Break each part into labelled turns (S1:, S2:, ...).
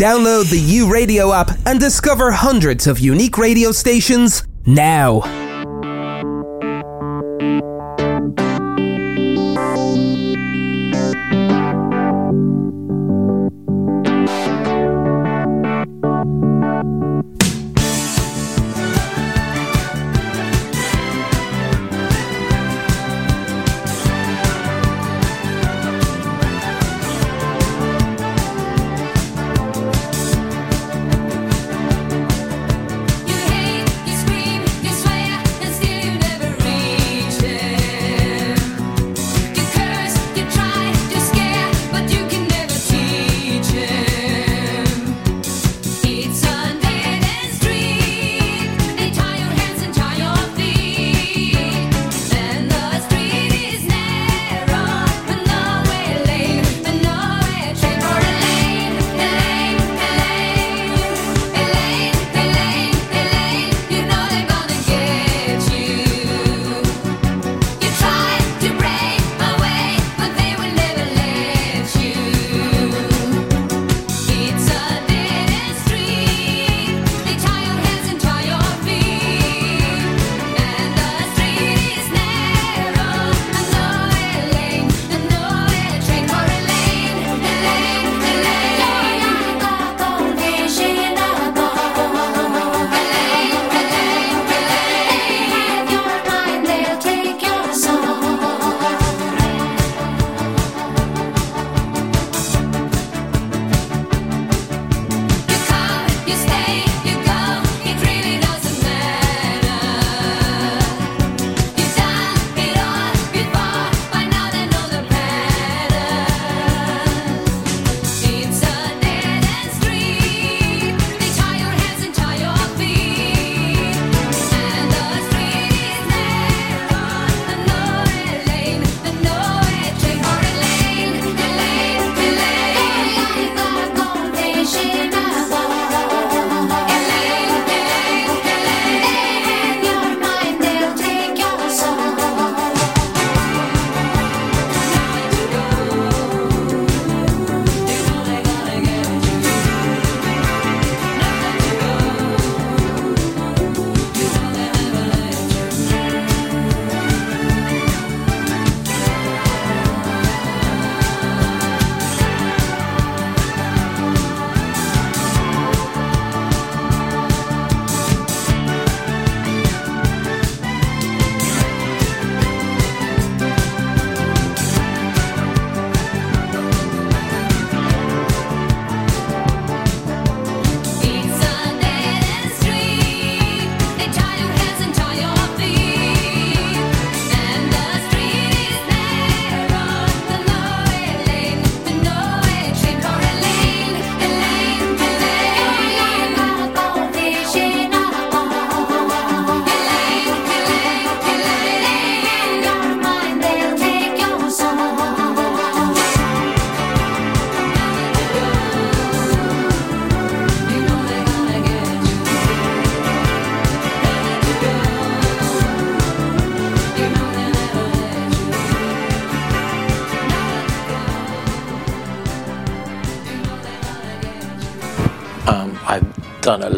S1: Download the U Radio app and discover hundreds of unique radio stations now.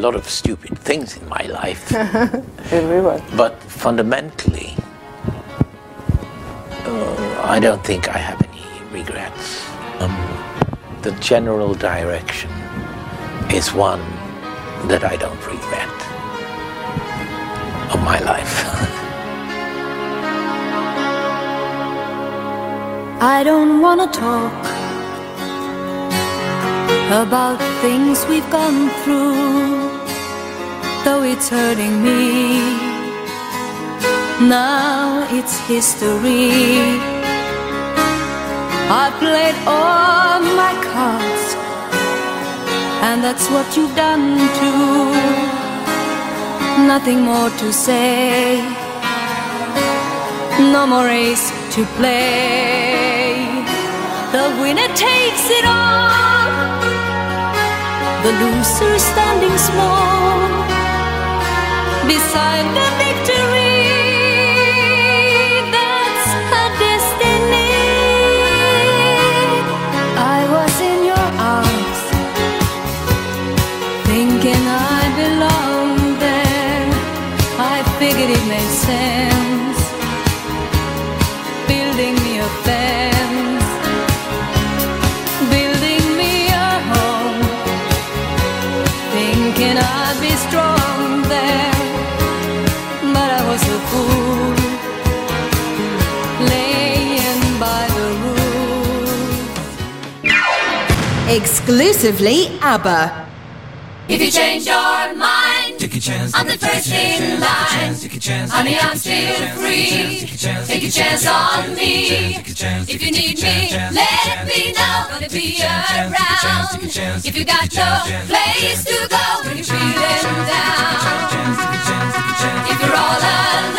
S2: Lot of stupid things in my life.
S3: Everyone.
S2: But fundamentally, uh, I don't think I have any regrets. Um, the general direction is one that I don't regret of my life.
S4: I don't wanna talk about things we've gone through, though it's hurting me. Now it's history. I played all my cards, and that's what you've done too. Nothing more to say, no more race to play. The winner takes it all the loser standing small beside the victory.
S5: Exclusively ABBA.
S1: If you change your mind, take a chance. I'm the first in line. Honey, I'm still free. Take a chance on me. If you need me, let me know. Gonna be around. If you got no place to go when you're feeling down. If you're all alone.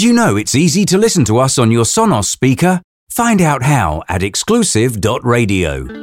S4: Did you know it's easy to listen to us on your Sonos speaker? Find out how at exclusive.radio.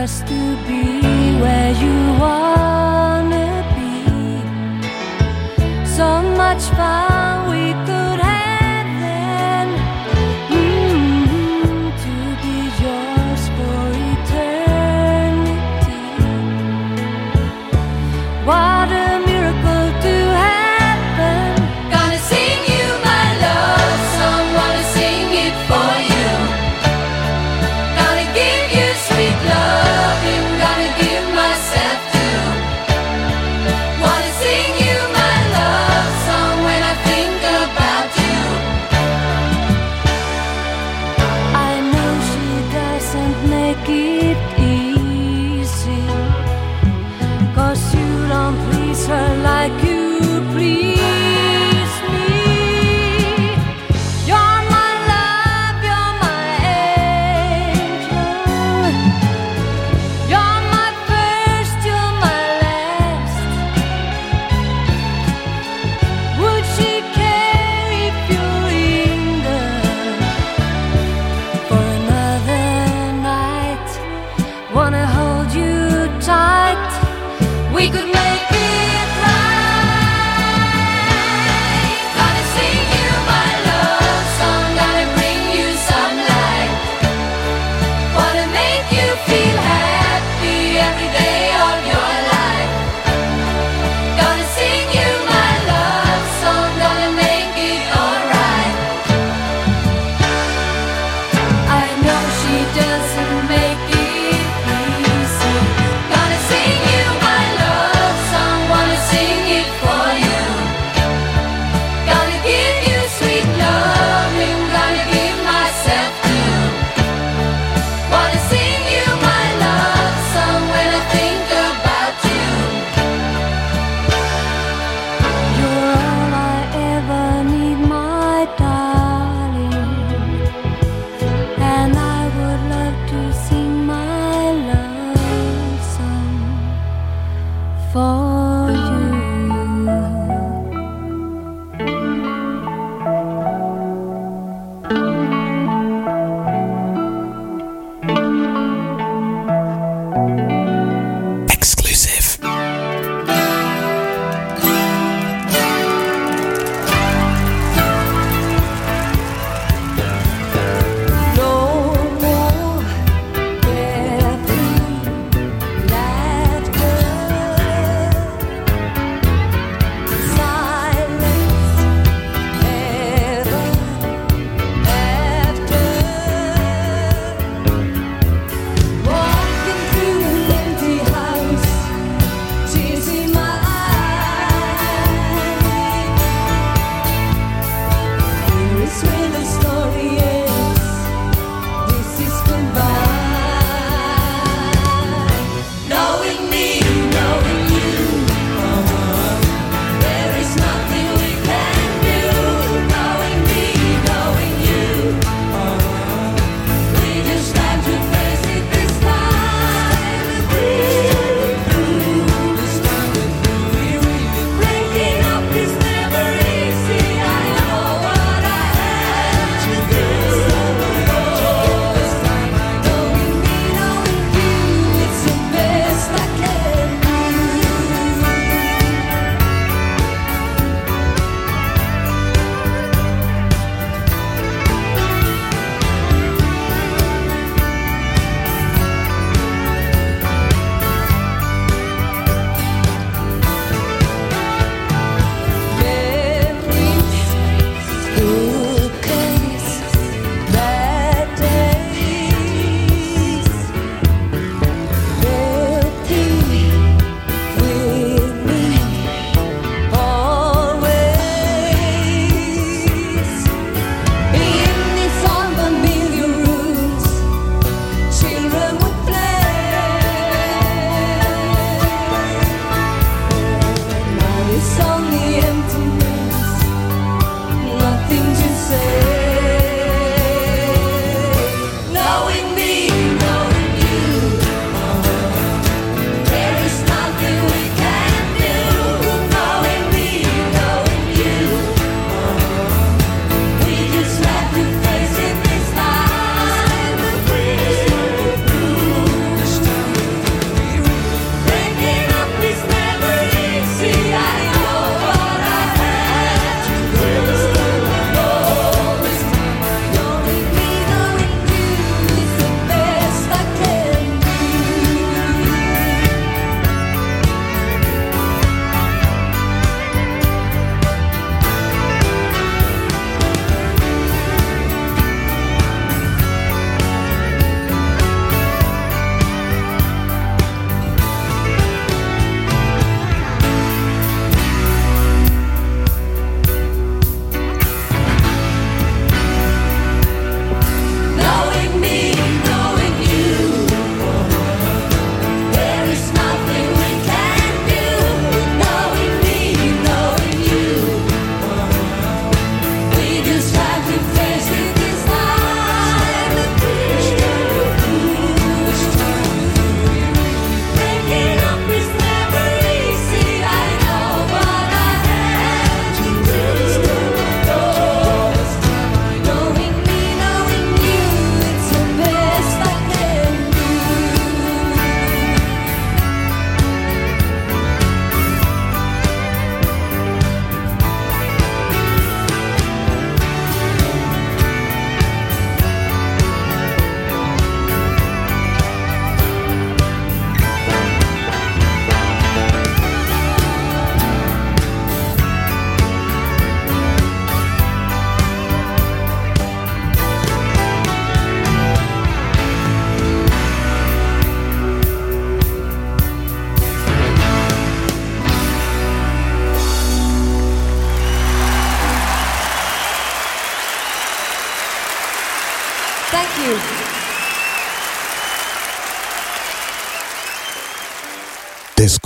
S4: Just to be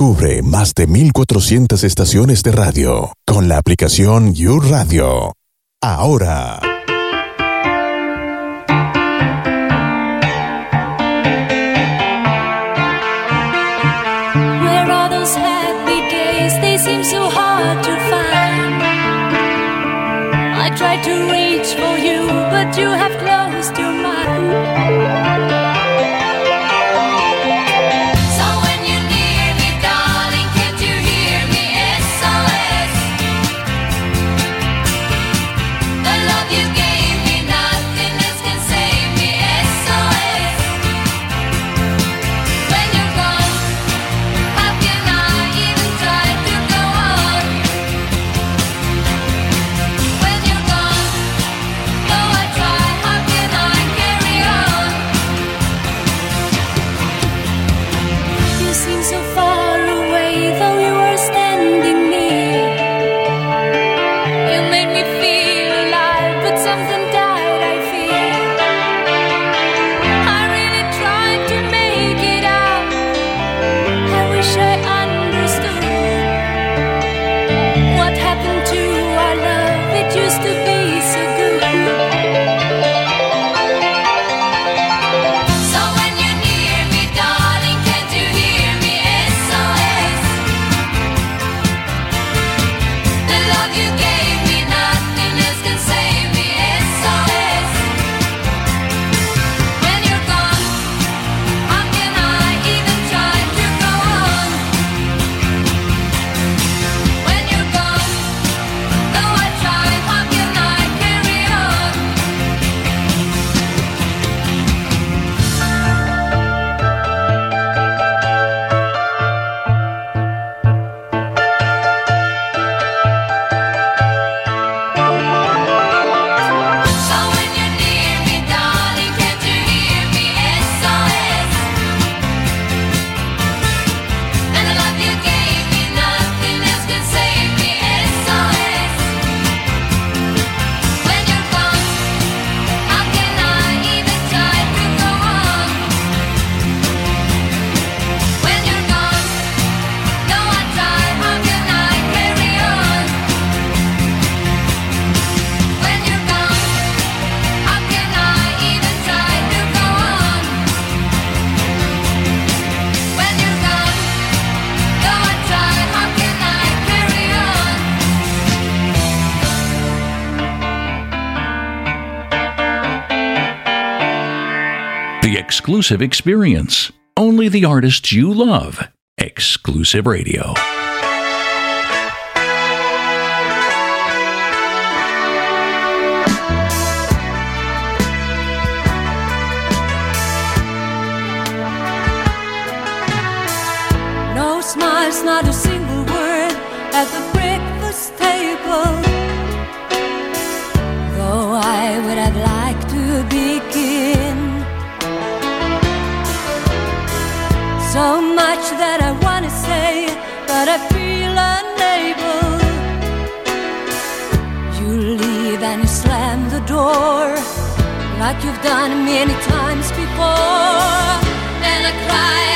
S1: Descubre más de 1400 estaciones de radio con la aplicación You Radio. Ahora.
S6: exclusive experience. Only the artists you love. Exclusive Radio.
S7: No smiles, not a single word at the breakfast table. Though I would have liked. slam the door like you've done many times before,
S4: and I cry.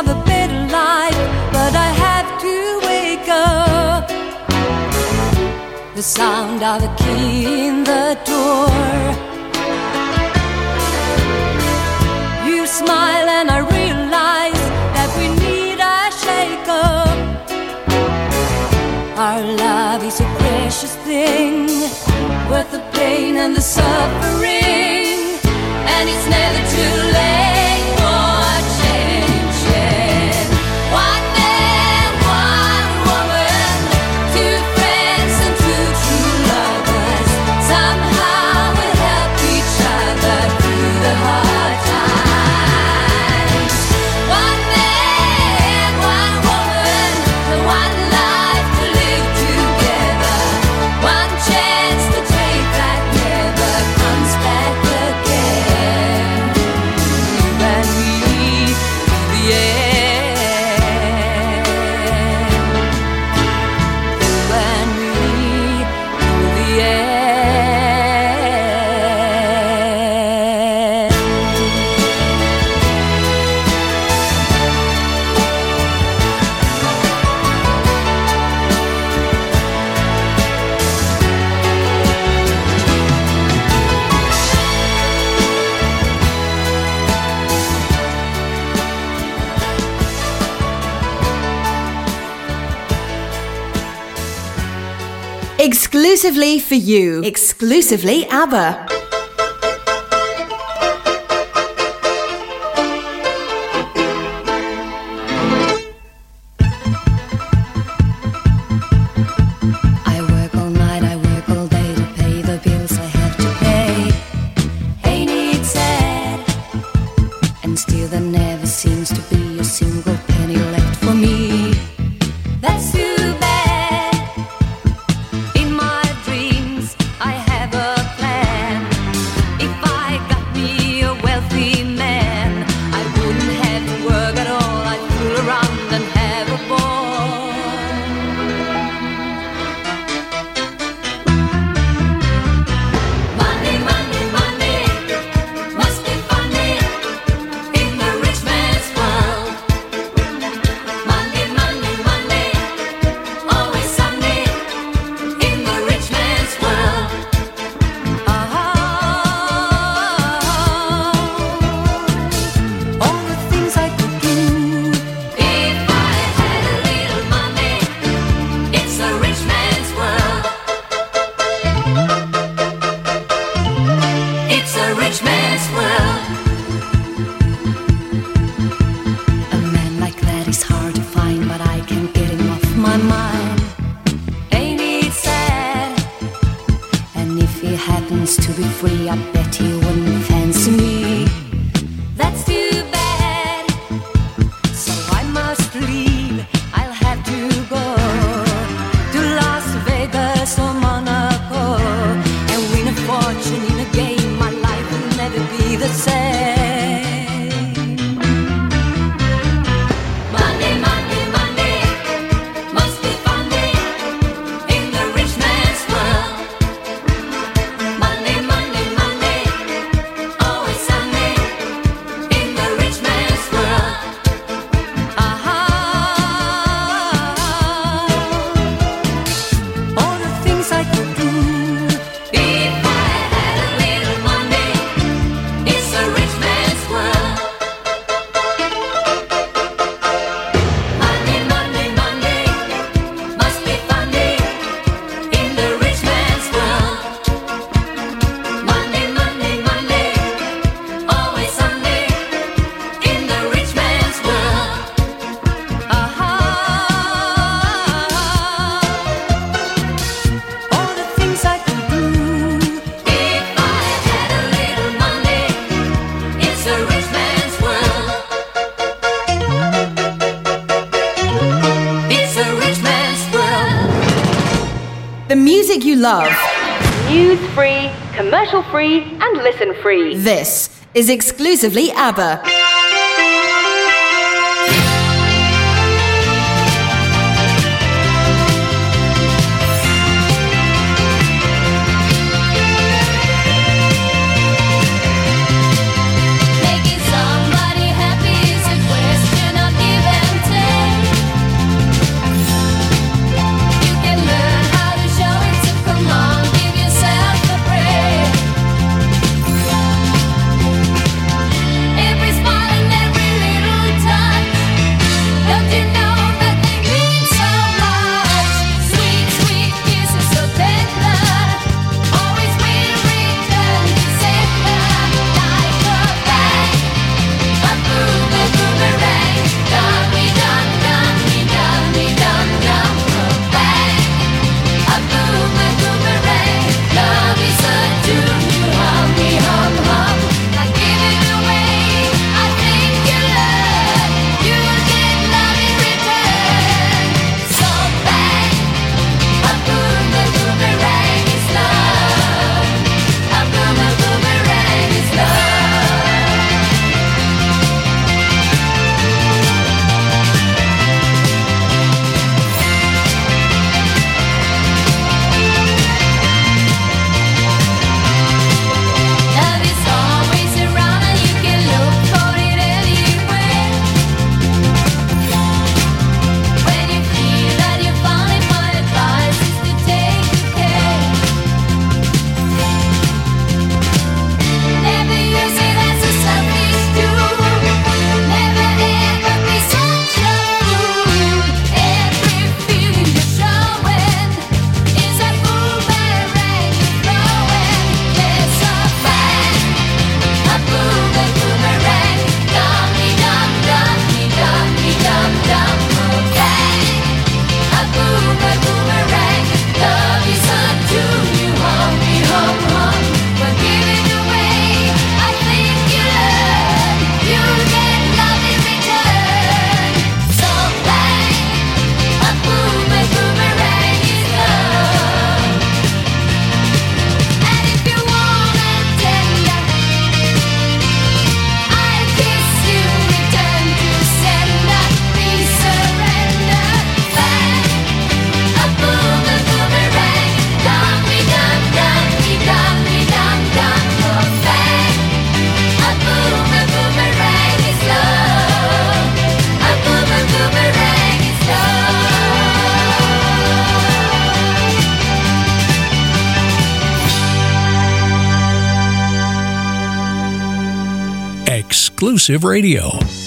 S7: Have a
S4: better life, but I have to wake up. The sound of a key in the door. You smile and I realize that we need a shake up. Our love is a precious thing, worth the pain and the suffering, and it's never too late.
S1: exclusively for you. Exclusively ABBA.
S4: free and
S5: listen free.
S1: This is exclusively ABBA. exclusive radio.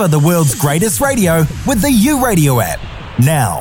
S8: Discover the world's greatest radio with the U Radio app. Now,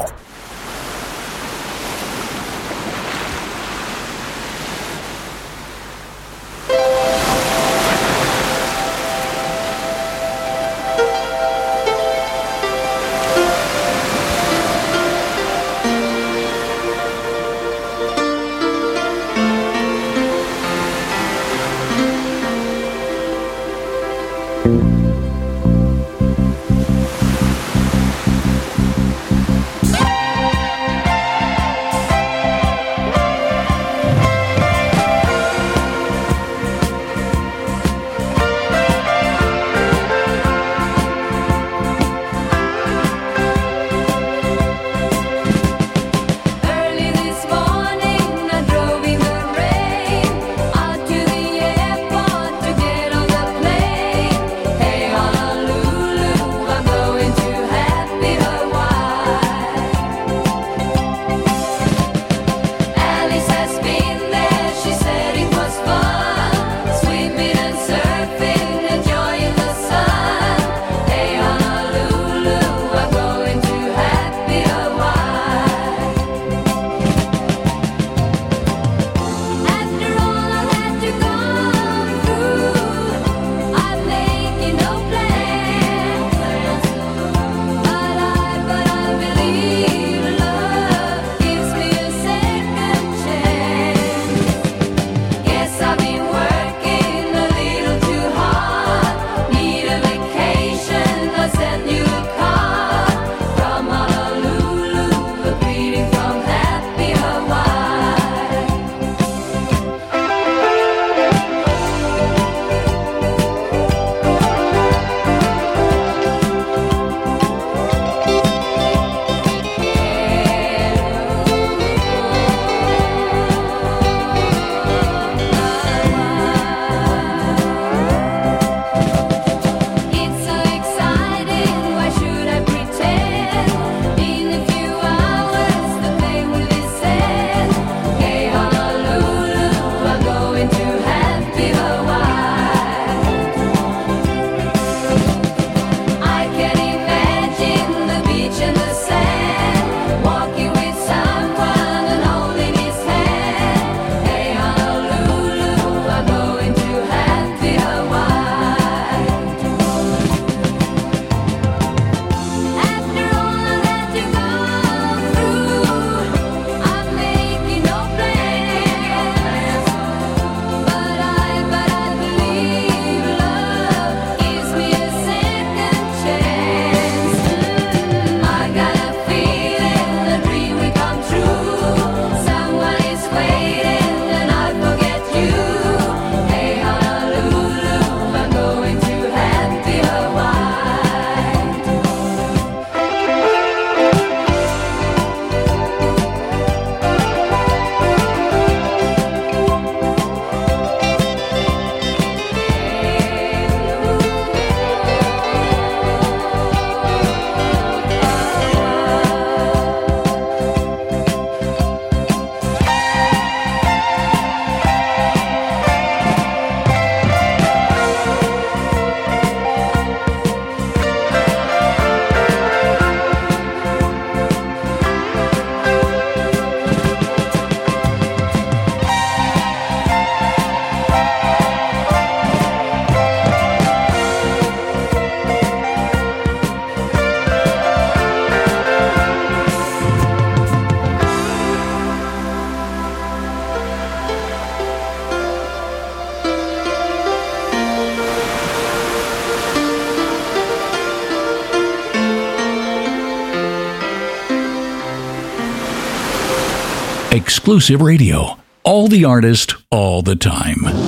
S1: Exclusive radio. All the artist, all the time.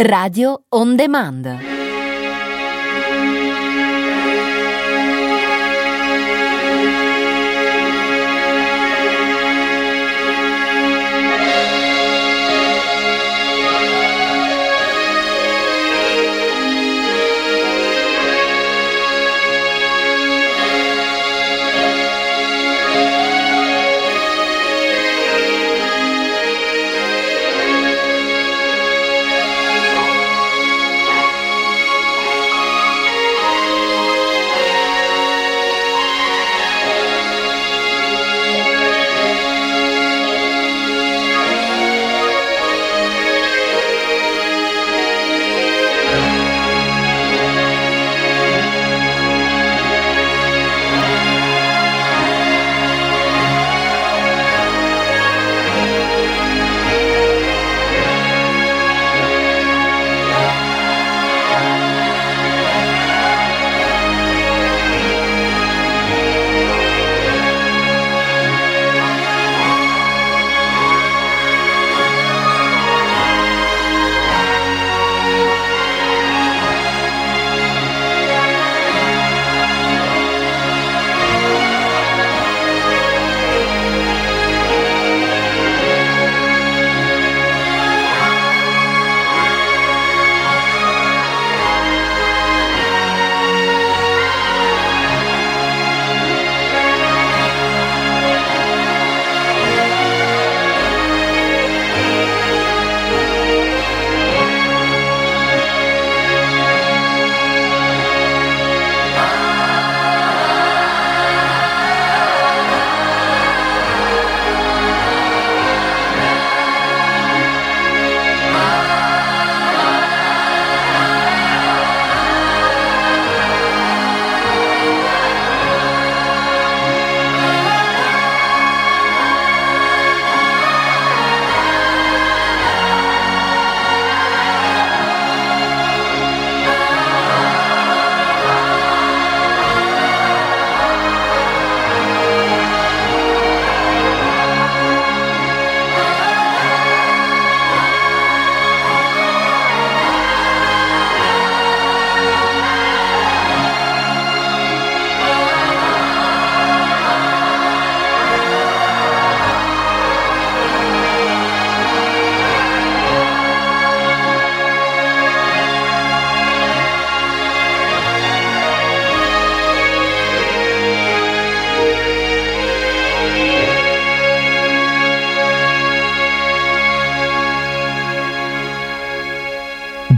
S9: Radio, on demand.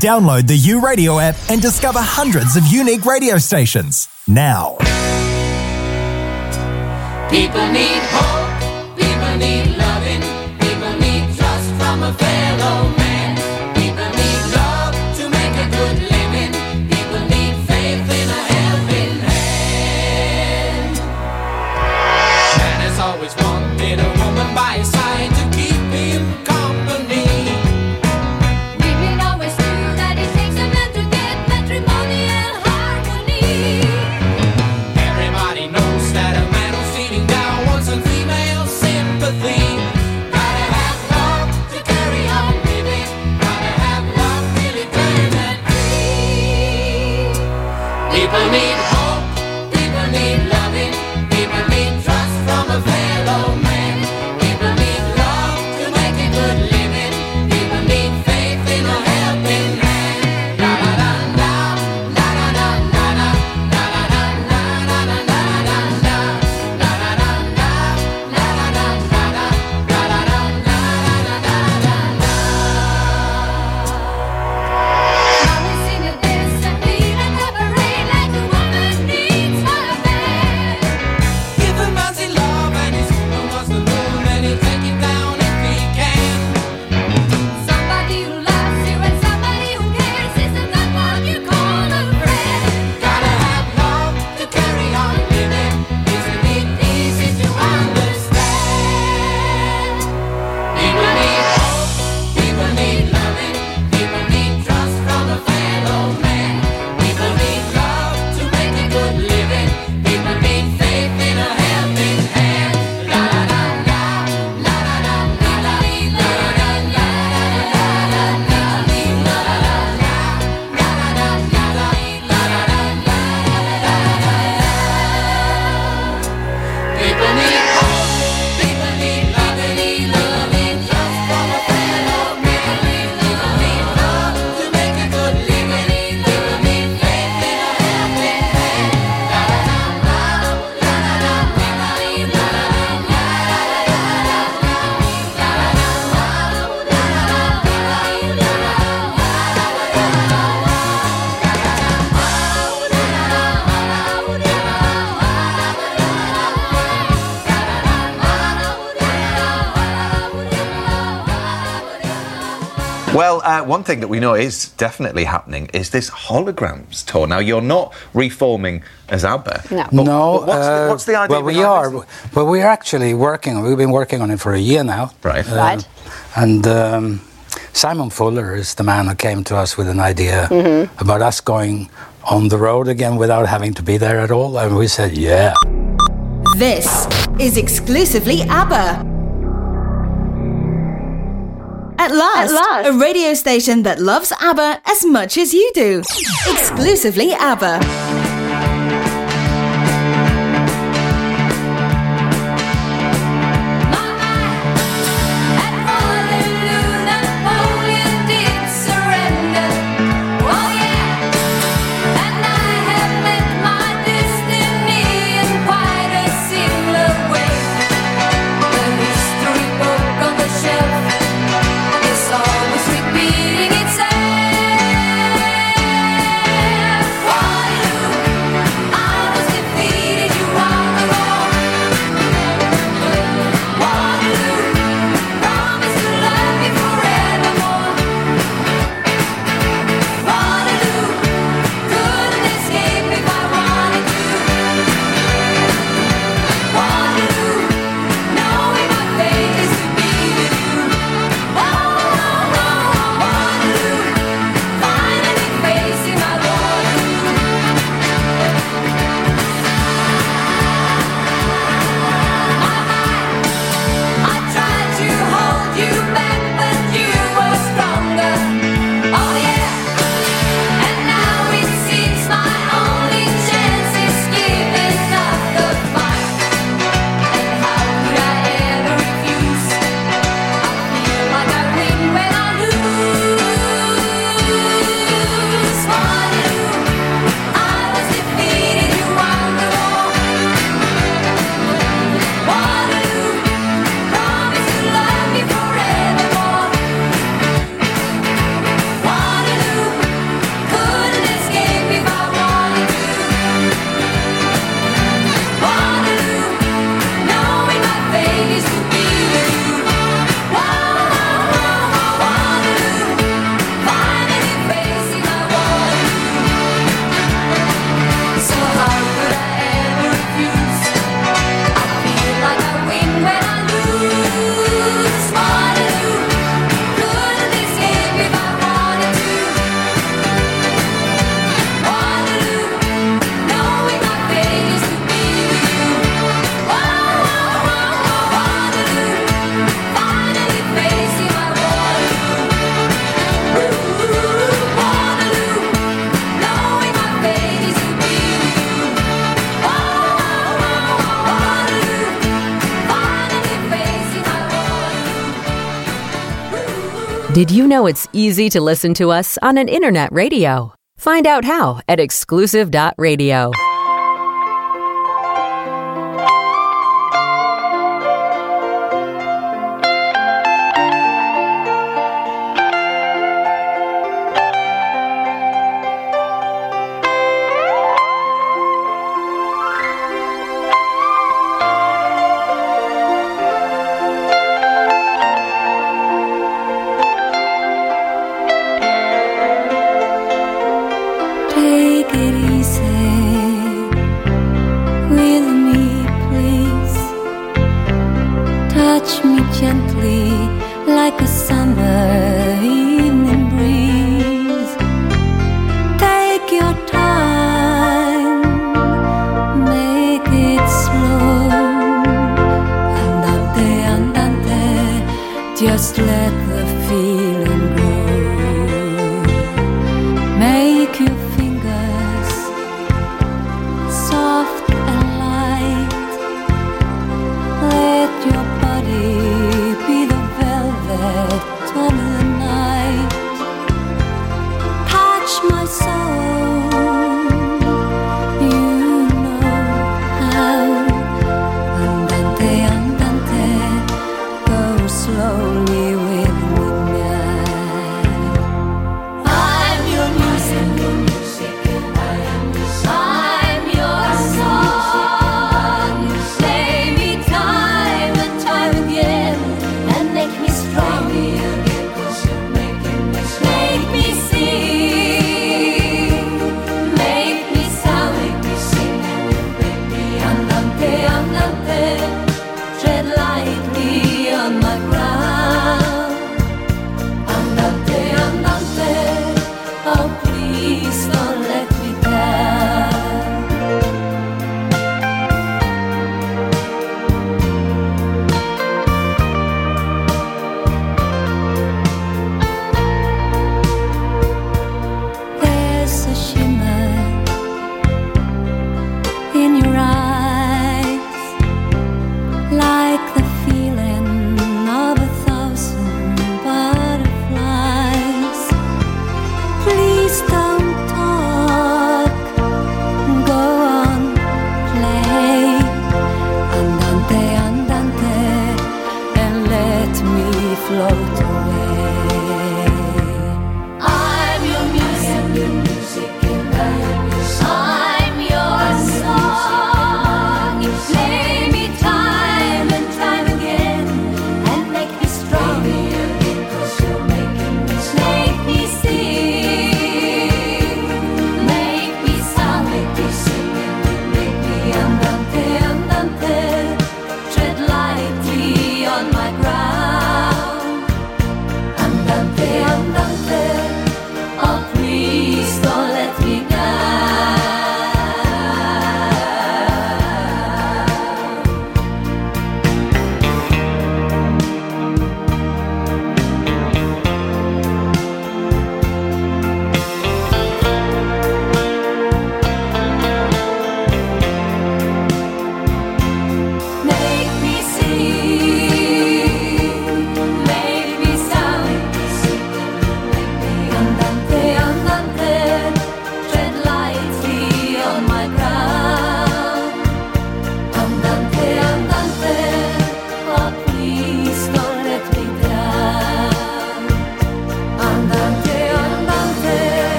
S10: download the U Radio app and discover hundreds of unique radio stations now.
S1: People need hope.
S11: Uh, one thing that we know is definitely happening is this holograms tour. Now, you're not reforming as ABBA.
S12: No.
S11: But,
S13: no
S11: but what's,
S13: uh, the,
S11: what's, the, uh, idea?
S13: Well, we are. This? Well, we are actually working We've been working on it for a year now.
S11: Right.
S13: Um,
S12: right.
S13: And. Um, Simon Fuller is the man who came to us with an idea
S12: mm-hmm.
S13: about us going on the road again without having to be there at all, and we said, yeah.
S5: This is exclusively ABBA. last,
S14: last,
S5: a radio station that loves ABBA as much as you do. Exclusively ABBA.
S1: Did you know it's easy to listen to us on an internet radio? Find out how at exclusive.radio.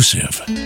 S4: exclusive.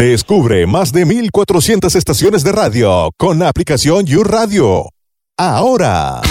S1: Descubre más de 1400 estaciones de radio con la aplicación YouRadio. Ahora.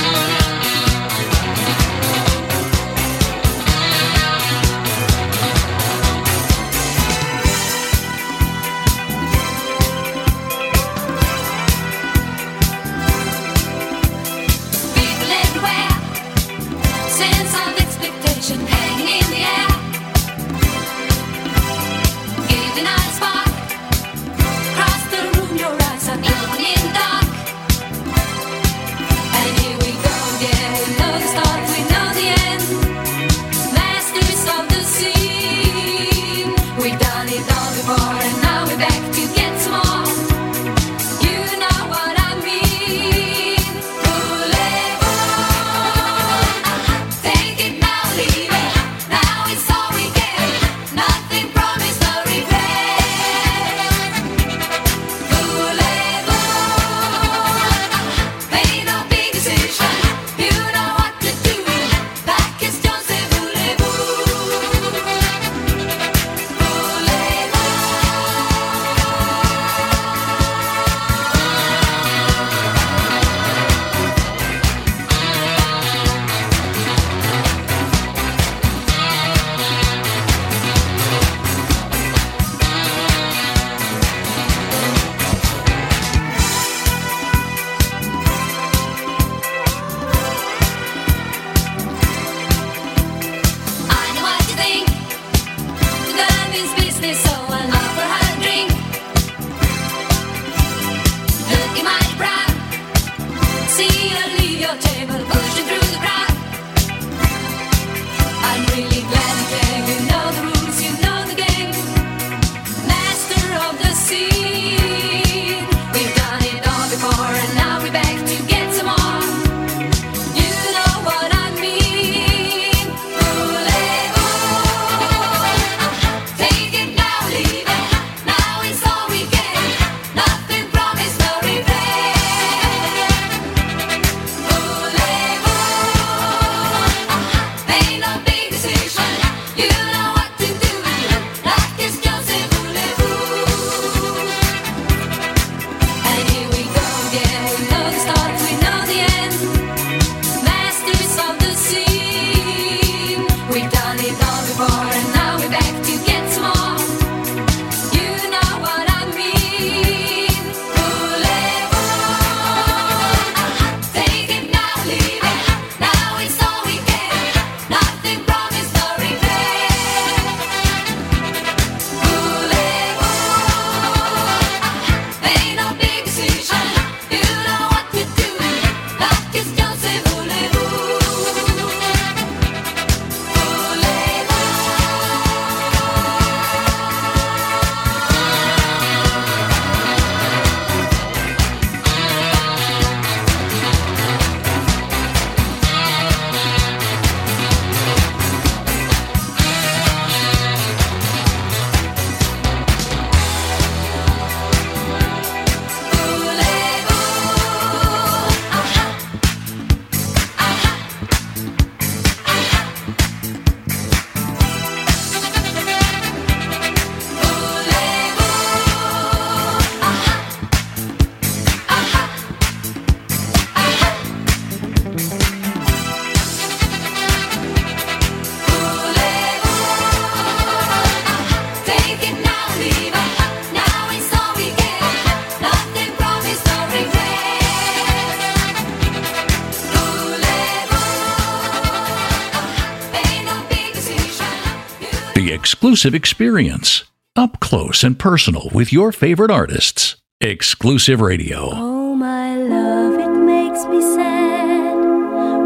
S6: exclusive experience, up close and personal with your favorite artists. Exclusive radio.
S4: Oh, my love, it makes me sad.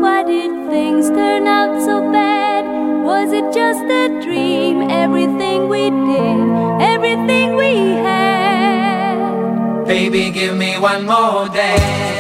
S4: Why did things turn out so bad? Was it just a dream? Everything we did, everything we had.
S15: Baby, give me one more
S5: day.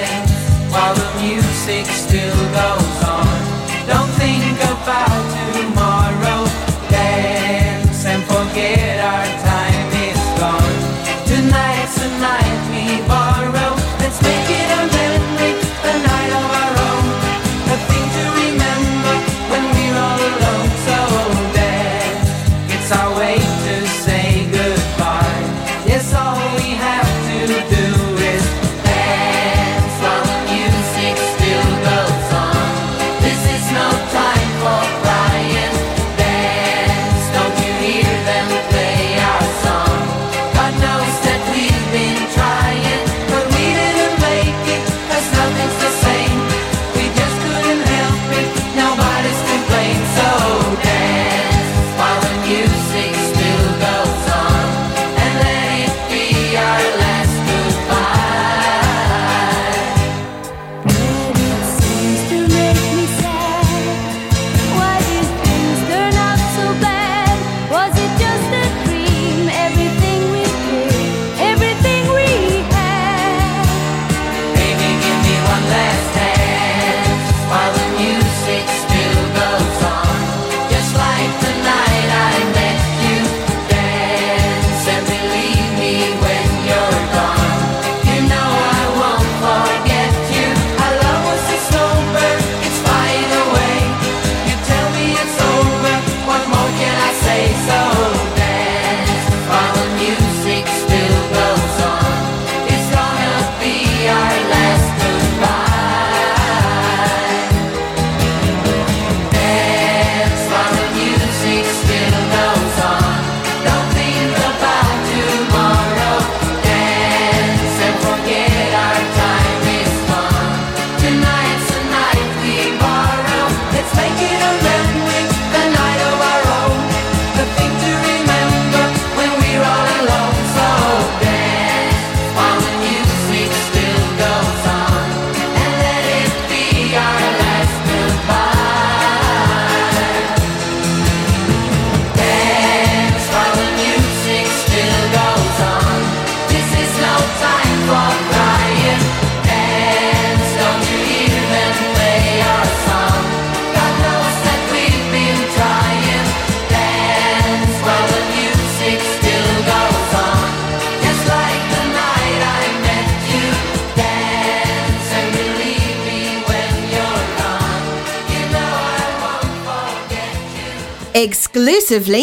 S1: effectively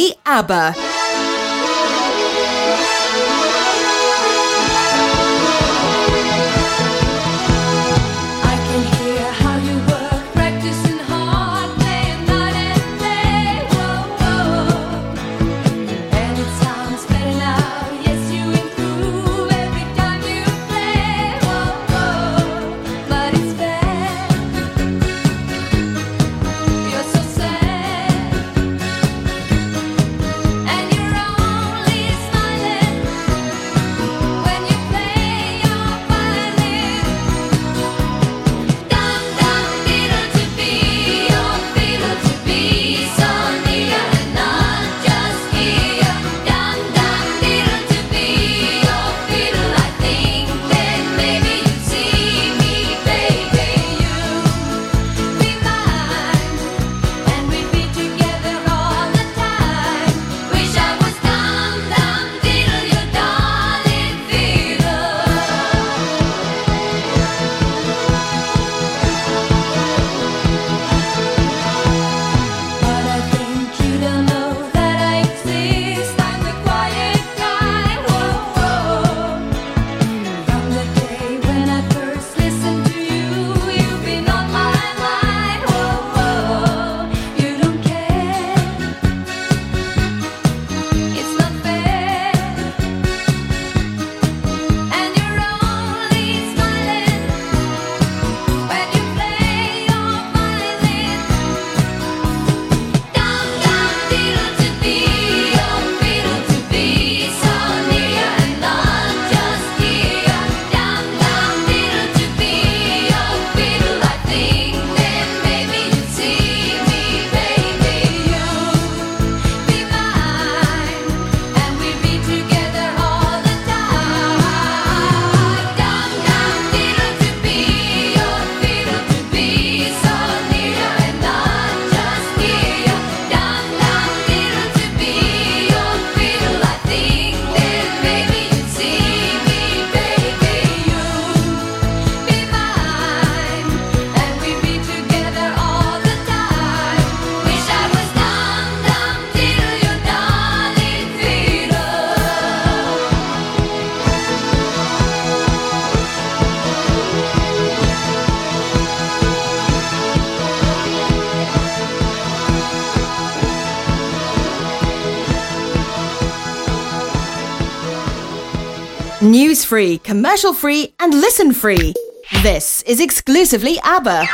S1: free, commercial free, and listen free. This is exclusively ABBA.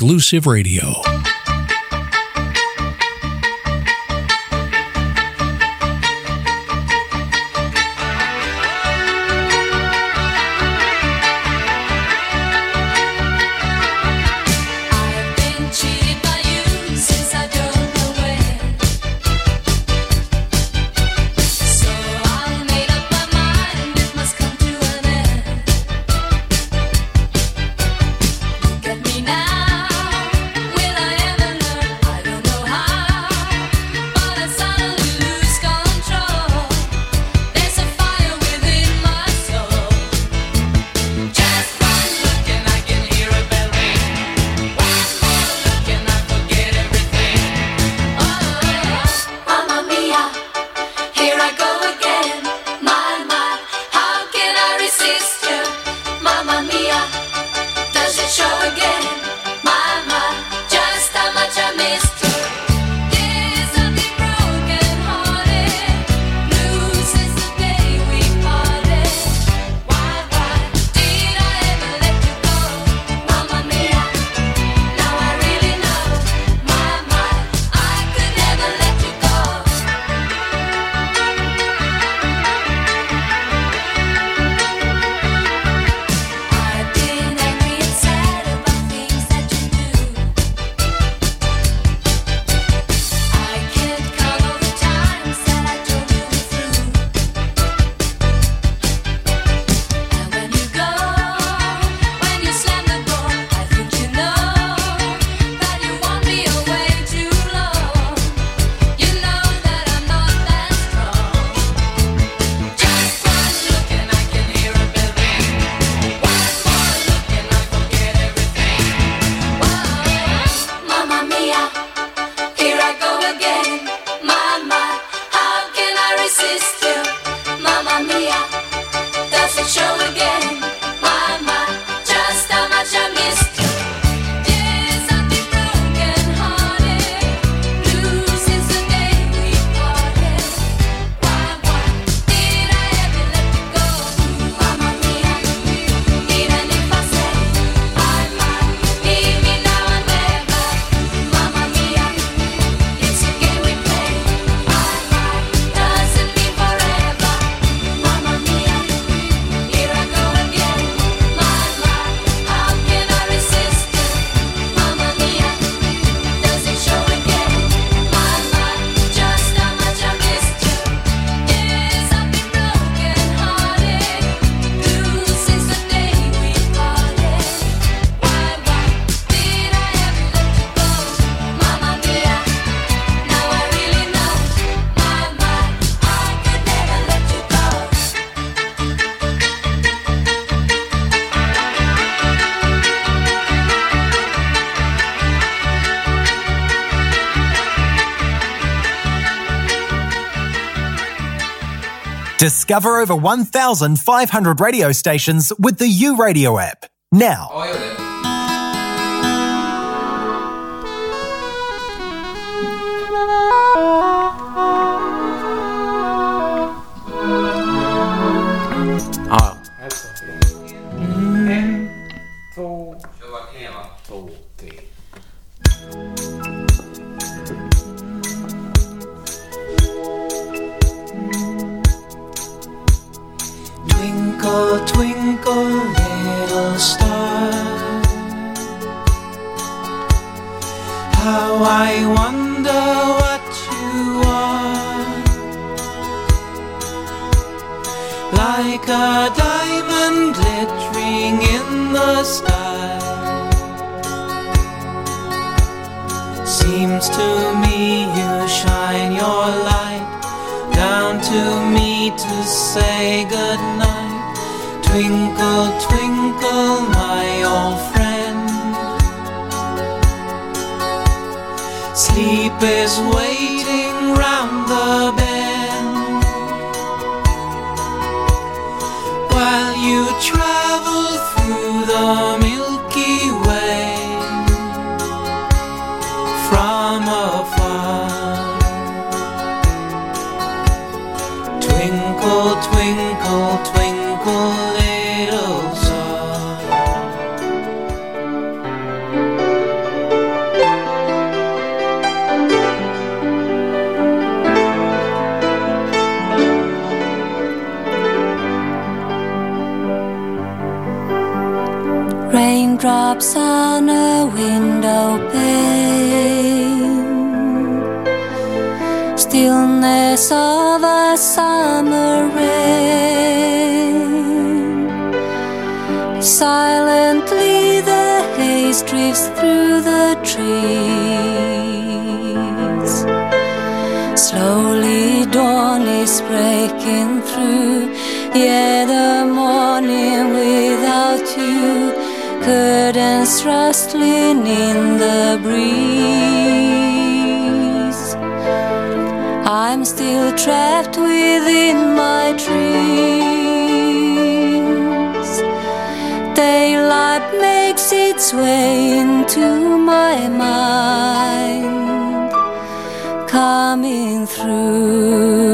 S1: exclusive radio.
S10: discover over 1,500 radio stations with the U Radio app. Now.
S4: Oh, Silently the haze drifts through the trees. Slowly dawn is breaking through. Yet yeah, morning without you, curtains rustling in the breeze. I'm still trapped within my dreams. its way into my mind, coming through.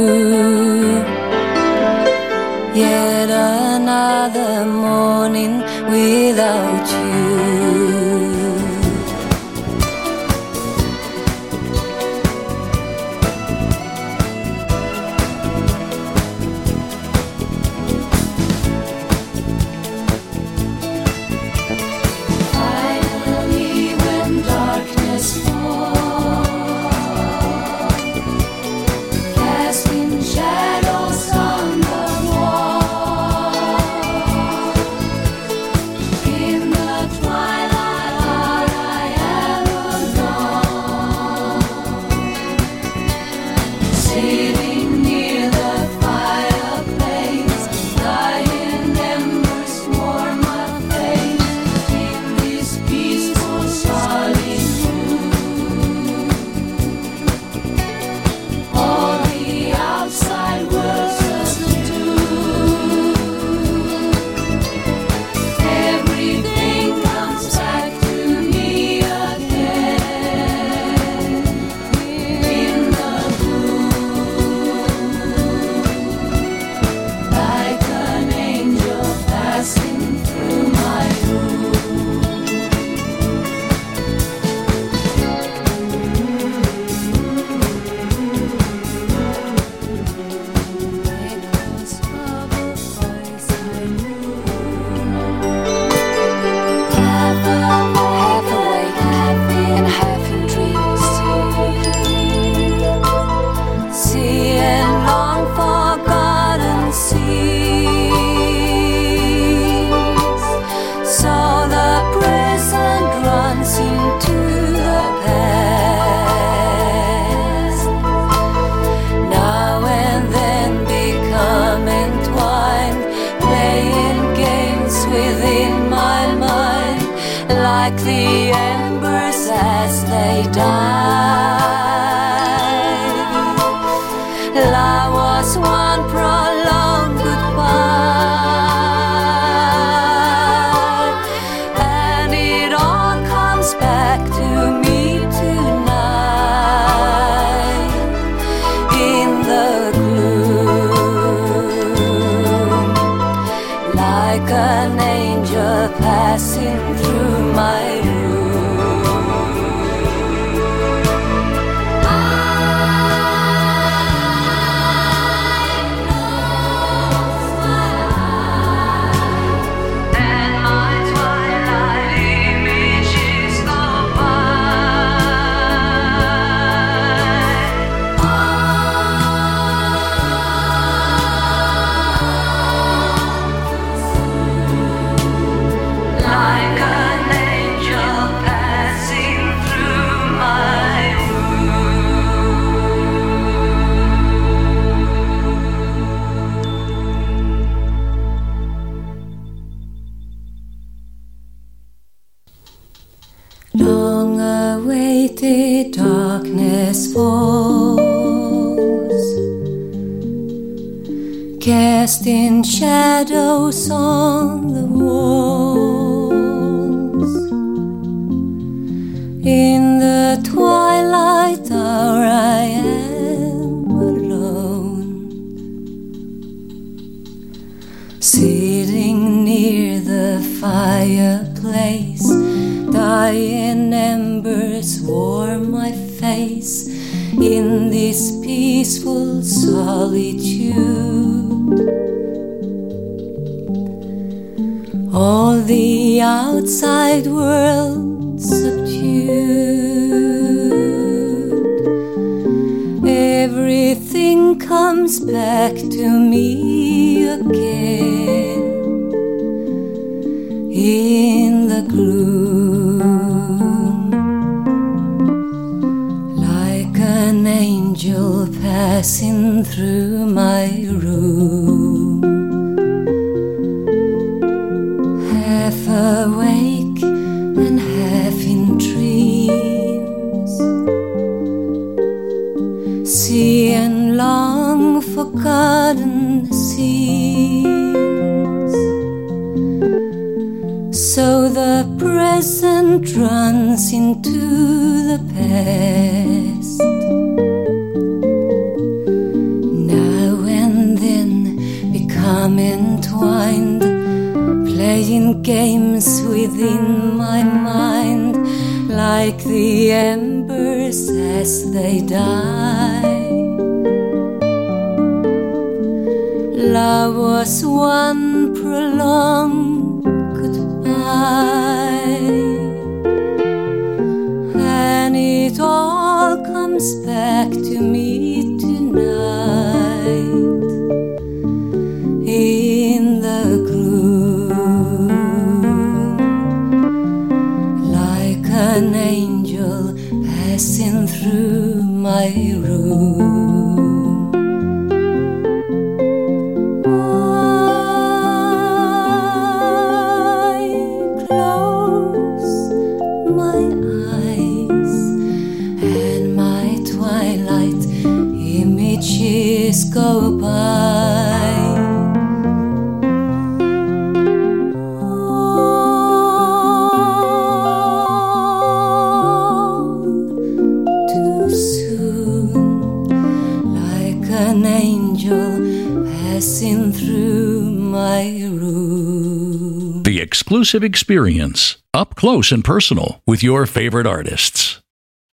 S6: immersive experience up close and personal with your favorite artists.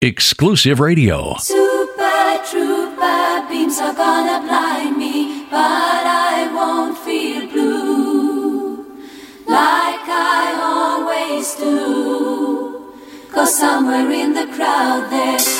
S6: Exclusive radio.
S4: Super Trouper beams are gonna blind me, but I won't feel blue like I always do. Cause somewhere in the crowd there's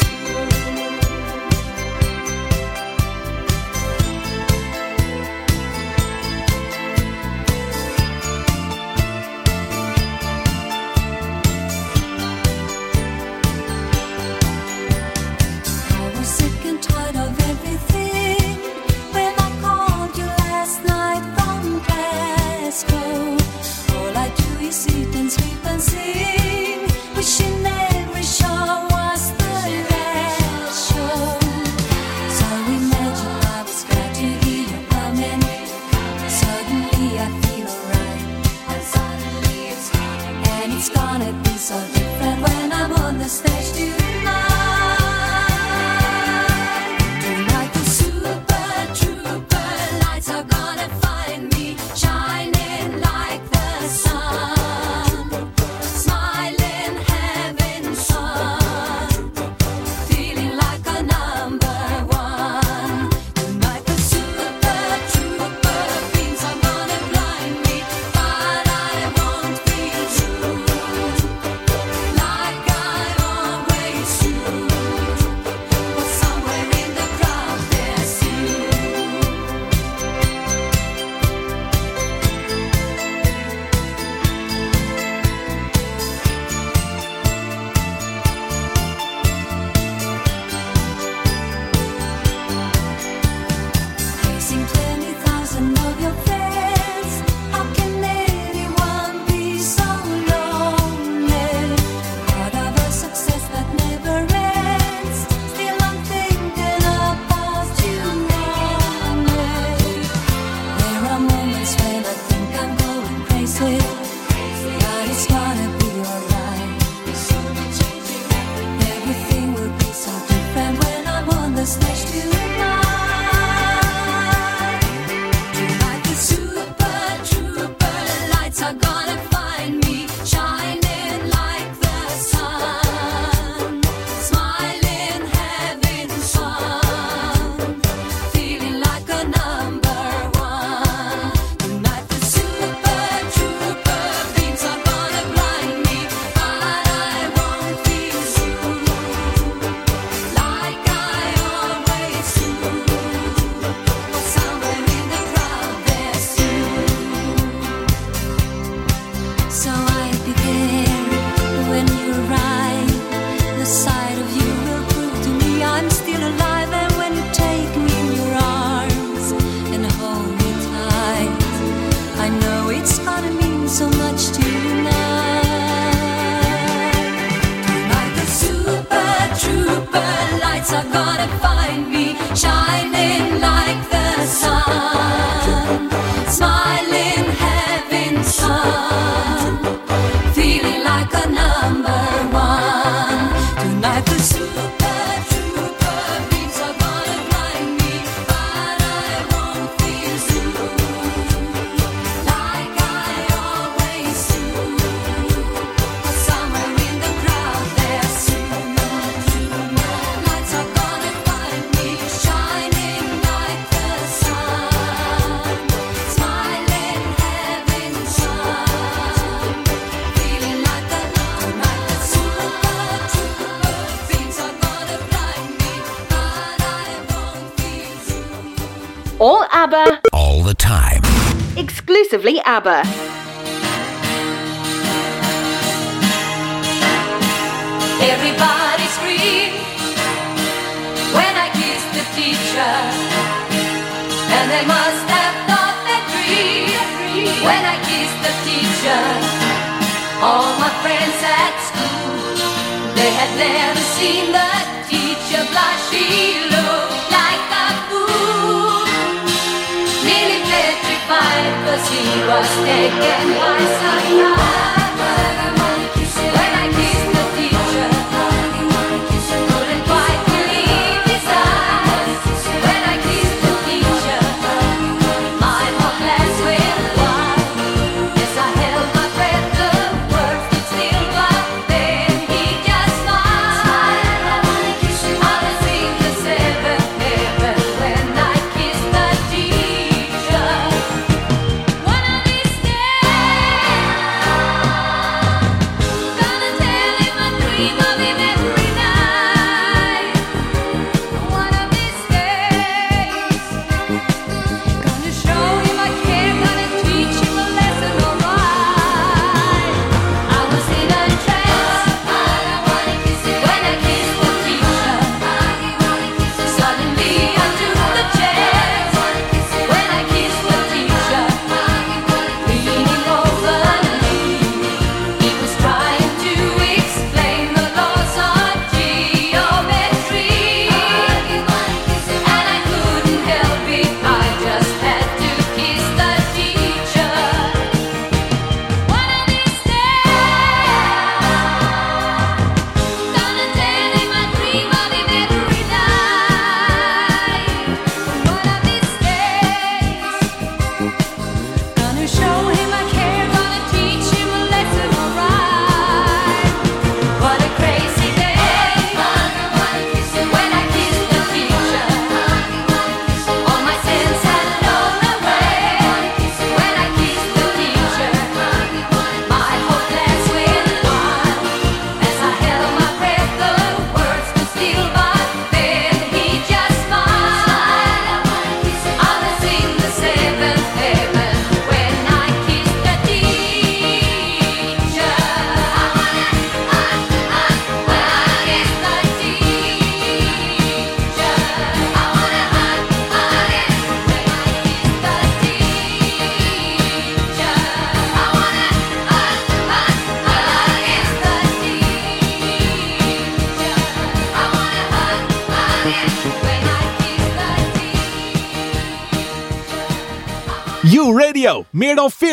S5: ABBA.
S1: Everybody when I kissed the teacher, and they must have thought that dream when I kissed the teacher. All my friends at school, they had never seen the teacher blush. She looked. was taken by surprise.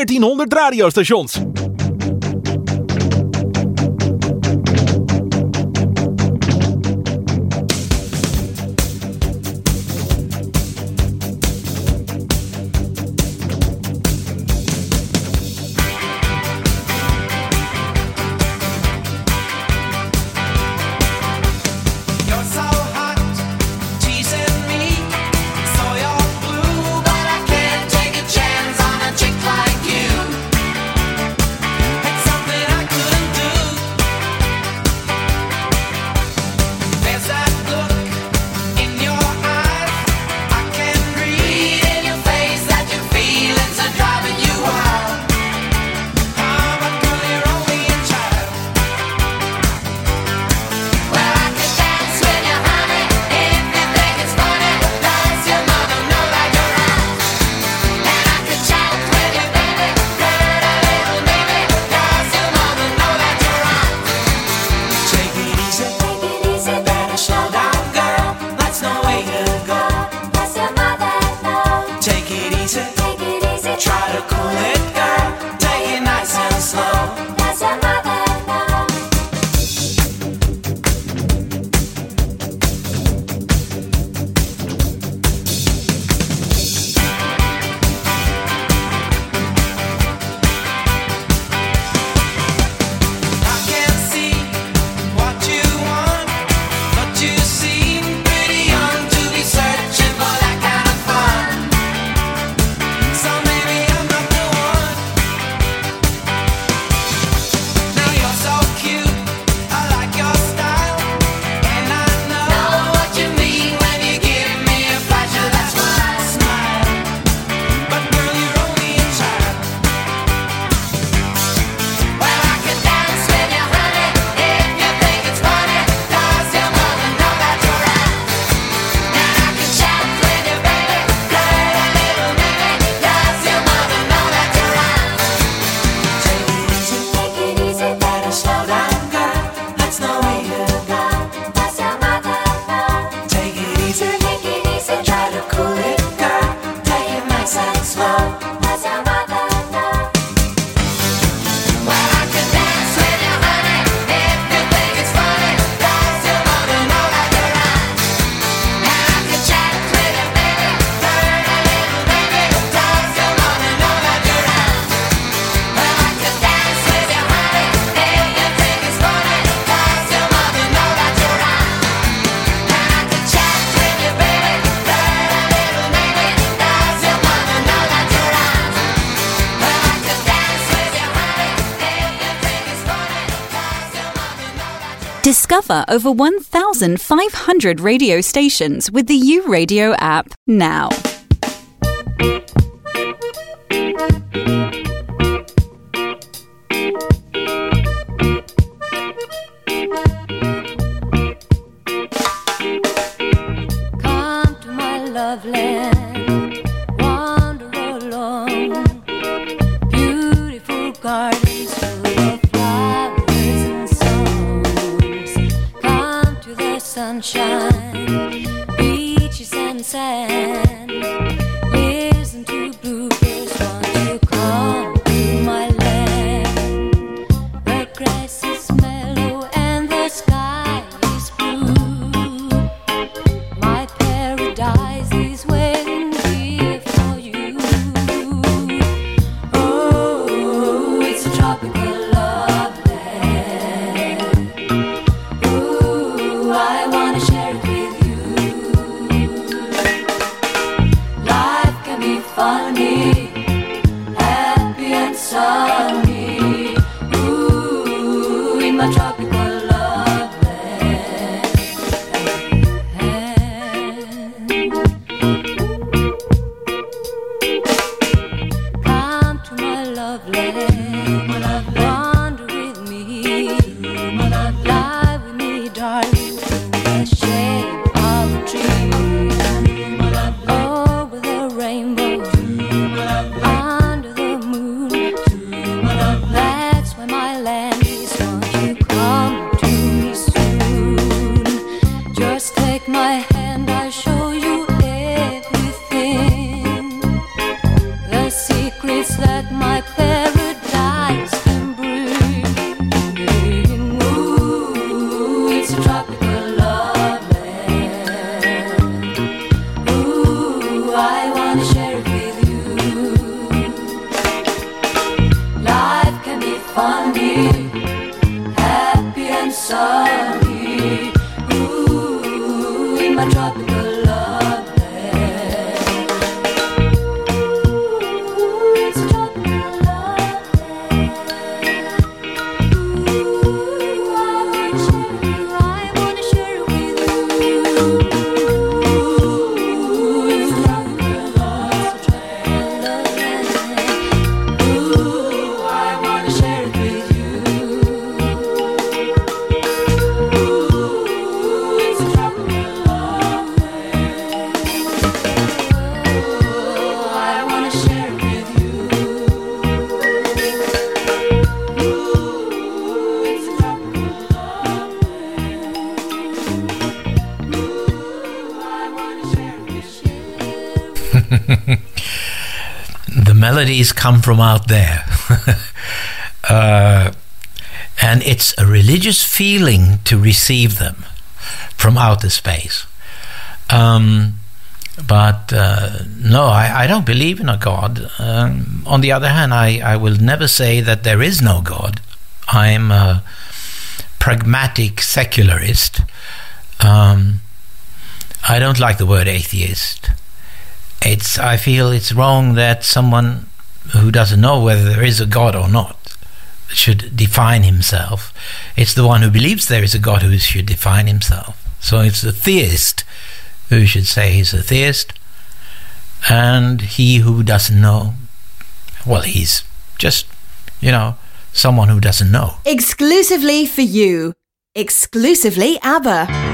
S16: 1400 radiostations.
S4: Discover over 1,500 radio stations with the U Radio app now.
S17: Melodies come from out there. uh, and it's a religious feeling to receive them from outer space. Um, but uh, no, I, I don't believe in a God. Um, on the other hand, I, I will never say that there is no God. I'm a pragmatic secularist. Um, I don't like the word atheist. It's I feel it's wrong that someone who doesn't know whether there is a God or not should define himself. It's the one who believes there is a God who should define himself. So it's the theist who should say he's a theist, and he who doesn't know, well, he's just, you know, someone who doesn't know.
S5: Exclusively for you. Exclusively ABBA.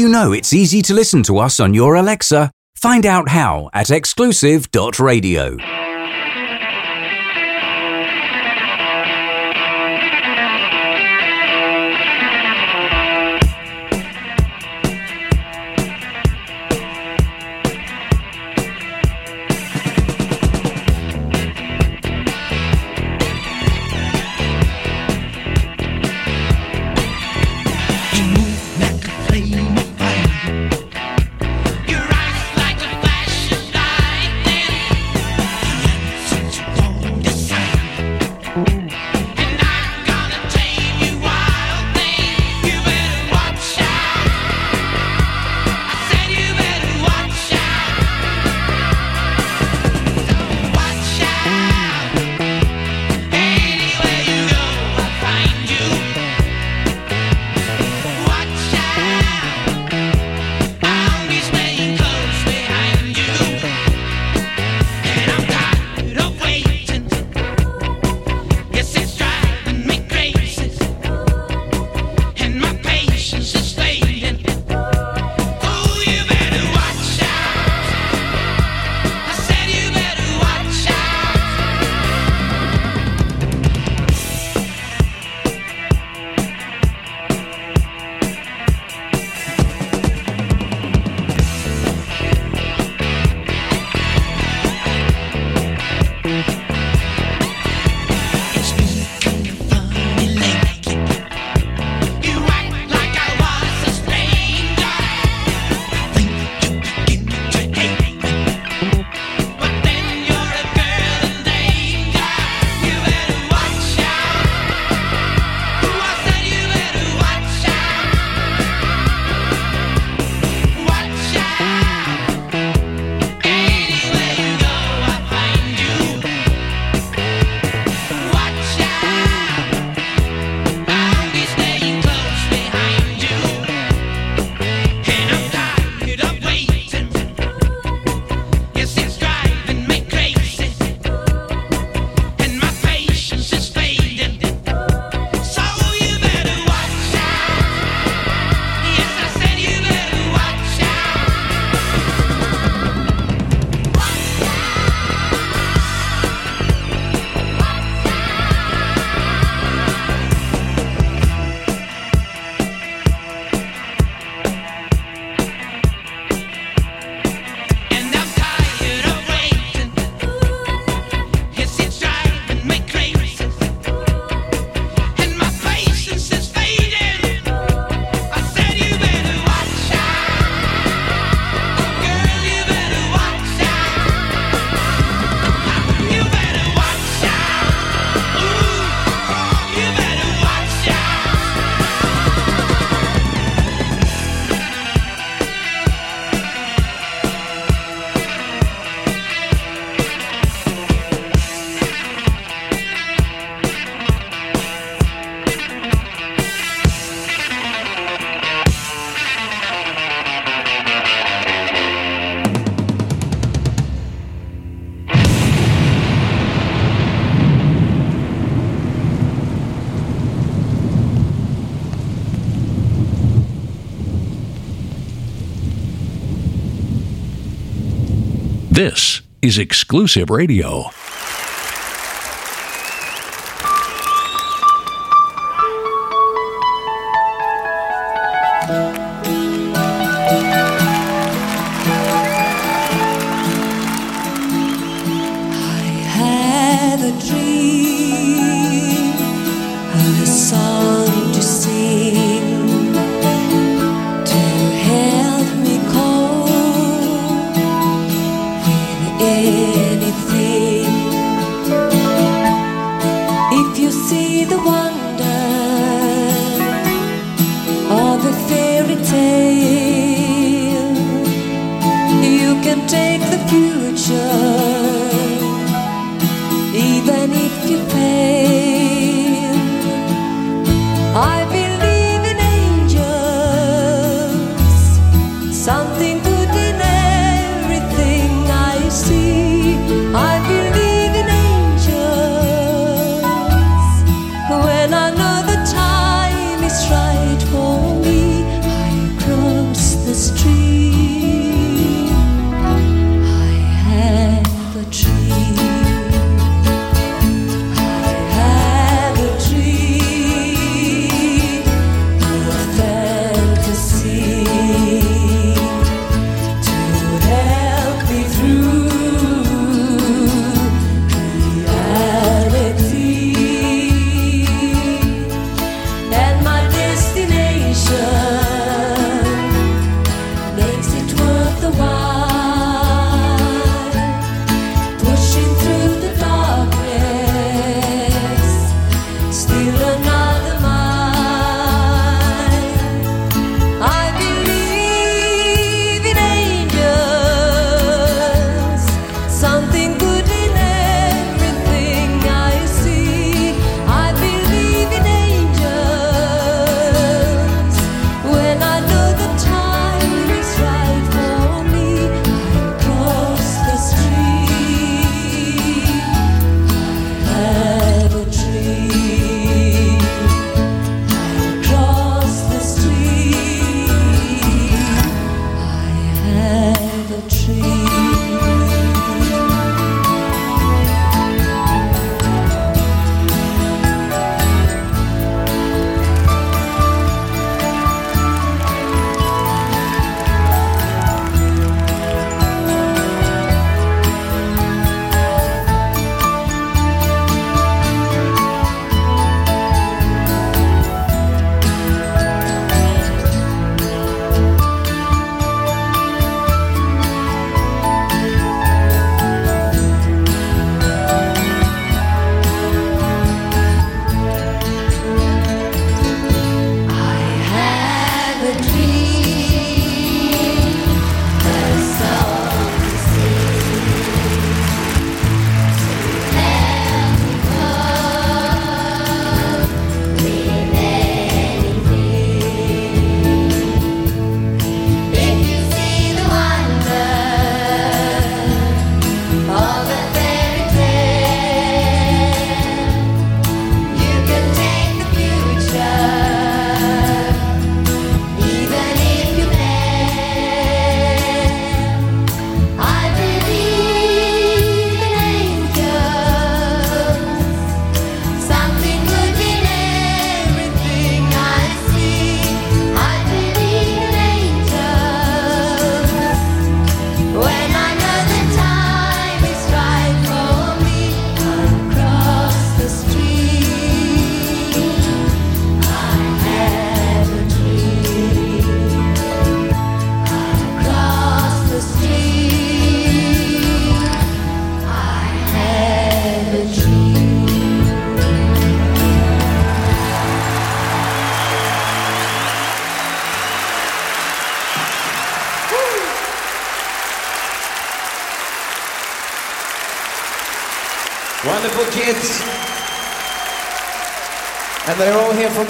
S18: You know it's easy to listen to us on your Alexa? Find out how at exclusive.radio.
S19: This is exclusive radio.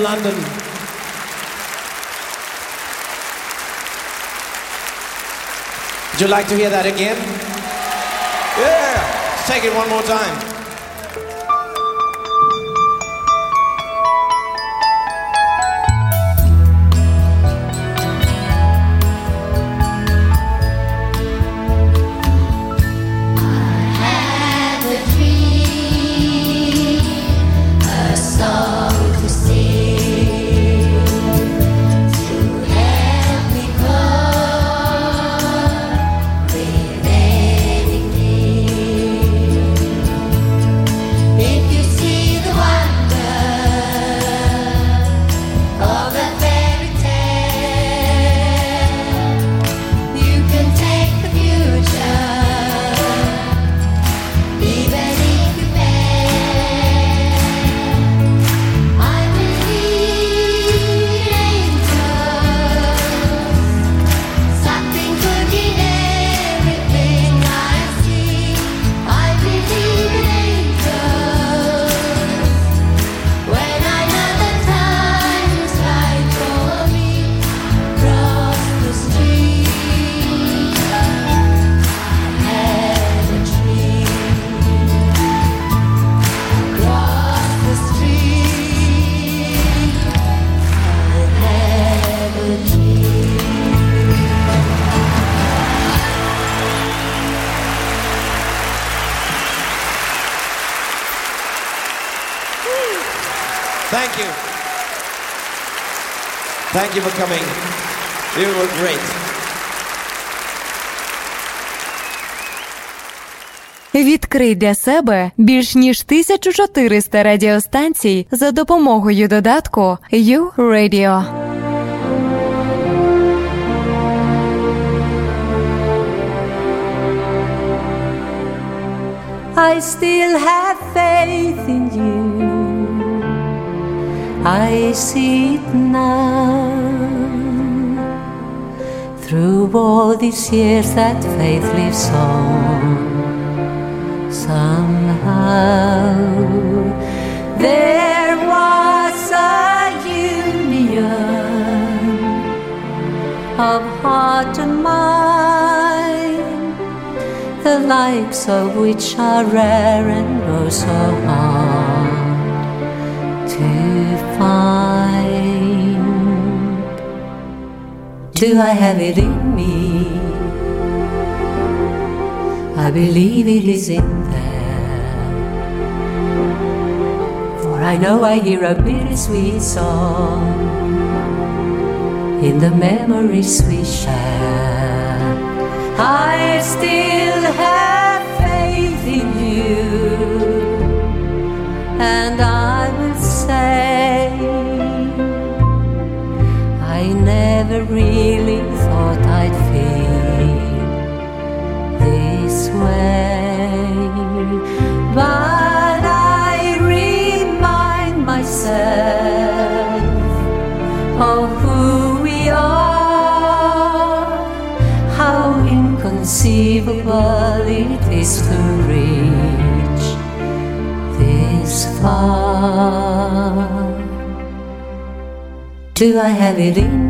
S16: London. Would you like to hear that again? Yeah! Let's take it one more time. Thank you for coming. You were great.
S20: Відкрий для себе більш ніж 1400 радіостанцій за допомогою додатку U-Radio.
S19: I still have faith in you. I see it now. Through all these years, that faith lives on. Somehow, there was a union of heart and mind the likes of which are rare and oh so hard Do I have it in me? I believe it is in there. For I know I hear a bittersweet song in the memories we share. I still have faith in you, and I really thought I'd feel this way, but I remind myself of who we are, how inconceivable it is to reach this far. Do I have it in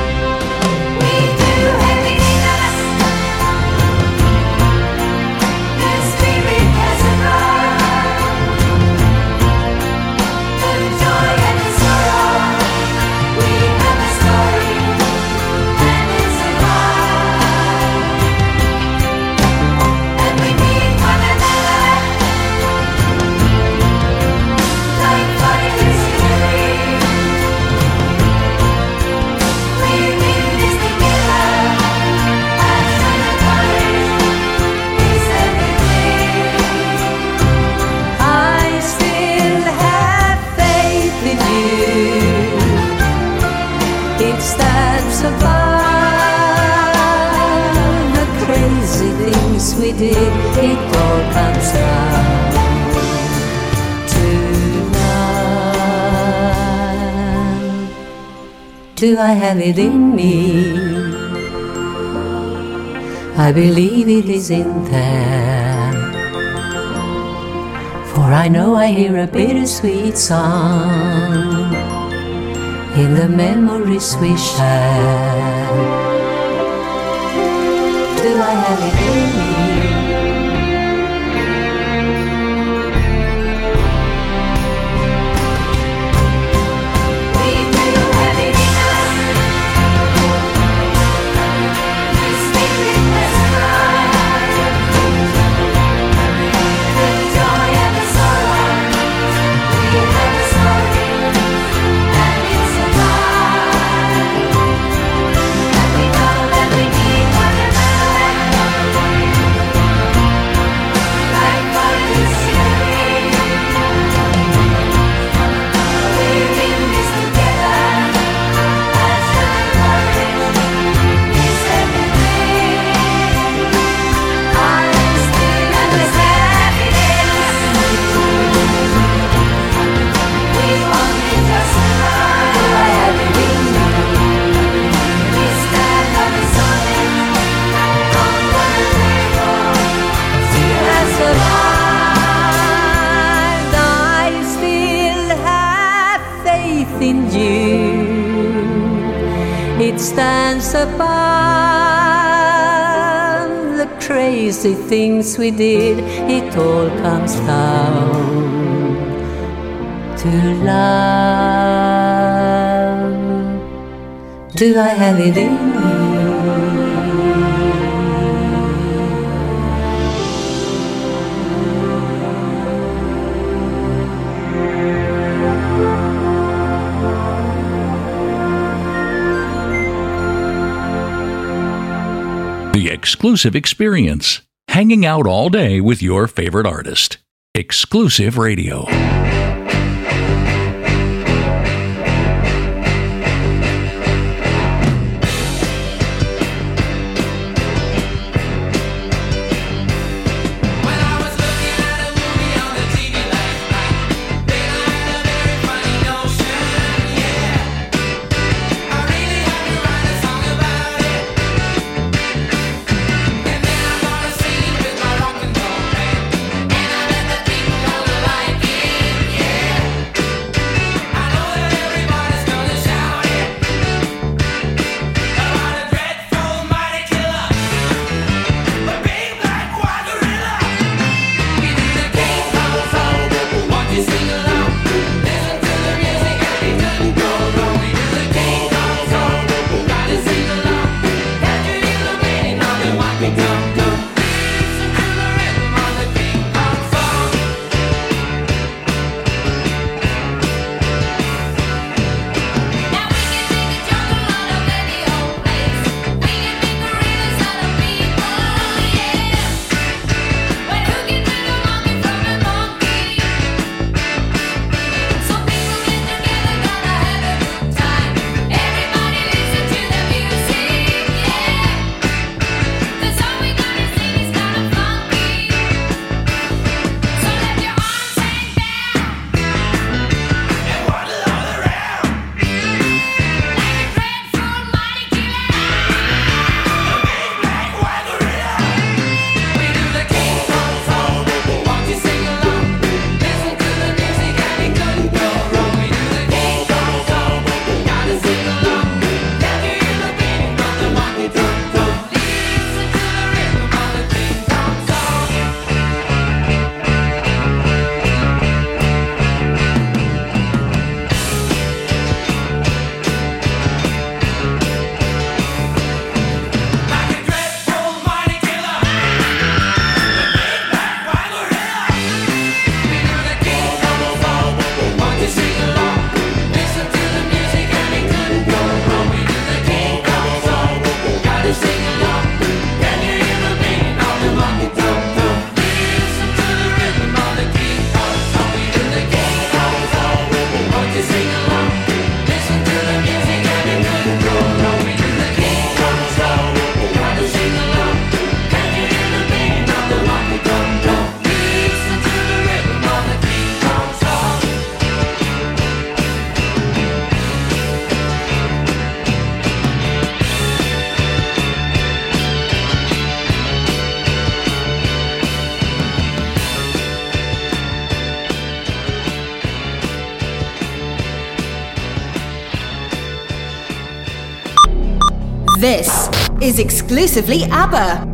S19: It's that stands the crazy things we did. It all comes down. To none. Do I have it in me? I believe it is in there. For I know I hear a bittersweet song in the memories we share. Do I have it in me? It stands above the crazy things we did. It all comes down to love. Do I have it in me?
S15: Exclusive experience. Hanging out all day with your favorite artist. Exclusive radio.
S4: Exclusively ABBA.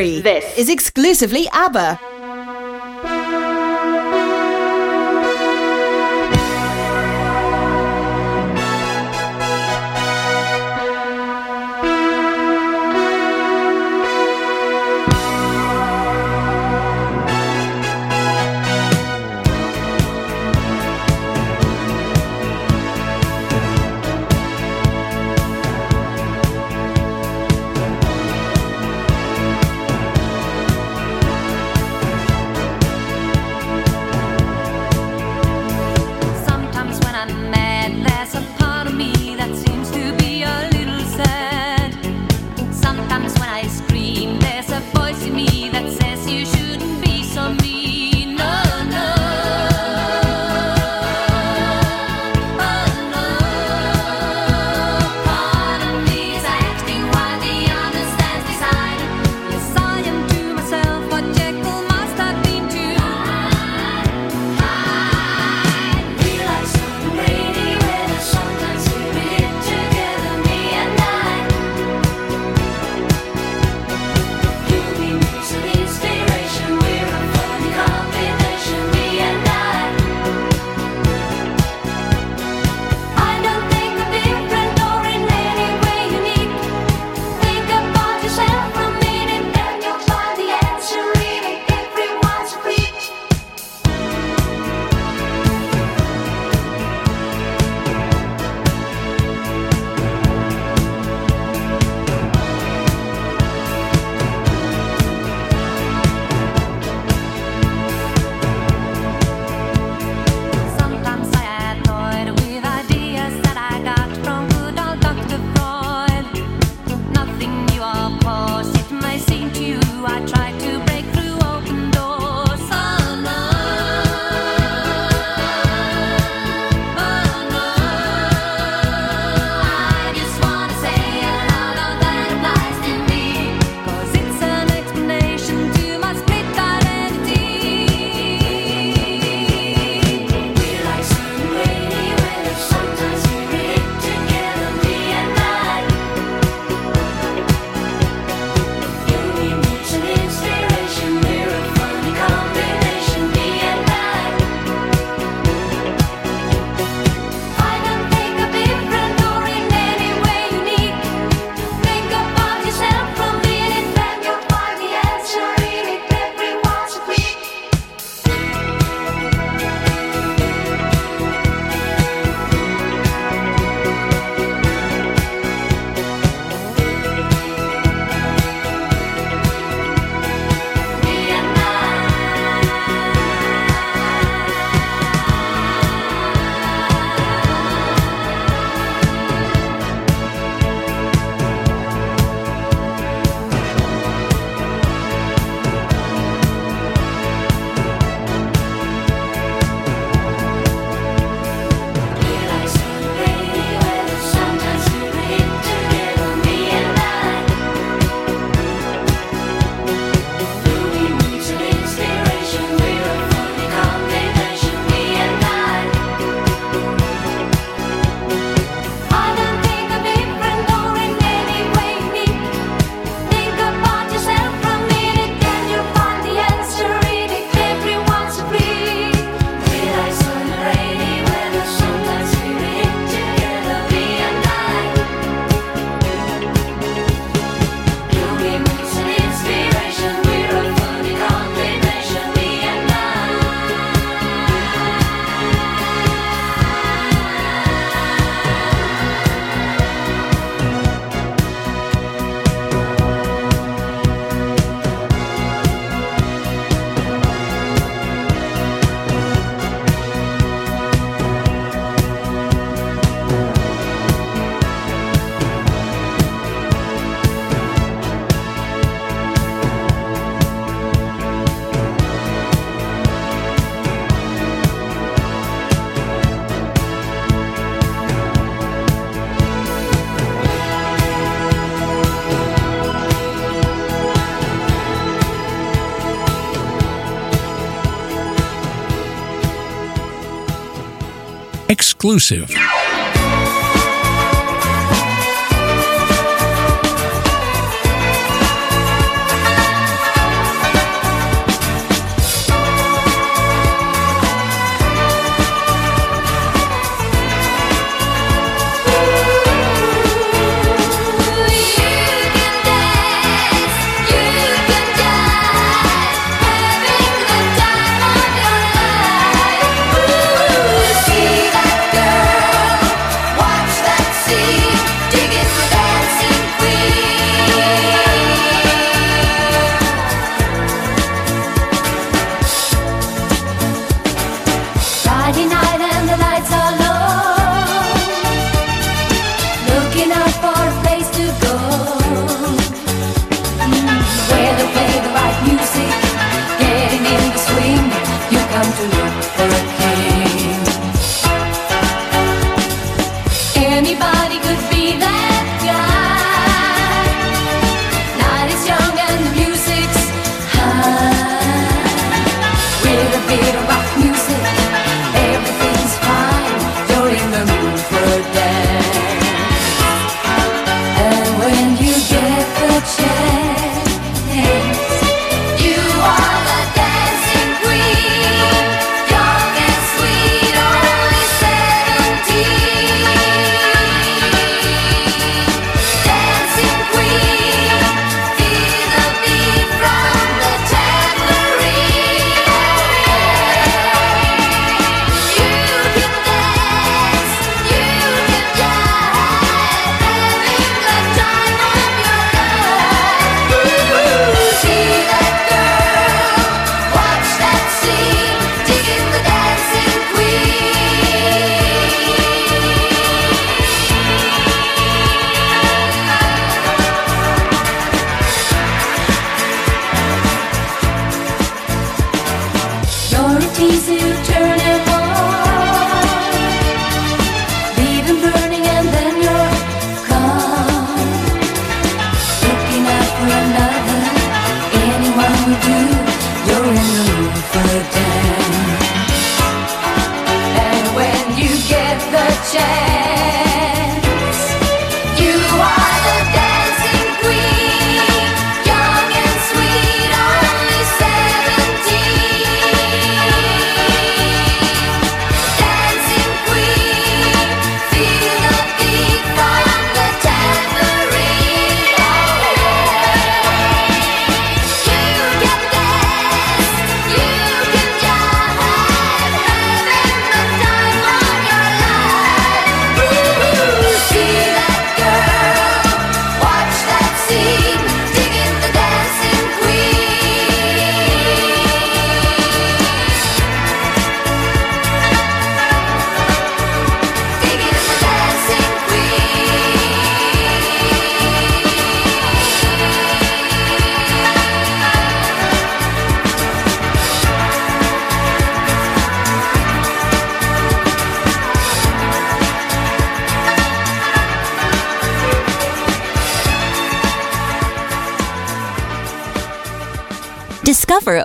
S4: Free. This is exclusively ABBA.
S1: exclusive.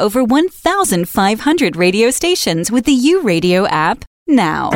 S21: over 1,500 radio stations with the U Radio app now.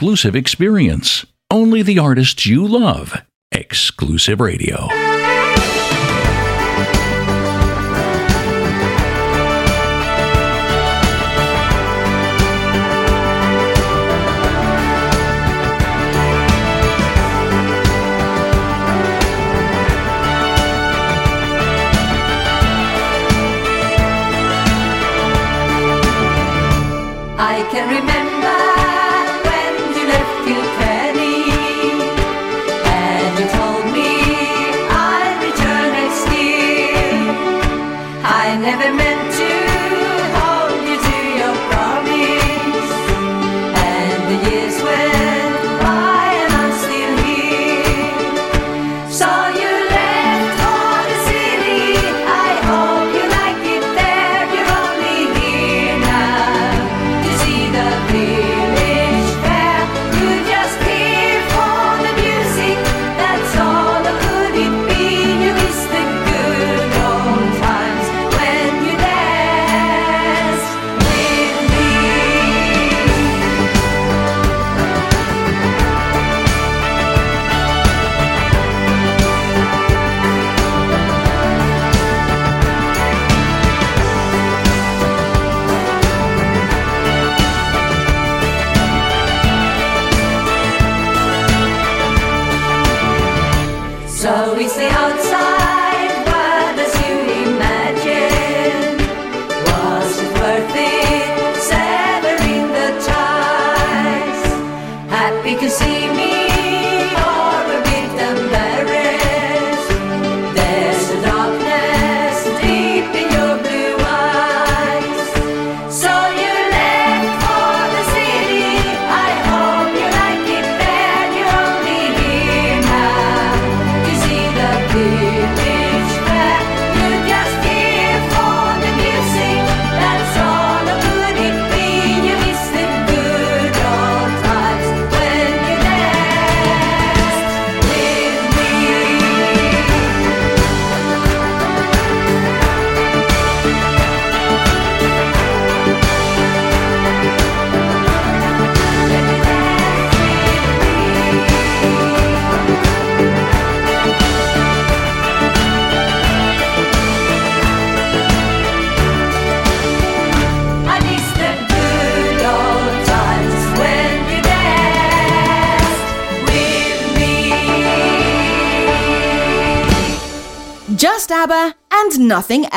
S1: exclusive experience. Only the artists you love. Exclusive Radio.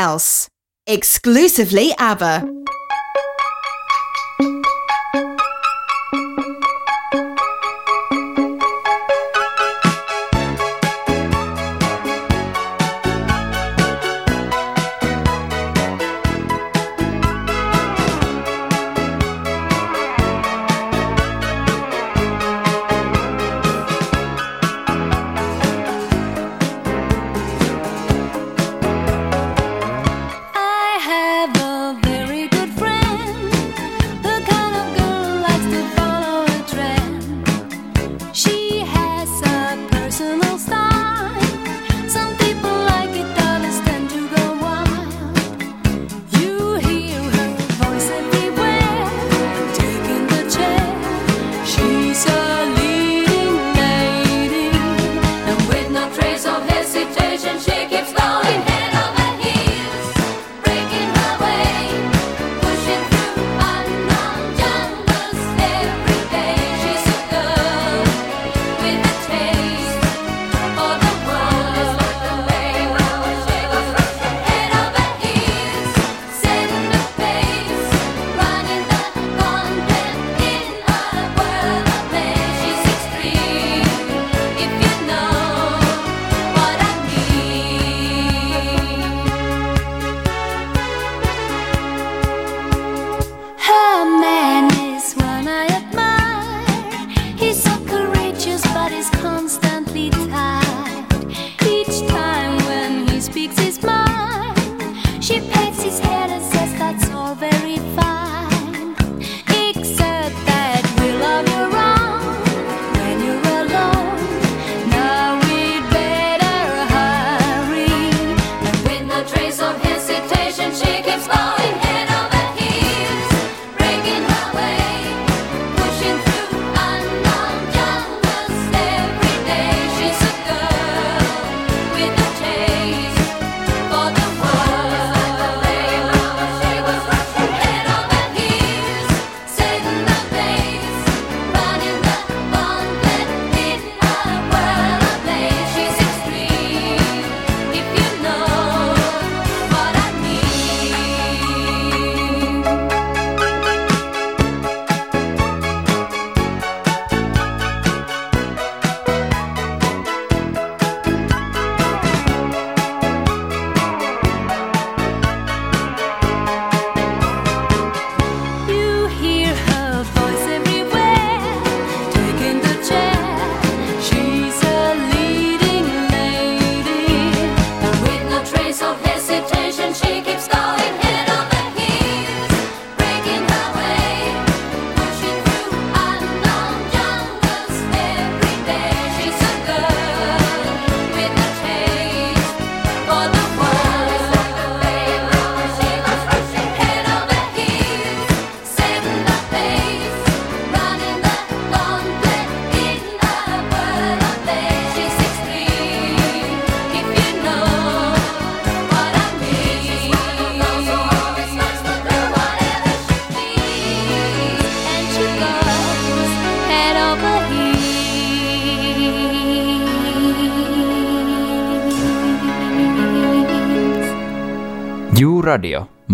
S4: else. Exclusively ABBA.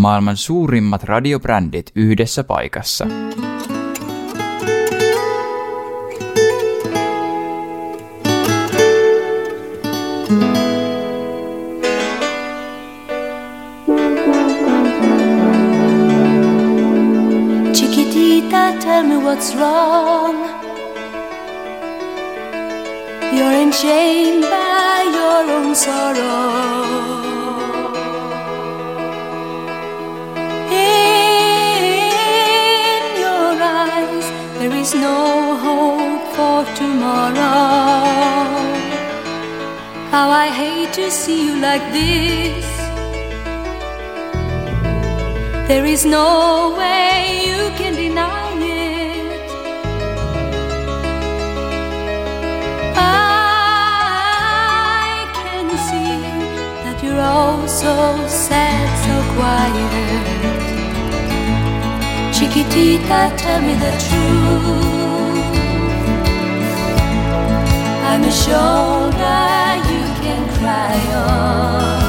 S4: maailman suurimmat radiobrändit yhdessä paikassa.
S1: is no way you can deny it. I can see that you're all so sad, so quiet. Chiquitita, tell me the truth. I'm a shoulder you can cry on.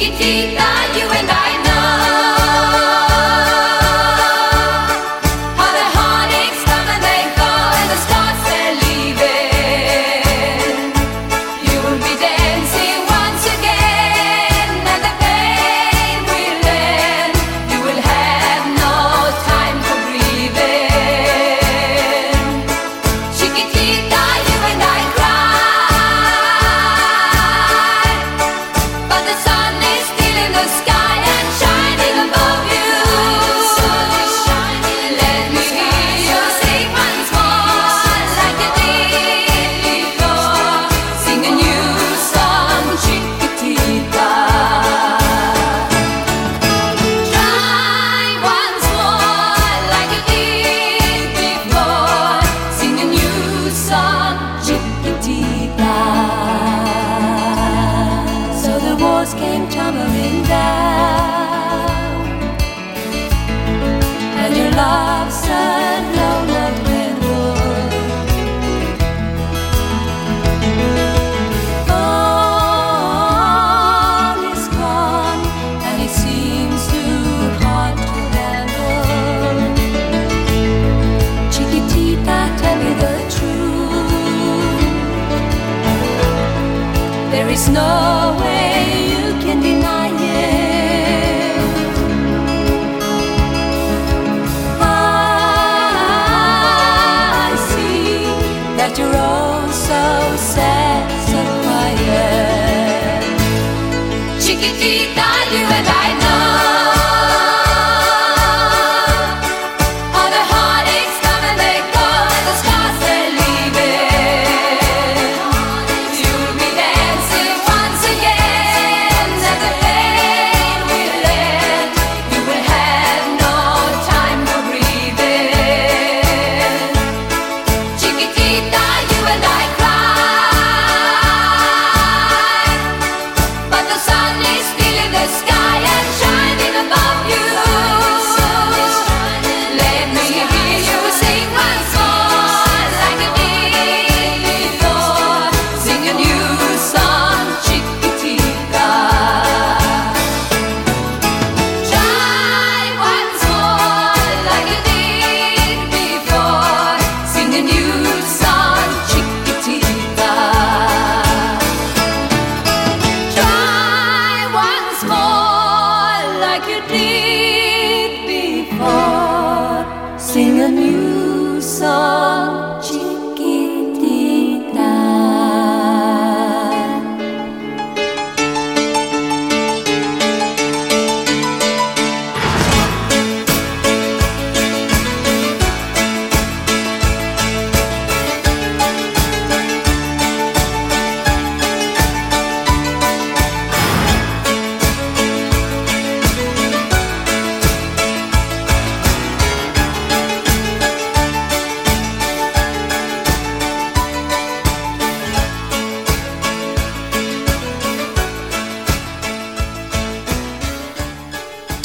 S1: Chiquitita, you and I.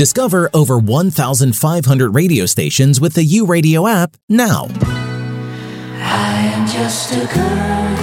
S22: Discover over 1,500 radio stations with the U Radio app now.
S4: I am just a girl,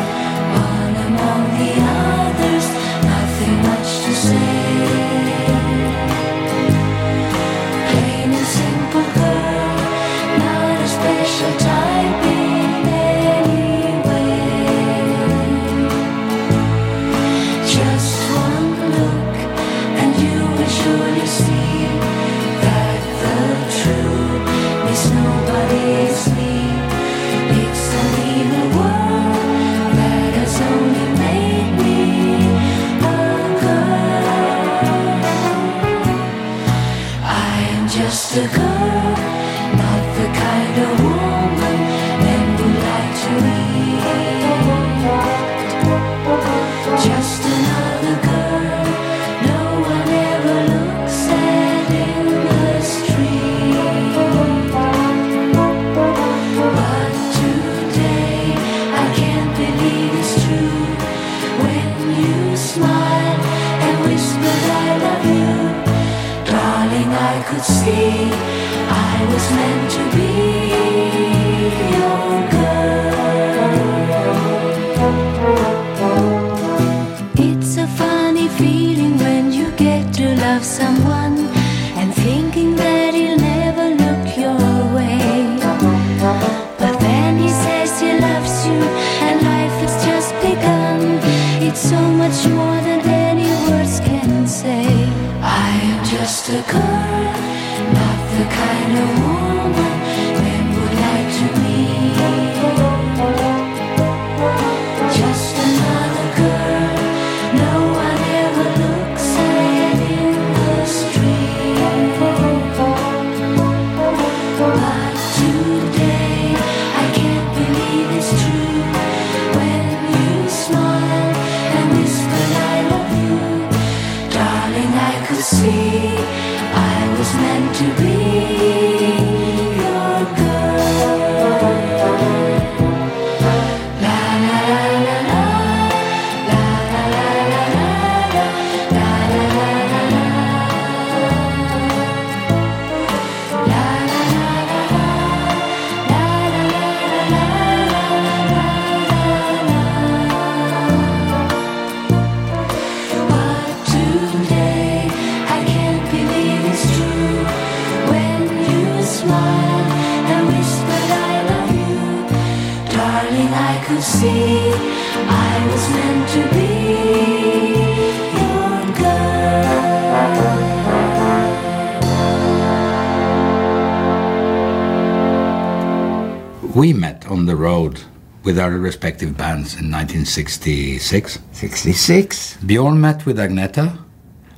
S13: with our respective bands in 1966. 66. Bjorn met with Agneta.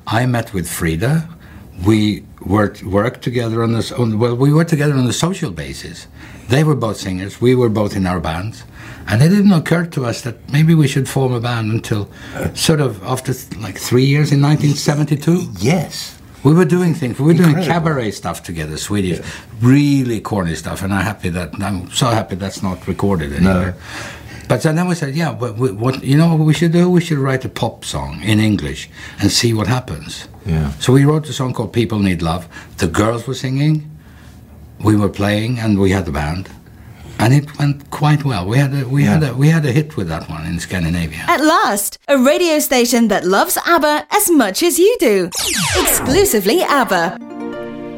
S13: I met with Frida. We worked worked together on this. On, well, we worked together on a social basis. They were both singers. We were both in our bands, and it didn't occur to us that maybe we should form a band until sort of after like three years in 1972. Yes. We were doing things. We were doing cabaret stuff together, Swedish, really corny stuff, and I'm happy that I'm so happy that's not recorded anywhere. But then we said, yeah, but we, what you know what we should do? We should write a pop song in English and see what happens.
S23: Yeah.
S13: So we wrote a song called "People Need Love." The girls were singing, we were playing, and we had a band, and it went quite well. We had a, we had a, we had a hit with that one in Scandinavia.
S5: At last, a radio station that loves ABBA as much as you do. Exclusively ABBA.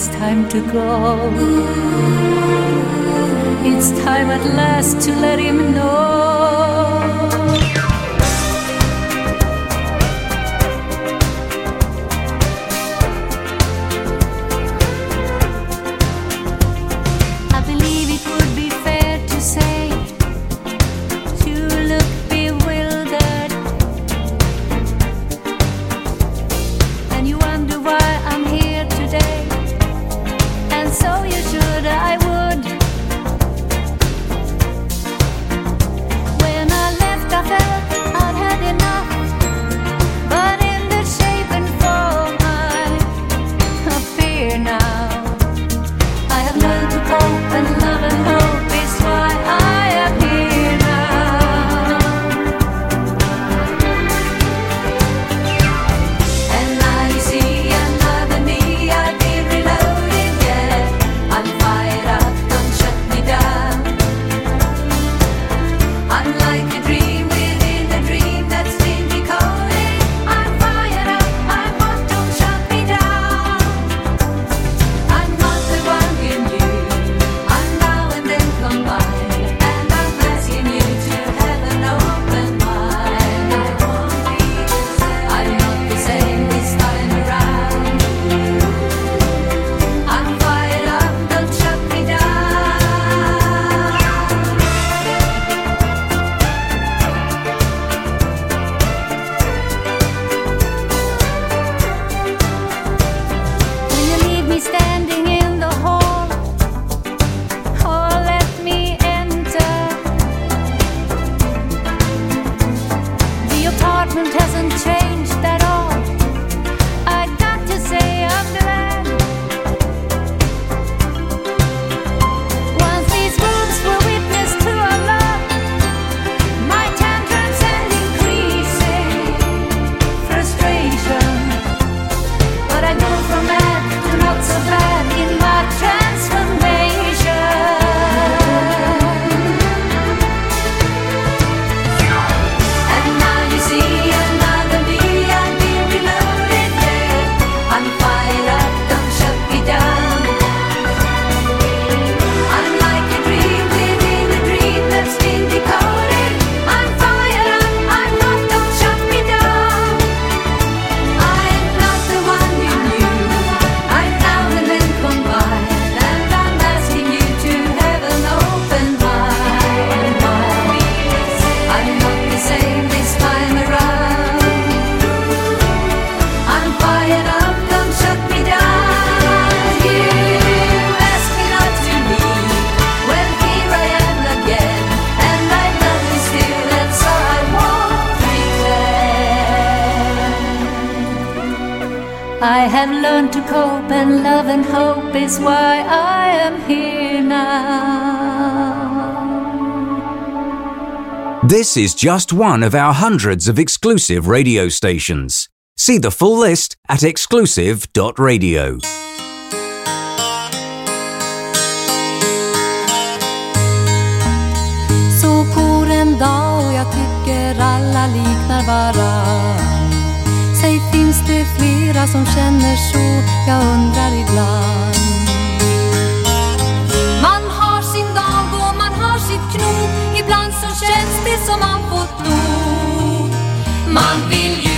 S4: it's time to go. It's time at last to let him know.
S18: This is just one of our hundreds of exclusive radio stations. See the full list at exclusive.radio.
S1: Så går en dag och jag tycker alla liknar varann. Säg finns det flera som känner så, jag undrar ibland. Man vill ju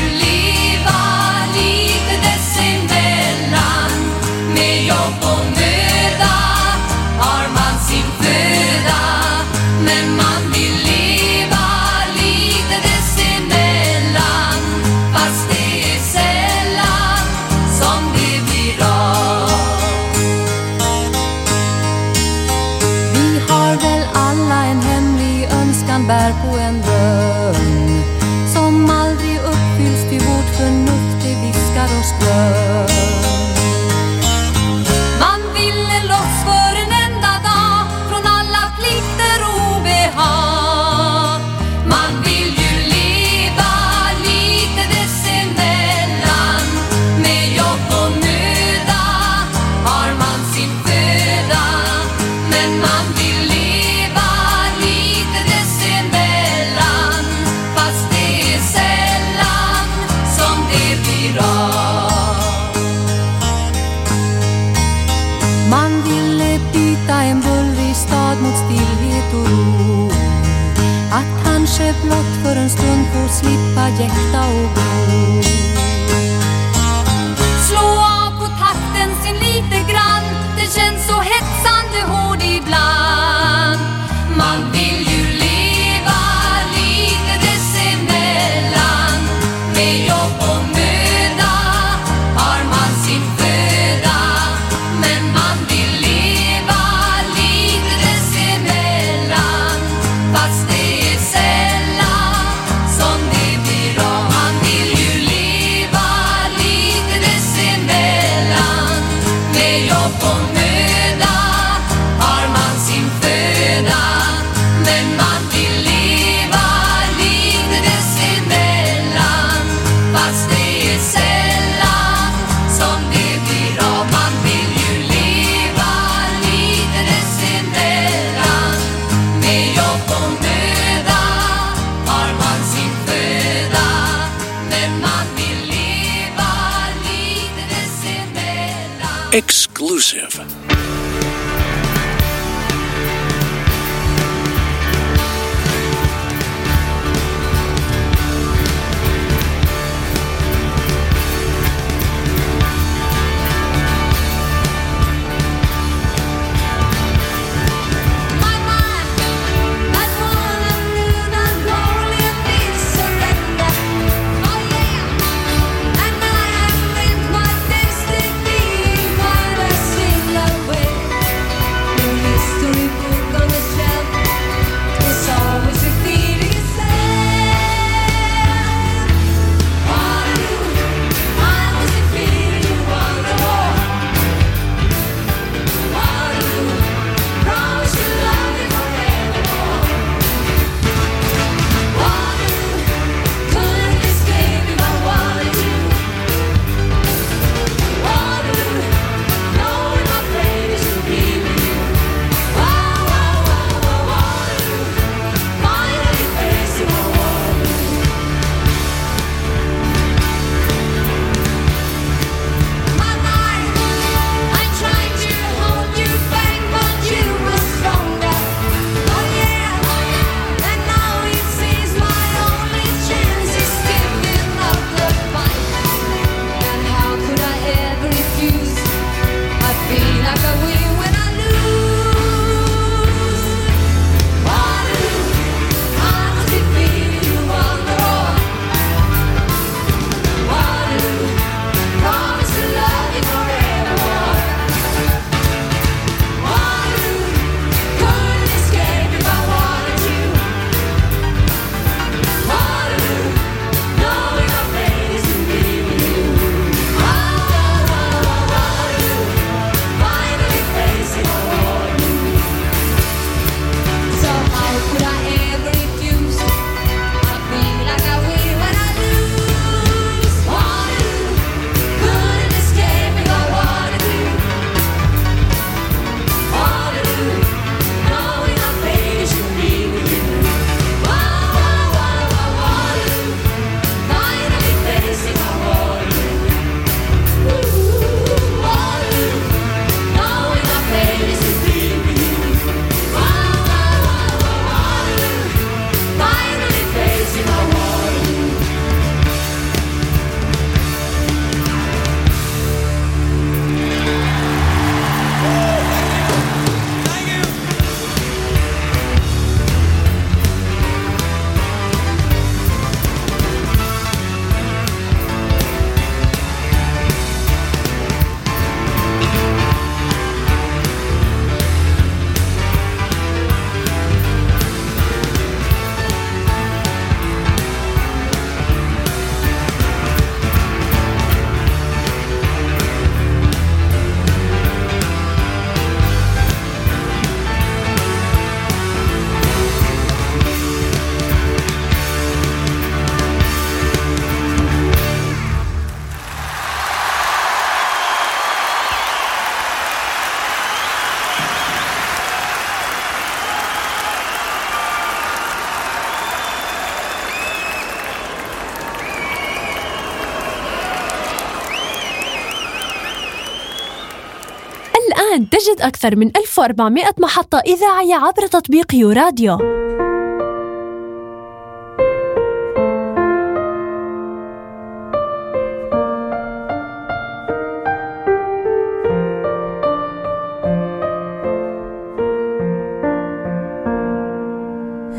S24: تجد أكثر من 1400 محطة إذاعية عبر تطبيق يو راديو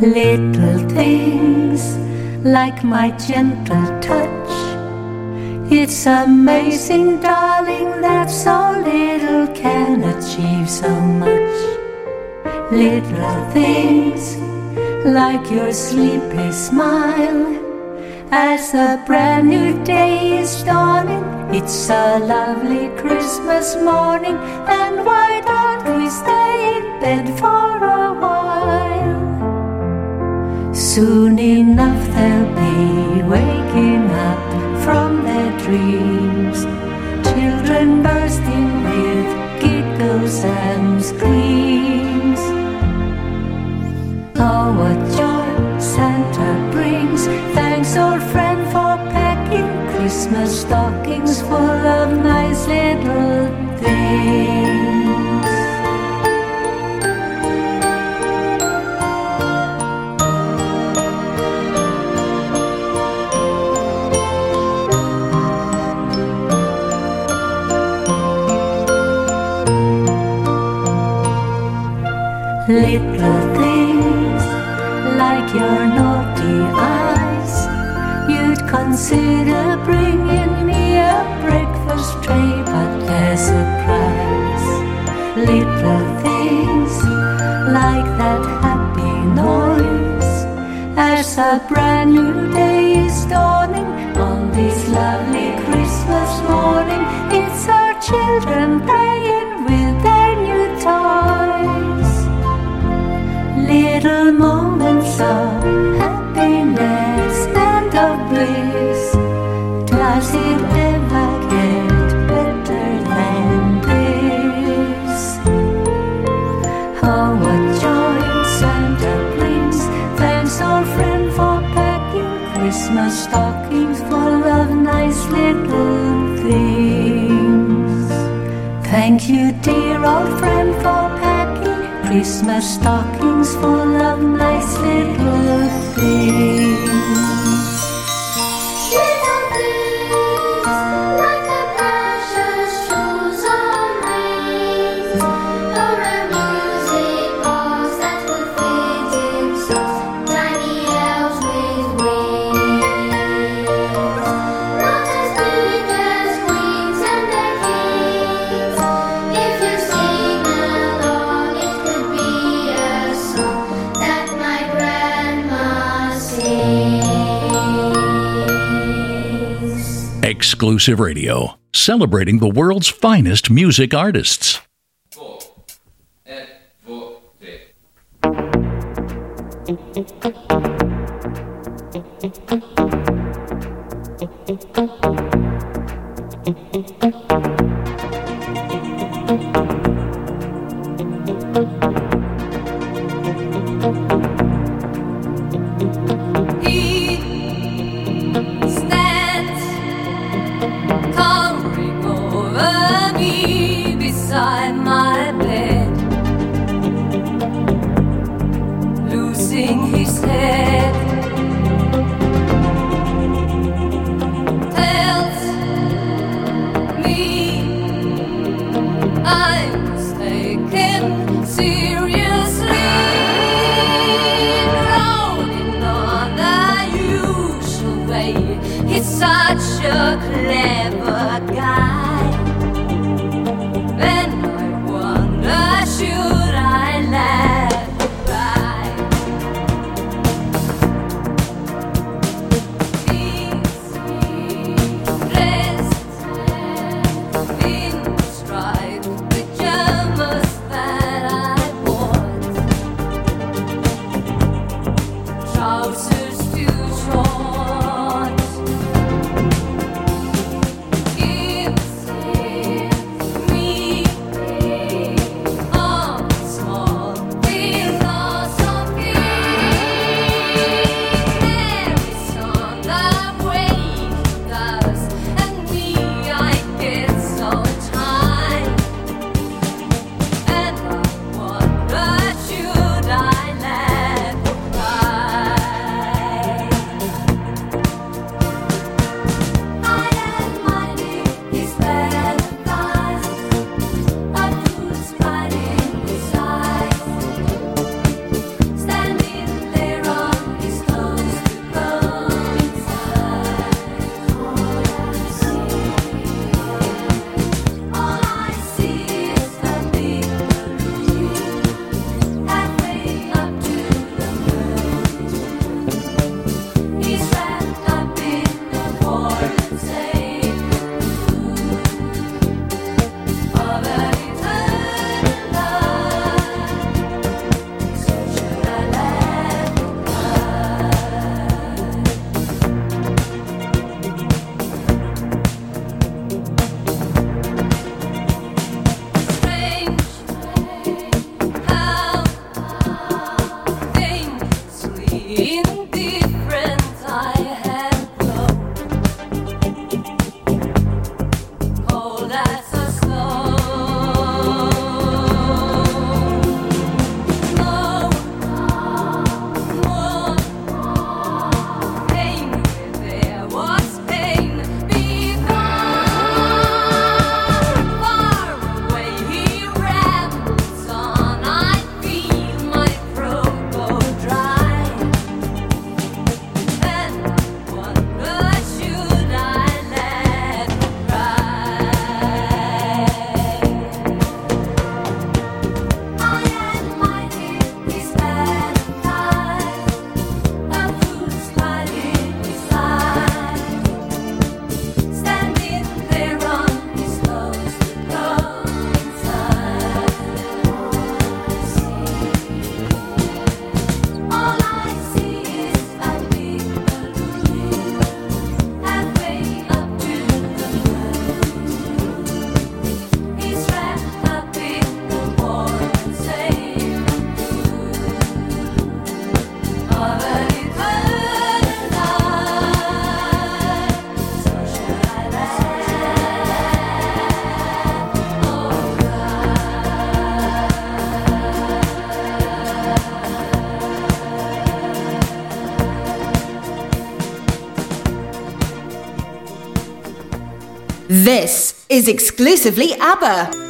S19: Little things like my gentle touch. It's amazing, darling, achieve so much. Little things like your sleepy smile. As a brand new day is dawning, it's a lovely Christmas morning, and why don't we stay in bed for a while? Soon enough they'll be waking up from their dreams. Bringing me a breakfast tray, but there's a price. Little things like that happy noise as a brand new day Christmas stockings full of nice little things. Thank you, dear old friend, for packing Christmas stockings full of nice little things.
S1: Exclusive Radio, celebrating the world's finest music artists.
S4: This is exclusively ABBA.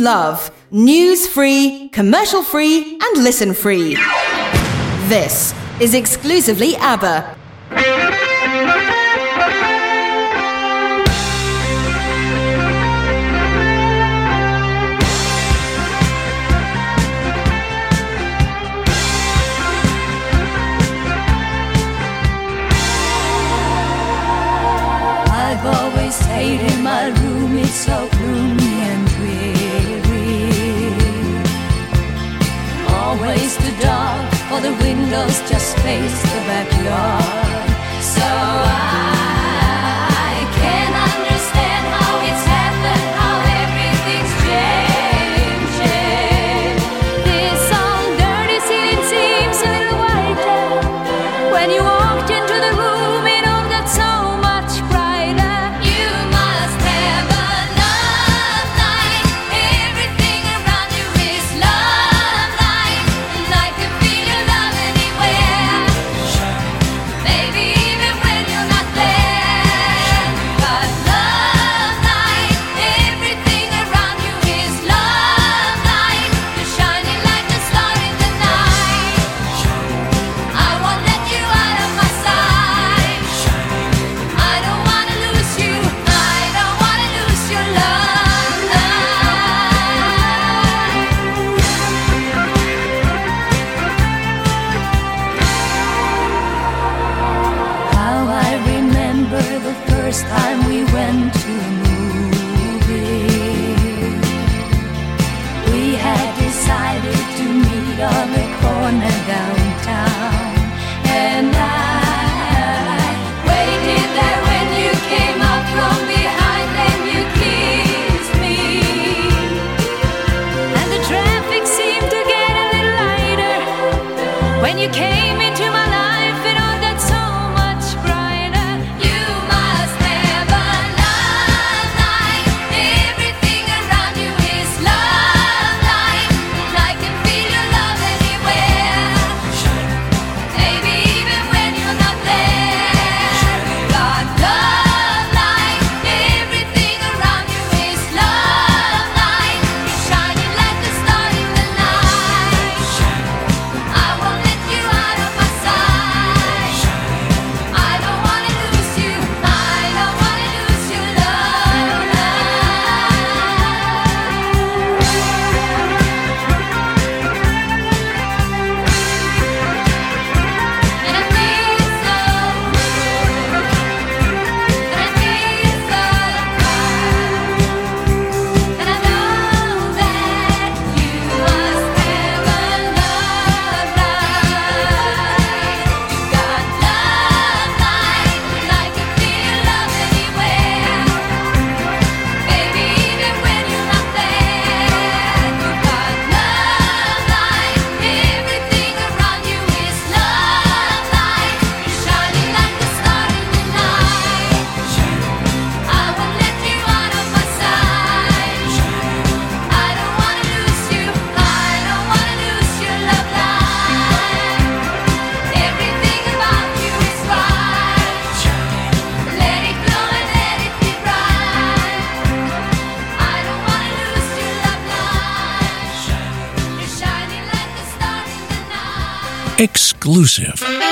S4: love. News free, commercial free, and listen free. This is exclusively ABBA.
S1: Exclusive.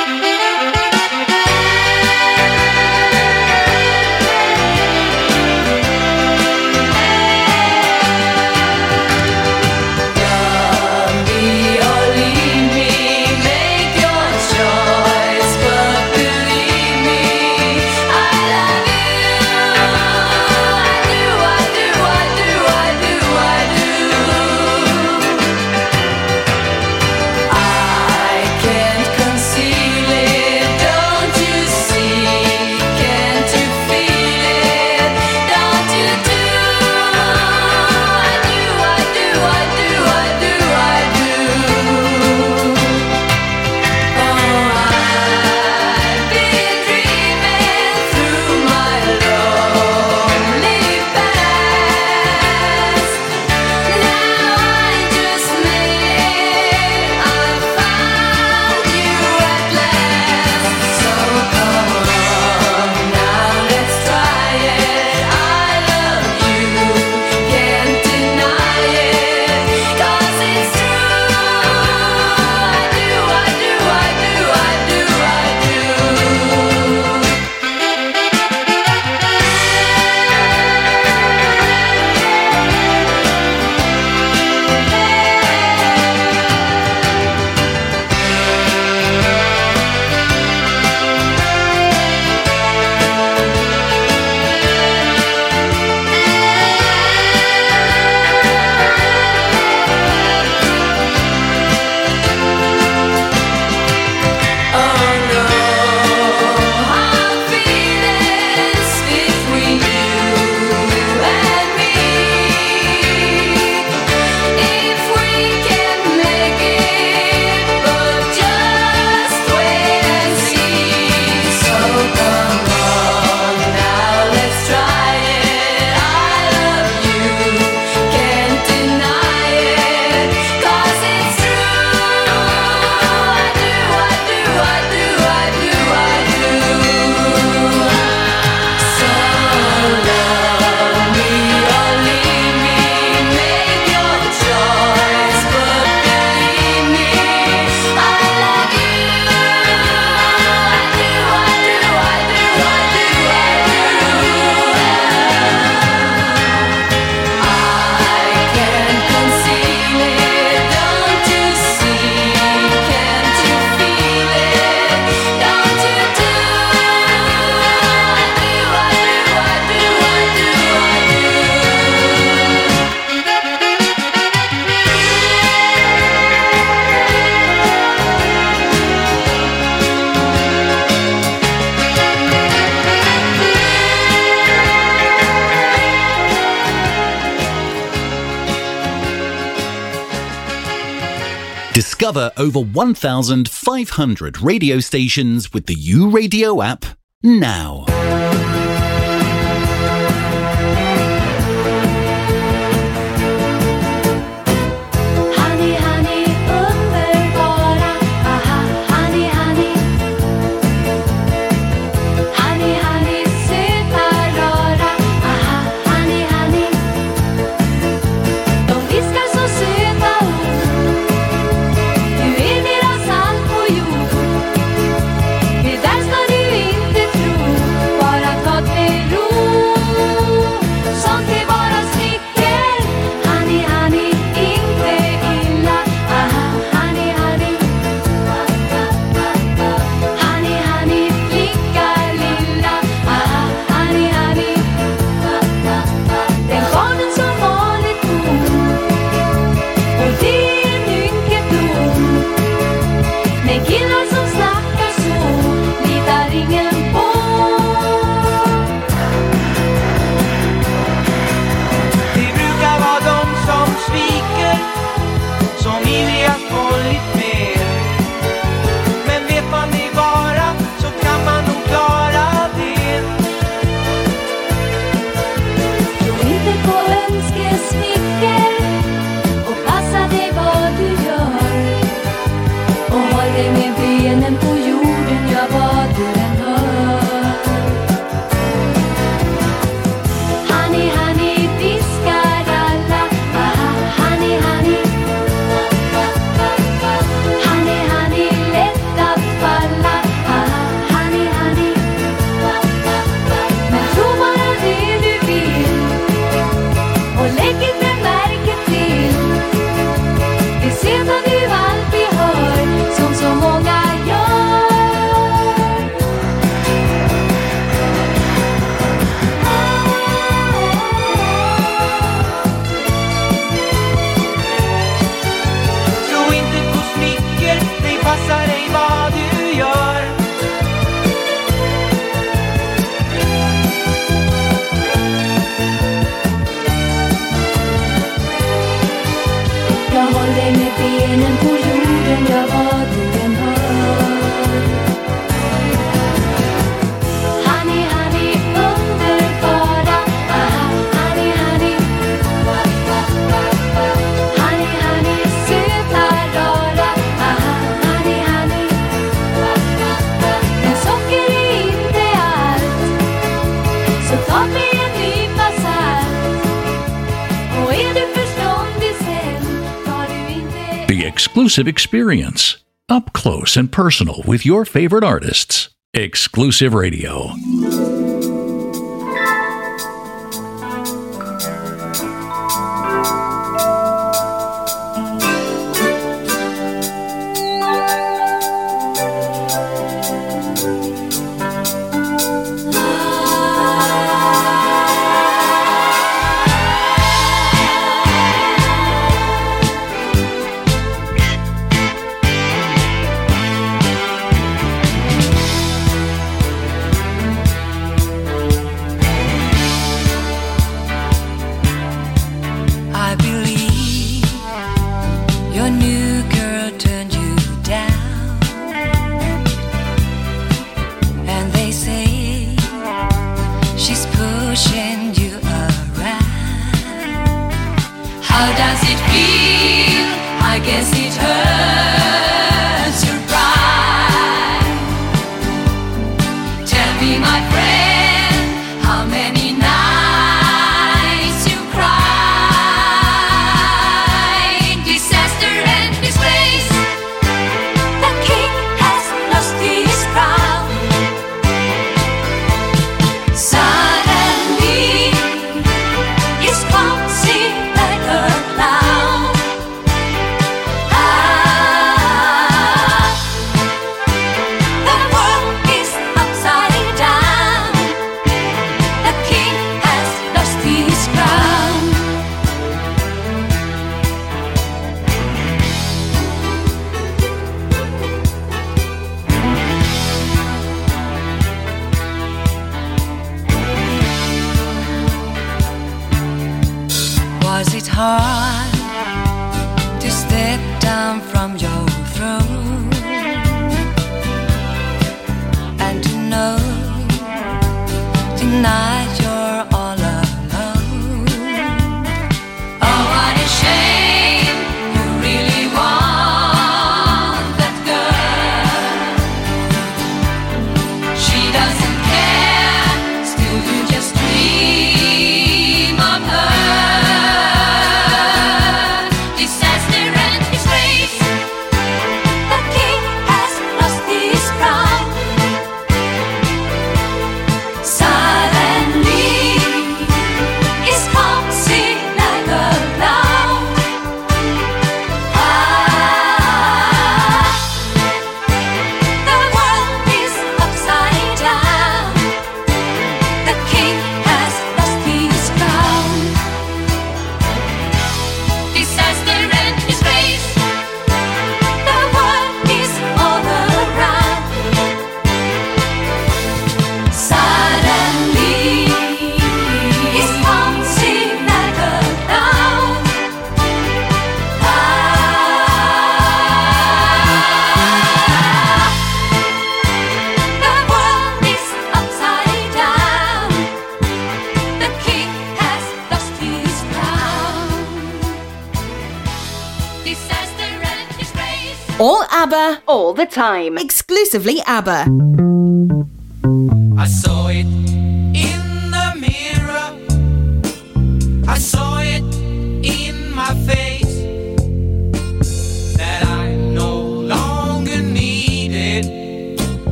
S1: Discover over 1,500 radio stations with the U Radio app now.
S4: immersive experience, up close and personal with your favorite artists. Exclusive Radio.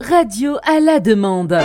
S1: Radio, à la demande.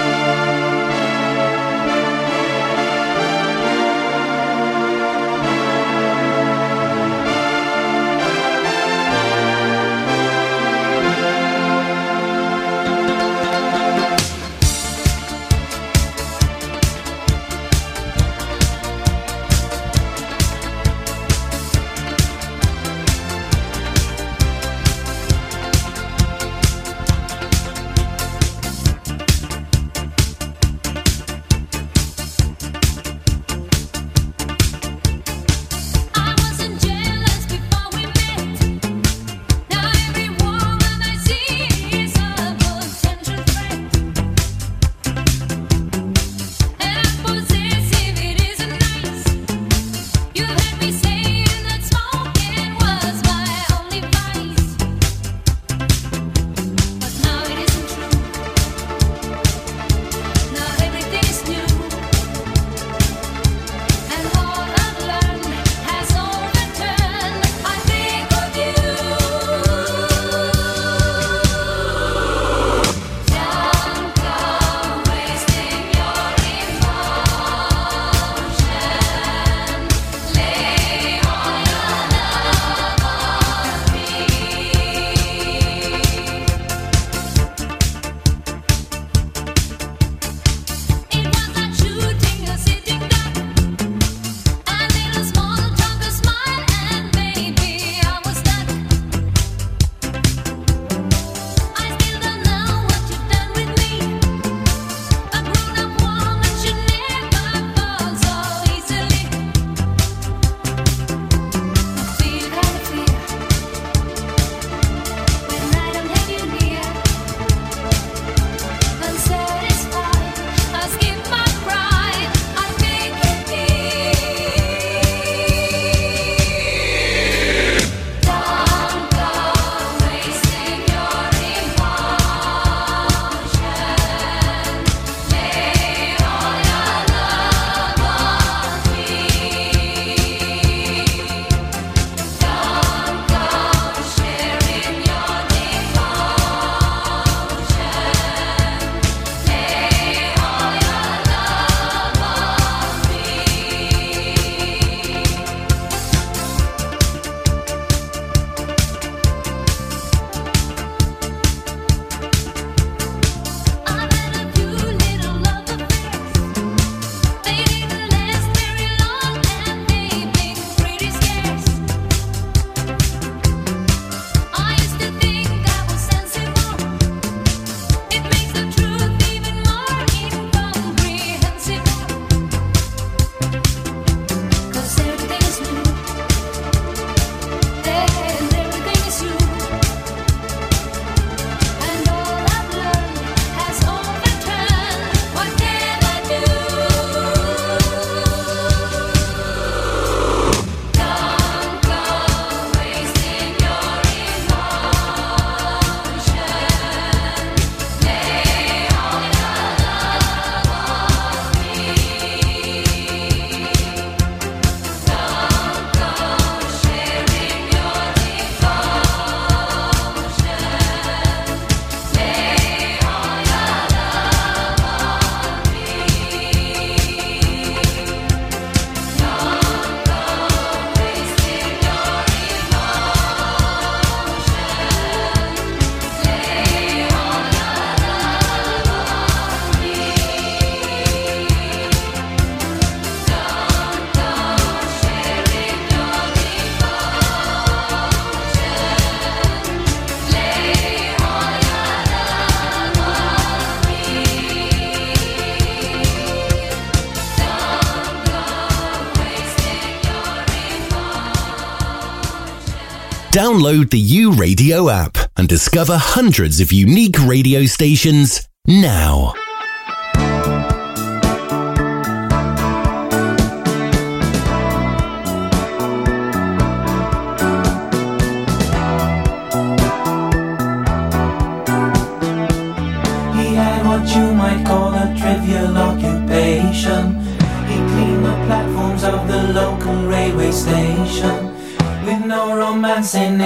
S22: Download the U Radio app and discover hundreds of unique radio stations now.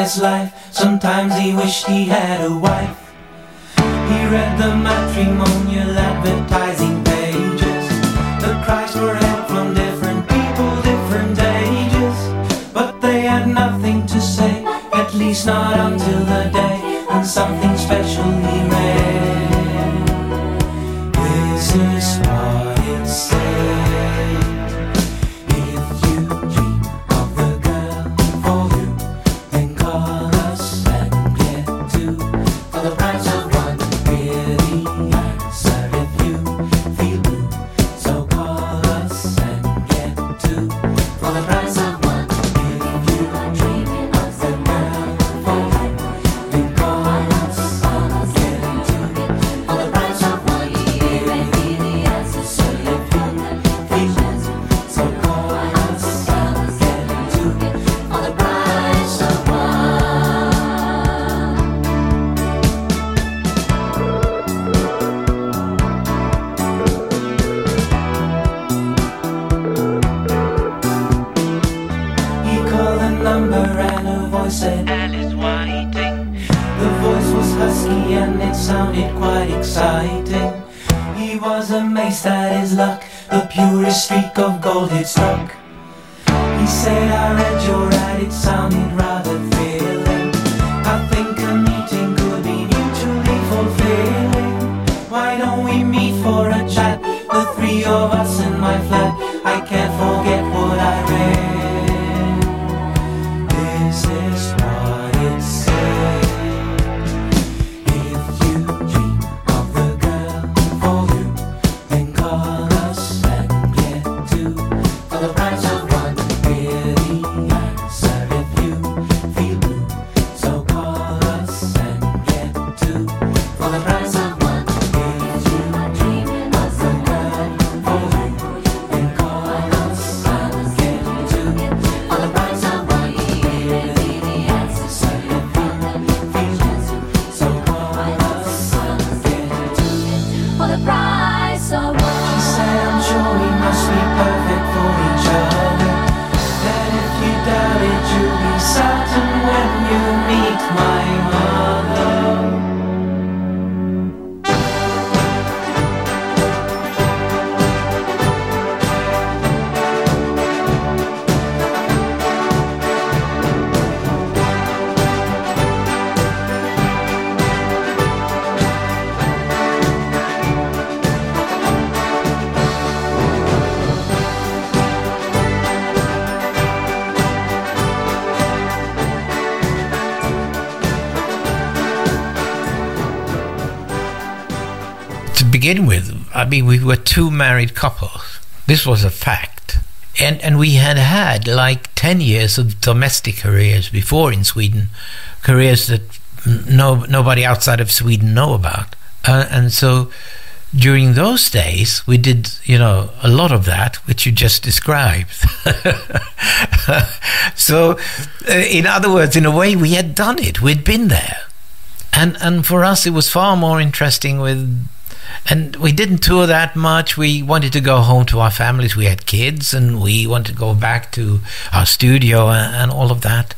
S25: His life, sometimes he wished he had a wife. He read the matrimonial
S17: begin with, I mean, we were two married couples. This was a fact. And, and we had had like 10 years of domestic careers before in Sweden, careers that no, nobody outside of Sweden know about. Uh, and so during those days, we did, you know, a lot of that, which you just described. so, uh, in other words, in a way, we had done it. We'd been there. And, and for us, it was far more interesting with and we didn't tour that much. We wanted to go home to our families. We had kids, and we wanted to go back to our studio and, and all of that.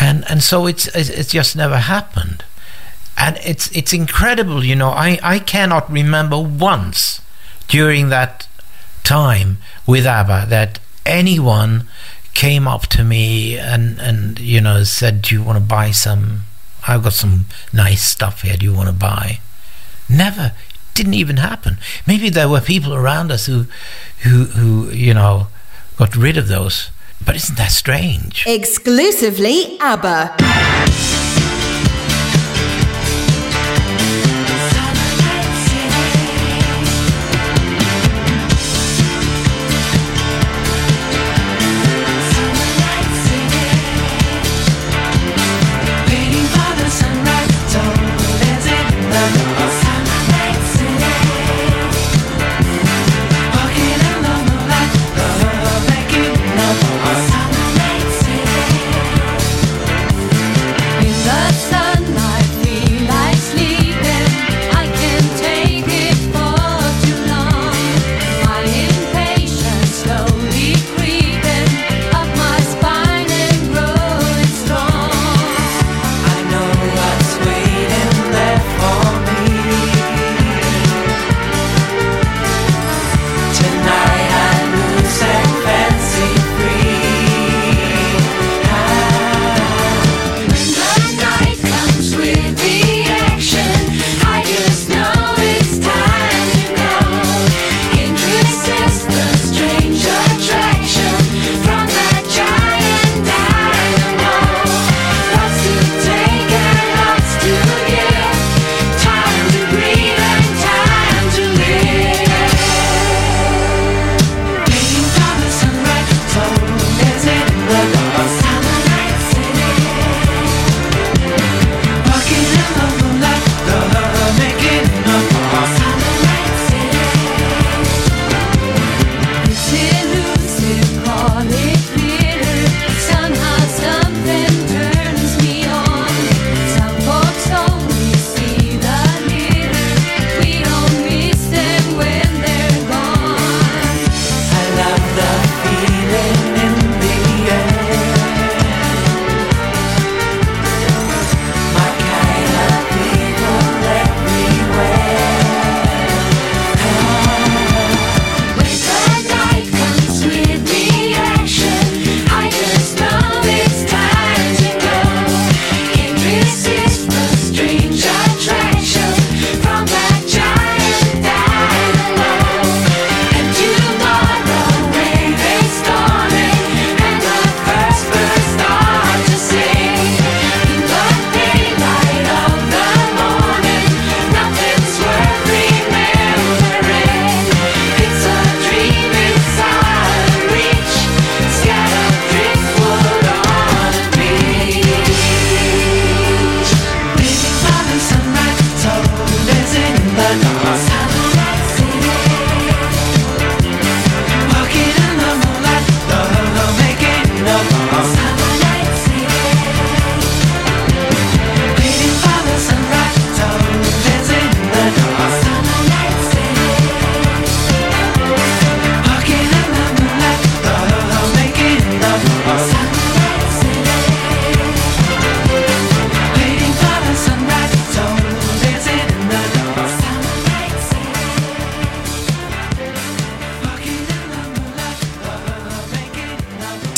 S17: And and so it's it's it's just never happened. And it's it's incredible, you know. I I cannot remember once during that time with ABBA that anyone came up to me and and you know said, "Do you want to buy some? I've got some nice stuff here. Do you want to buy?" Never. Didn't even happen. Maybe there were people around us who, who, who, you know, got rid of those. But isn't that strange?
S5: Exclusively ABBA.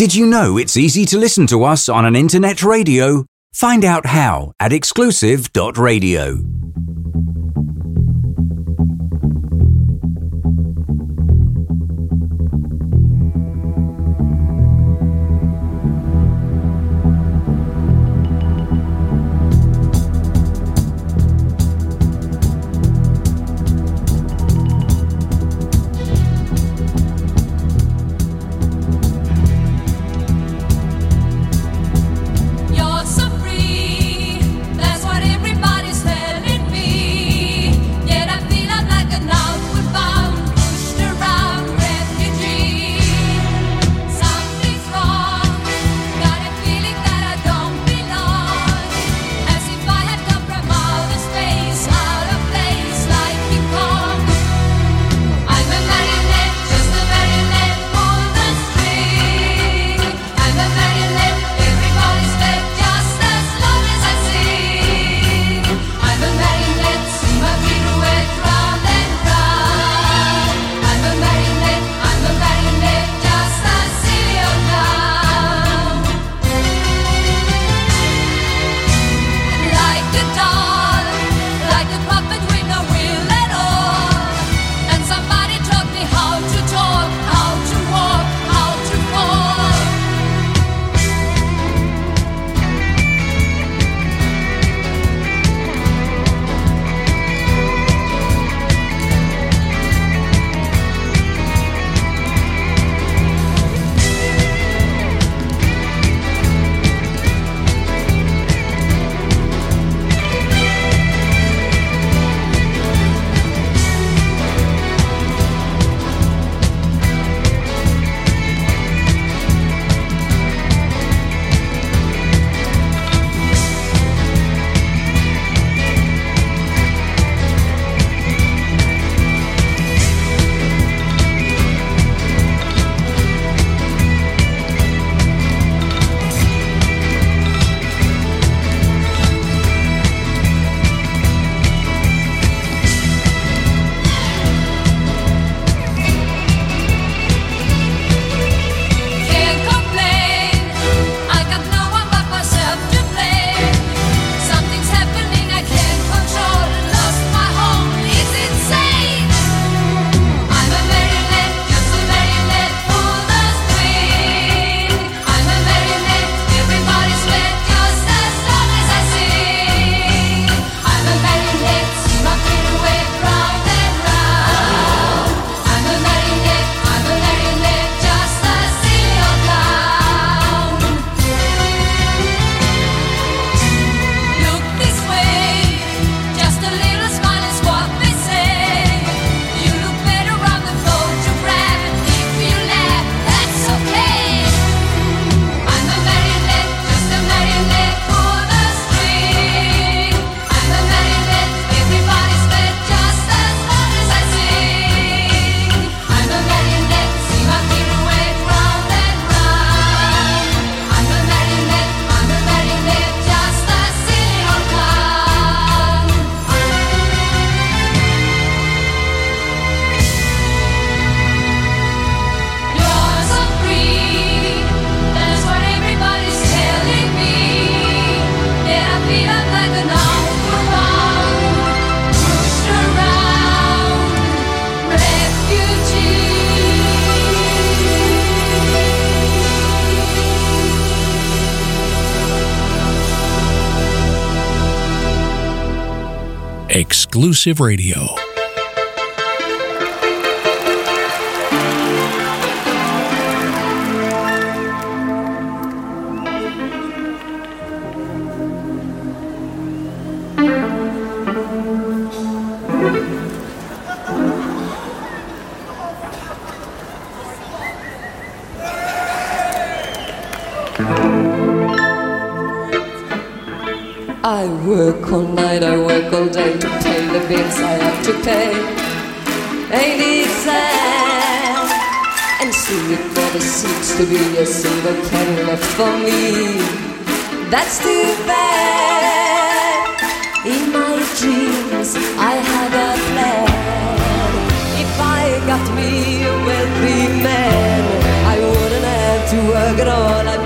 S1: Did you know it's easy to listen to us on an internet radio? Find out how at exclusive.radio.
S6: Progressive Radio.
S19: to be a single can left for me. That's too bad. In my dreams, I had a plan. If I got me a wealthy man, I wouldn't have to work at all. I'd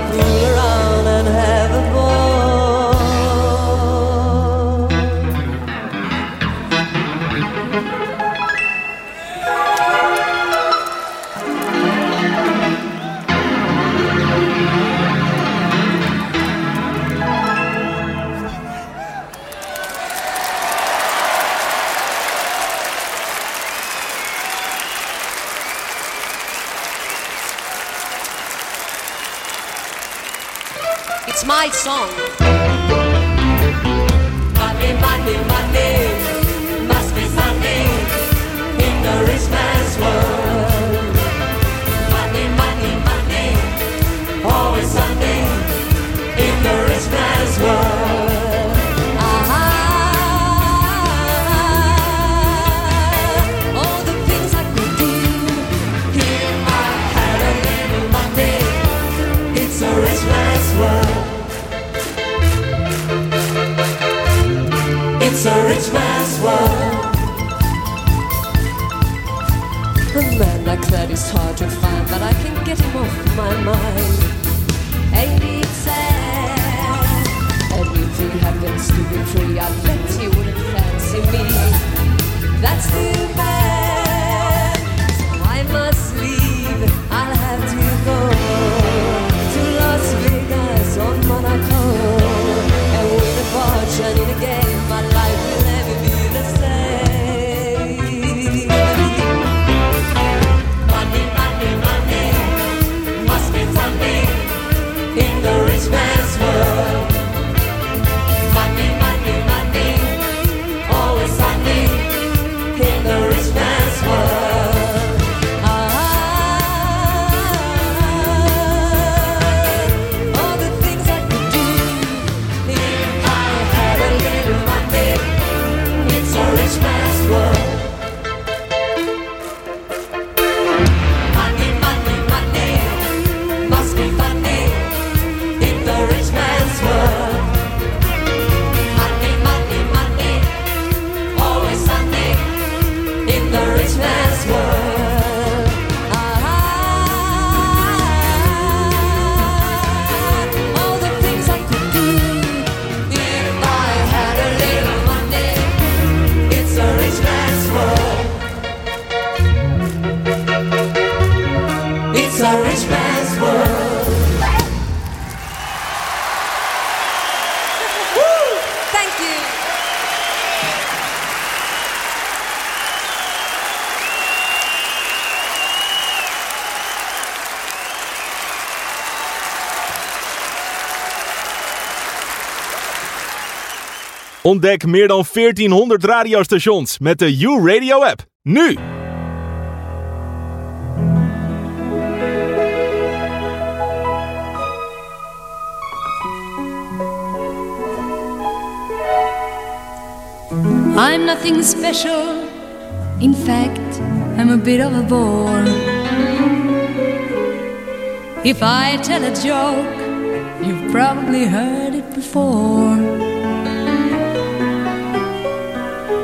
S26: Ontdek meer dan 1400 radiostations met de U-Radio app. Nu!
S1: I'm nothing special. In fact, I'm a bit of a bore. If I tell a joke, you've probably heard it before.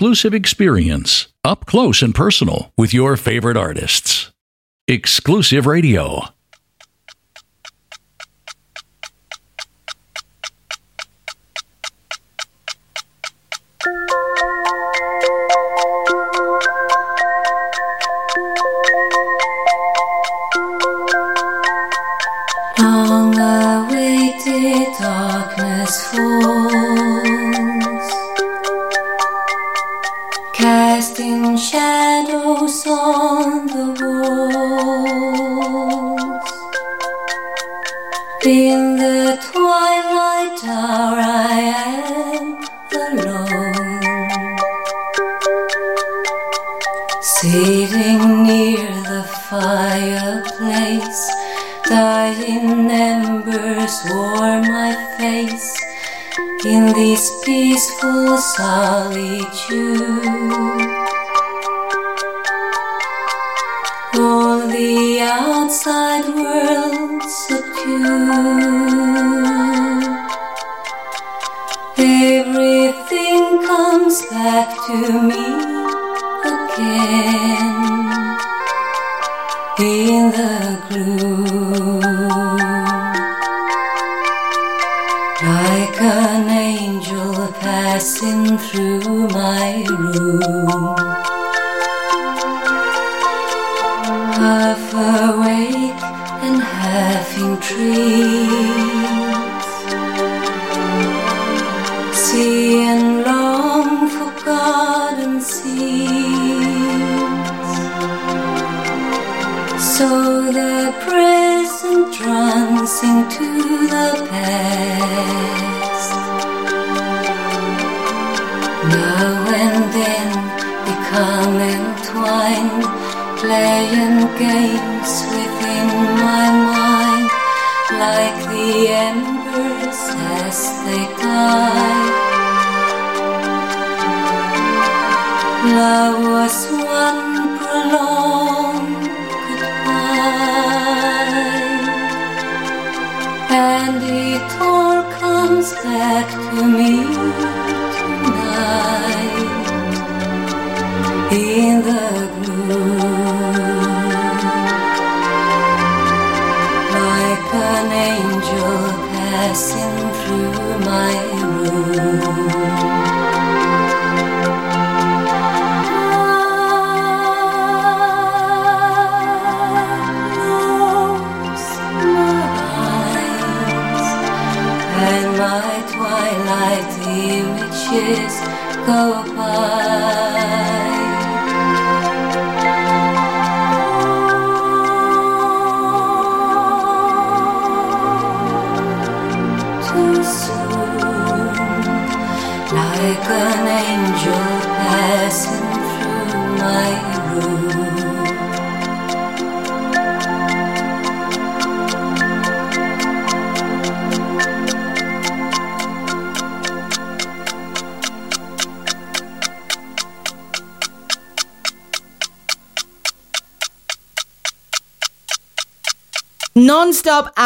S4: exclusive experience, up close and personal, with your favorite artists. Exclusive Radio.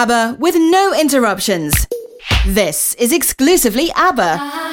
S5: ABBA with no interruptions. This is exclusively ABBA.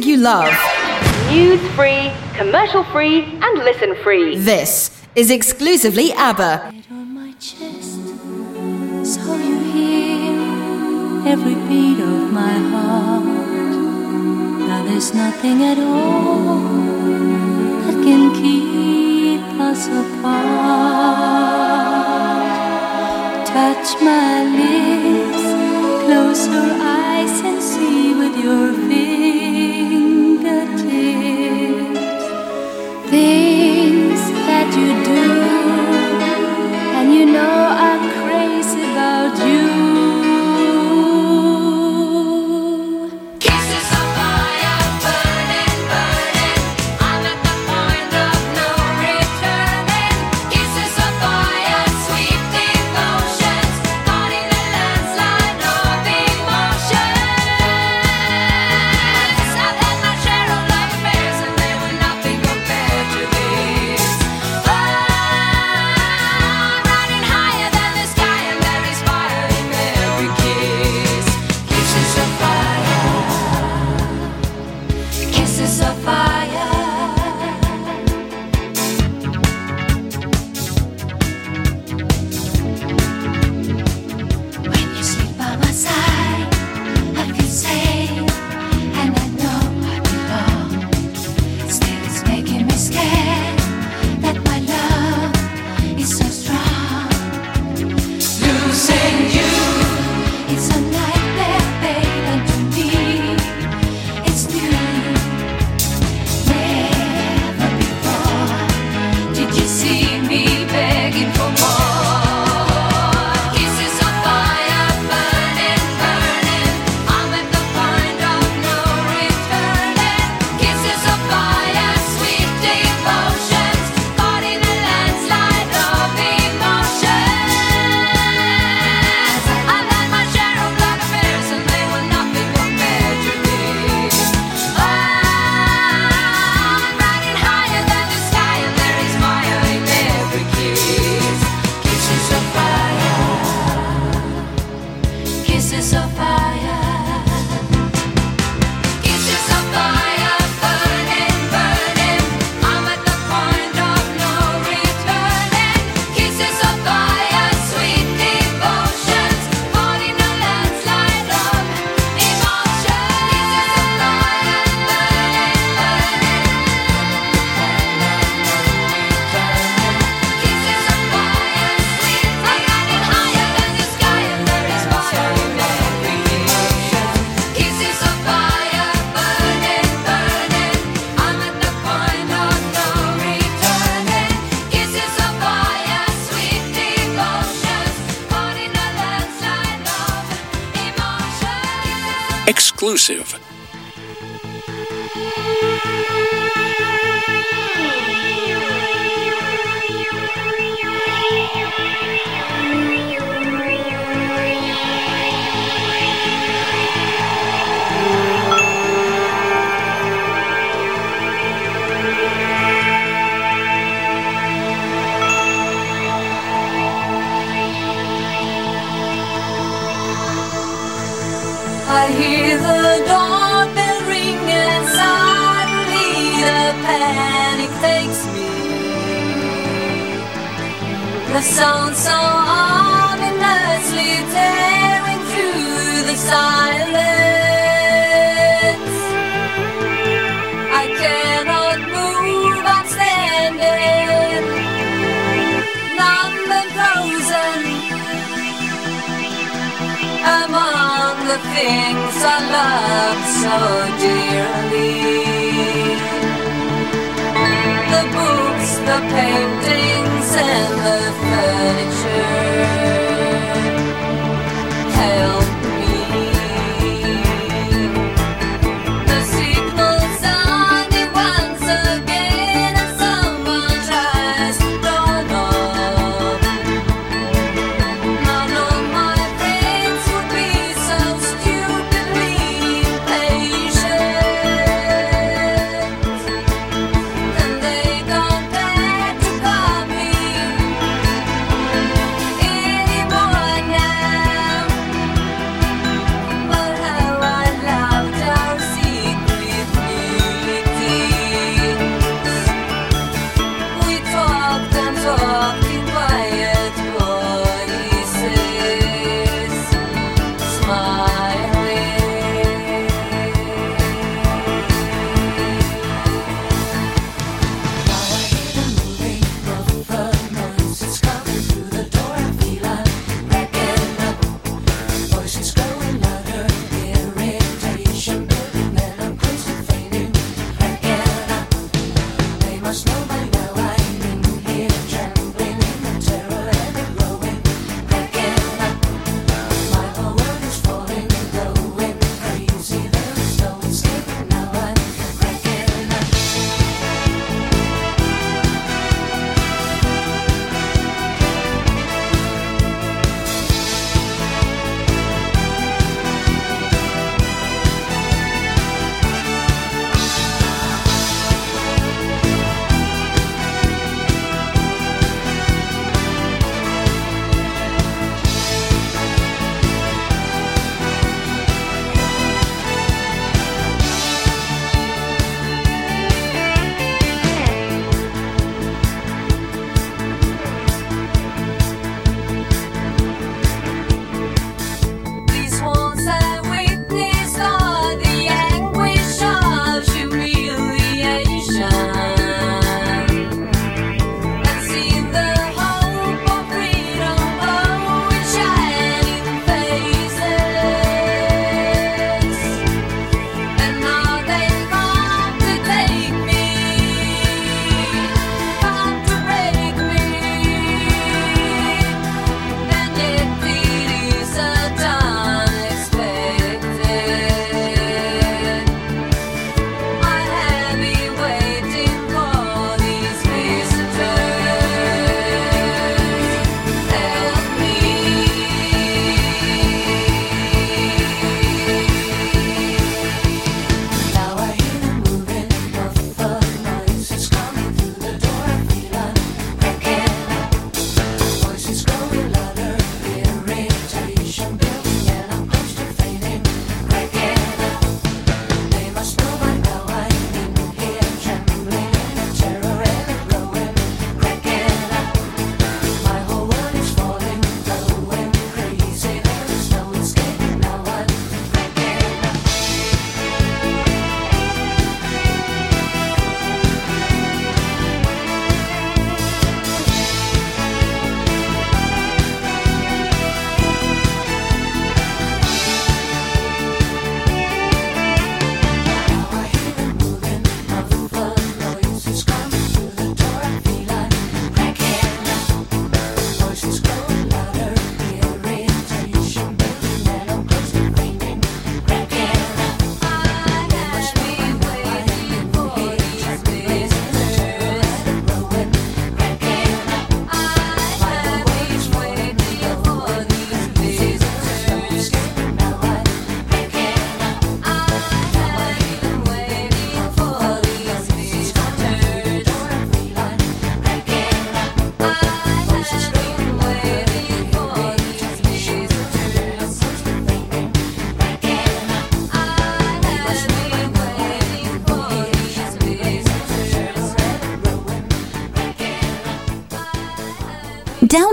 S4: music you love.
S5: News free, commercial free, and listen free.
S4: This is exclusively ABBA.
S1: Chest, so you hear every beat of my heart. Now there's nothing at all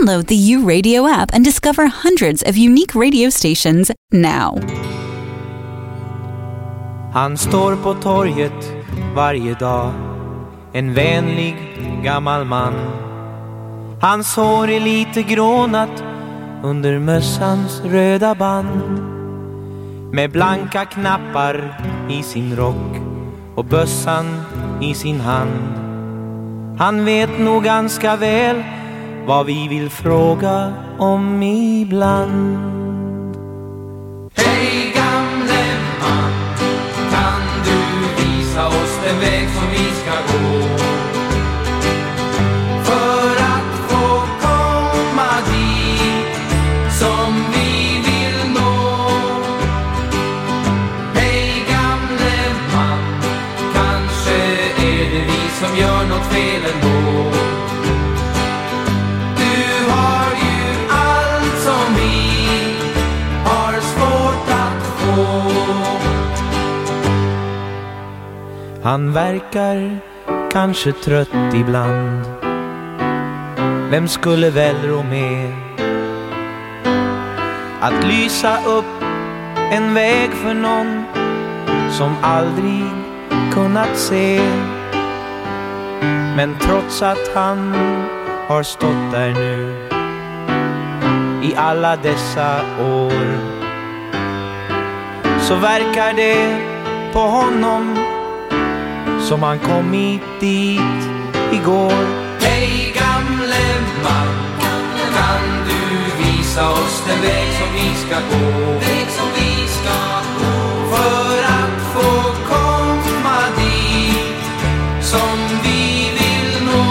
S21: Download the U Radio app and discover hundreds of unique radio stations now.
S25: Han står på torget varje dag En vänlig gammal man. Hans hår är lite grånat under mössans röda band. Med blanka knappar i sin rock och bössan i sin hand. Han vet nog ganska väl vad vi vill fråga om ibland.
S15: Kanske
S25: trött ibland. Vem skulle väl rå med Att lysa upp en väg för någon Som aldrig kunnat se? Men trots att han har stått där nu I alla dessa år Så verkar det på honom som han kommit dit igår.
S15: Hej gamle man, kan du visa oss den väg som vi ska gå? Väg som vi ska gå. För att få komma dit som vi vill nå.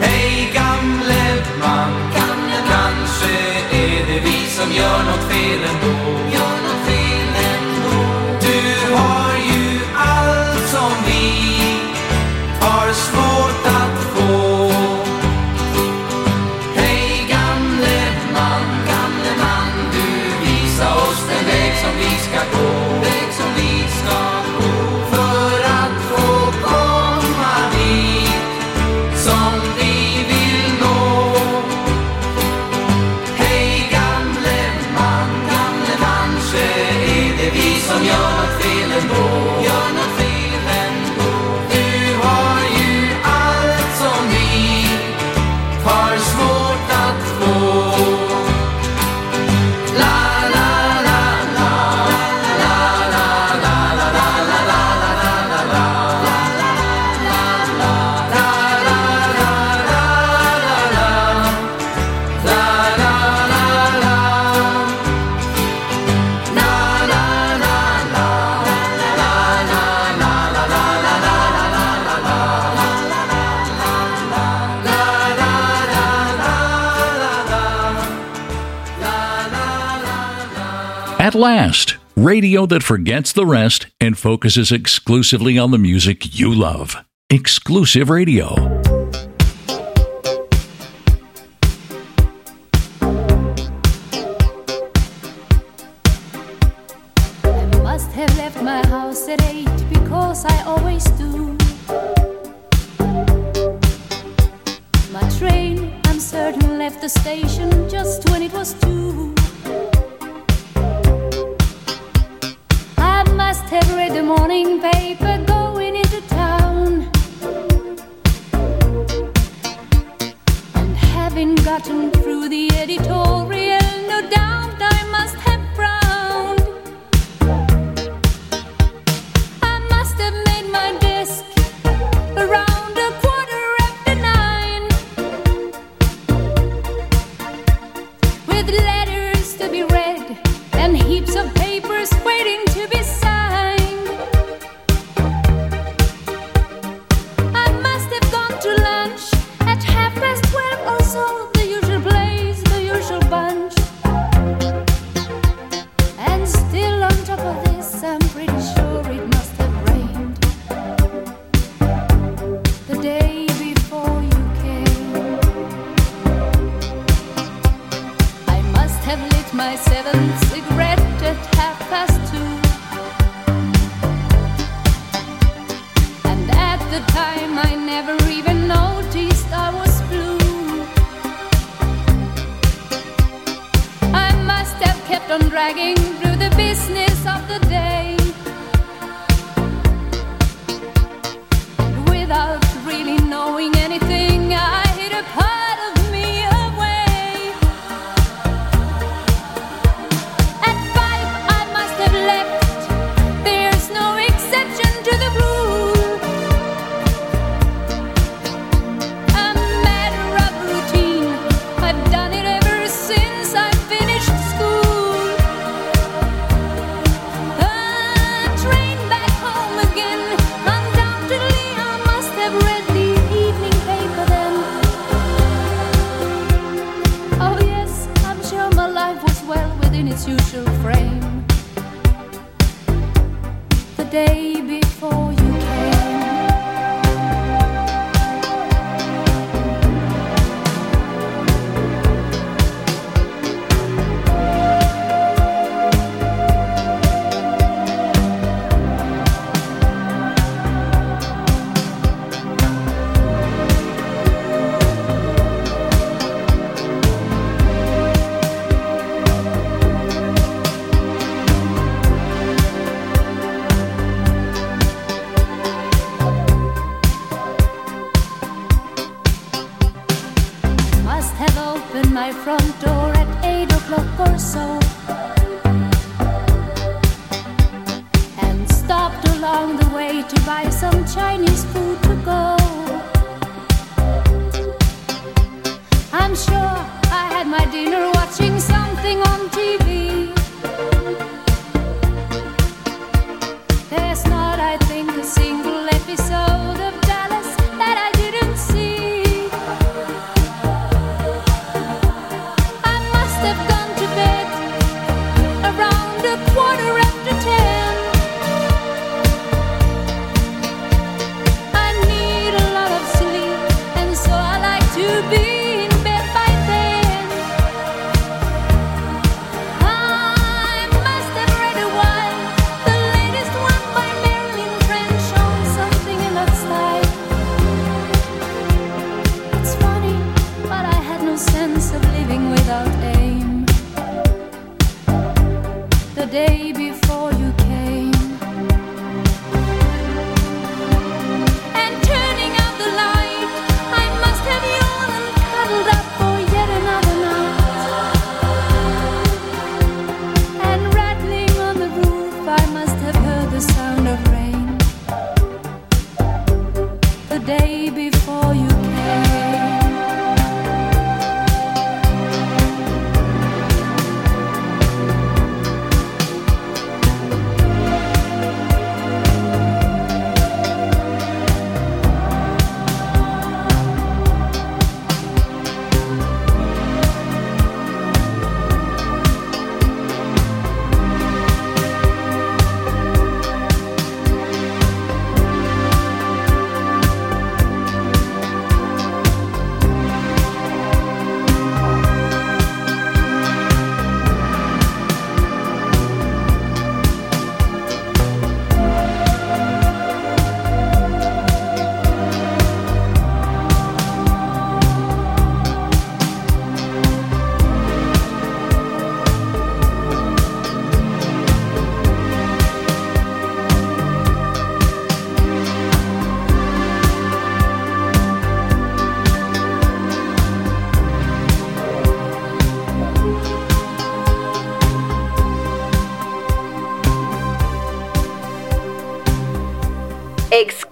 S15: Hej gamle man, kanske är det vi som gör något
S1: last, radio that forgets the rest and focuses exclusively on the music you love. Exclusive radio.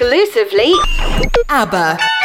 S4: Exclusively ABBA.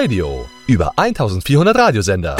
S1: Radio über 1400 Radiosender.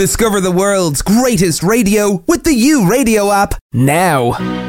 S8: Discover the world's greatest radio with the U Radio app now.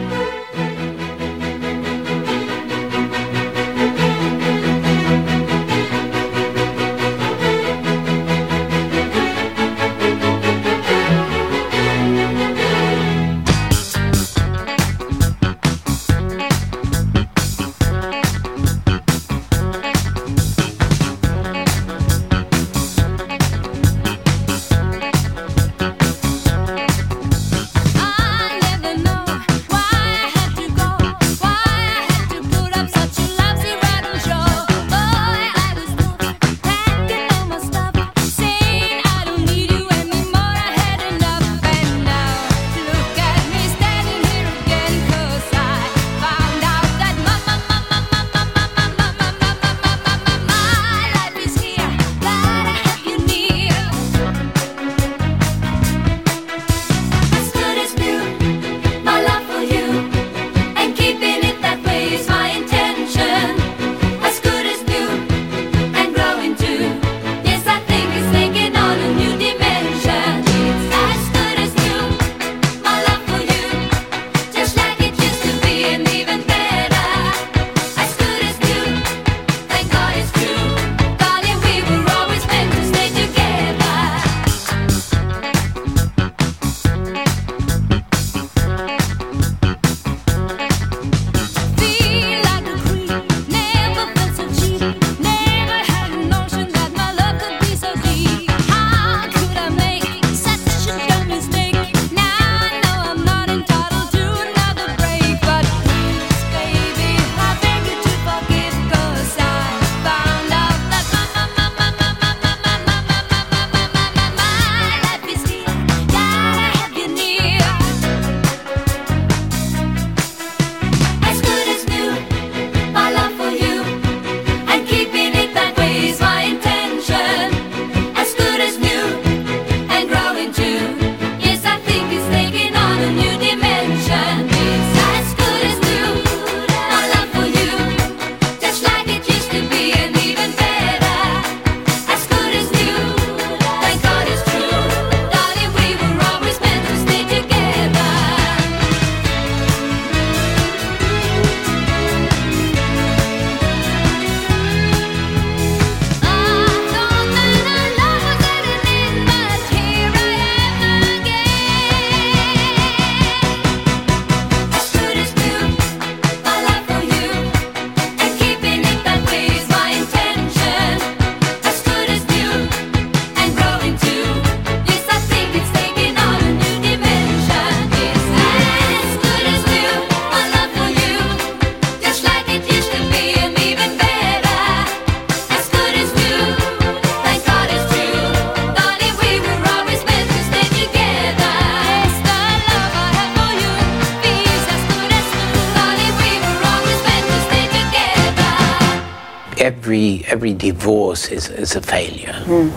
S2: every divorce is, is a failure. Mm.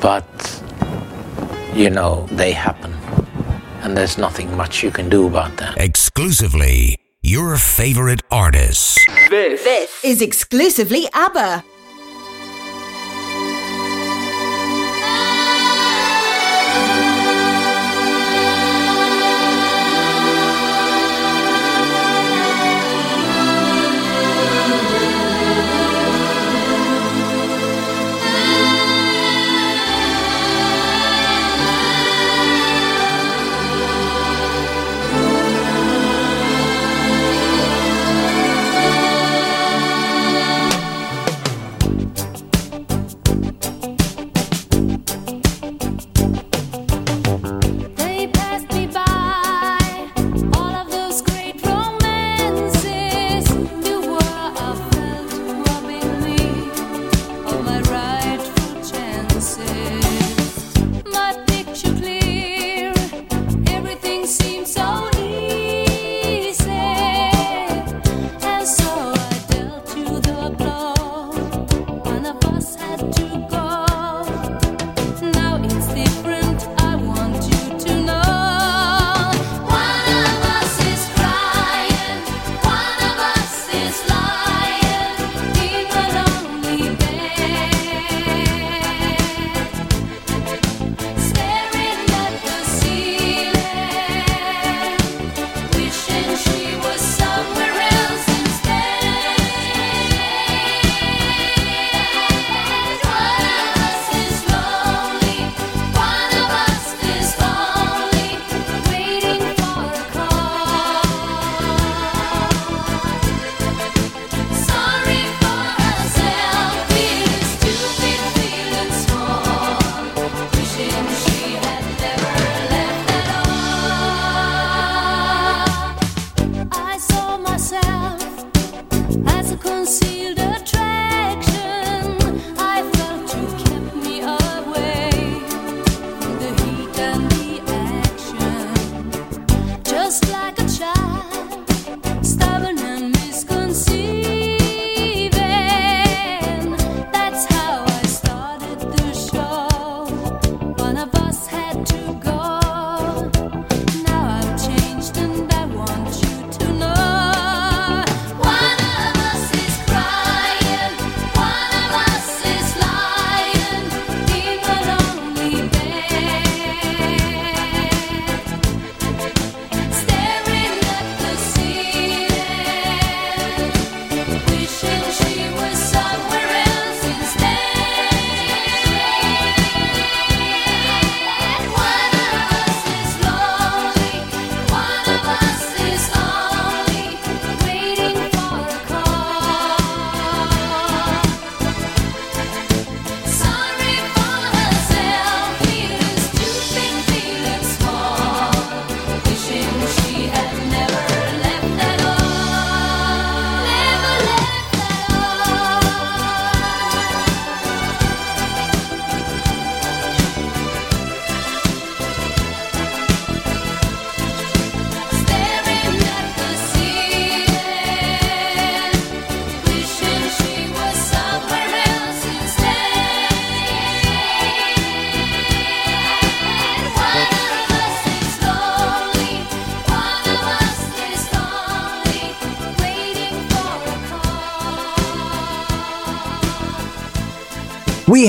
S2: But, you know, they happen. And there's nothing much you can do about that.
S18: Exclusively, your favorite artists.
S1: This, this is exclusively ABBA.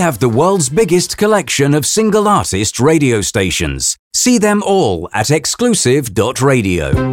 S18: have the world's biggest collection of single artist radio stations. See them all at exclusive.radio.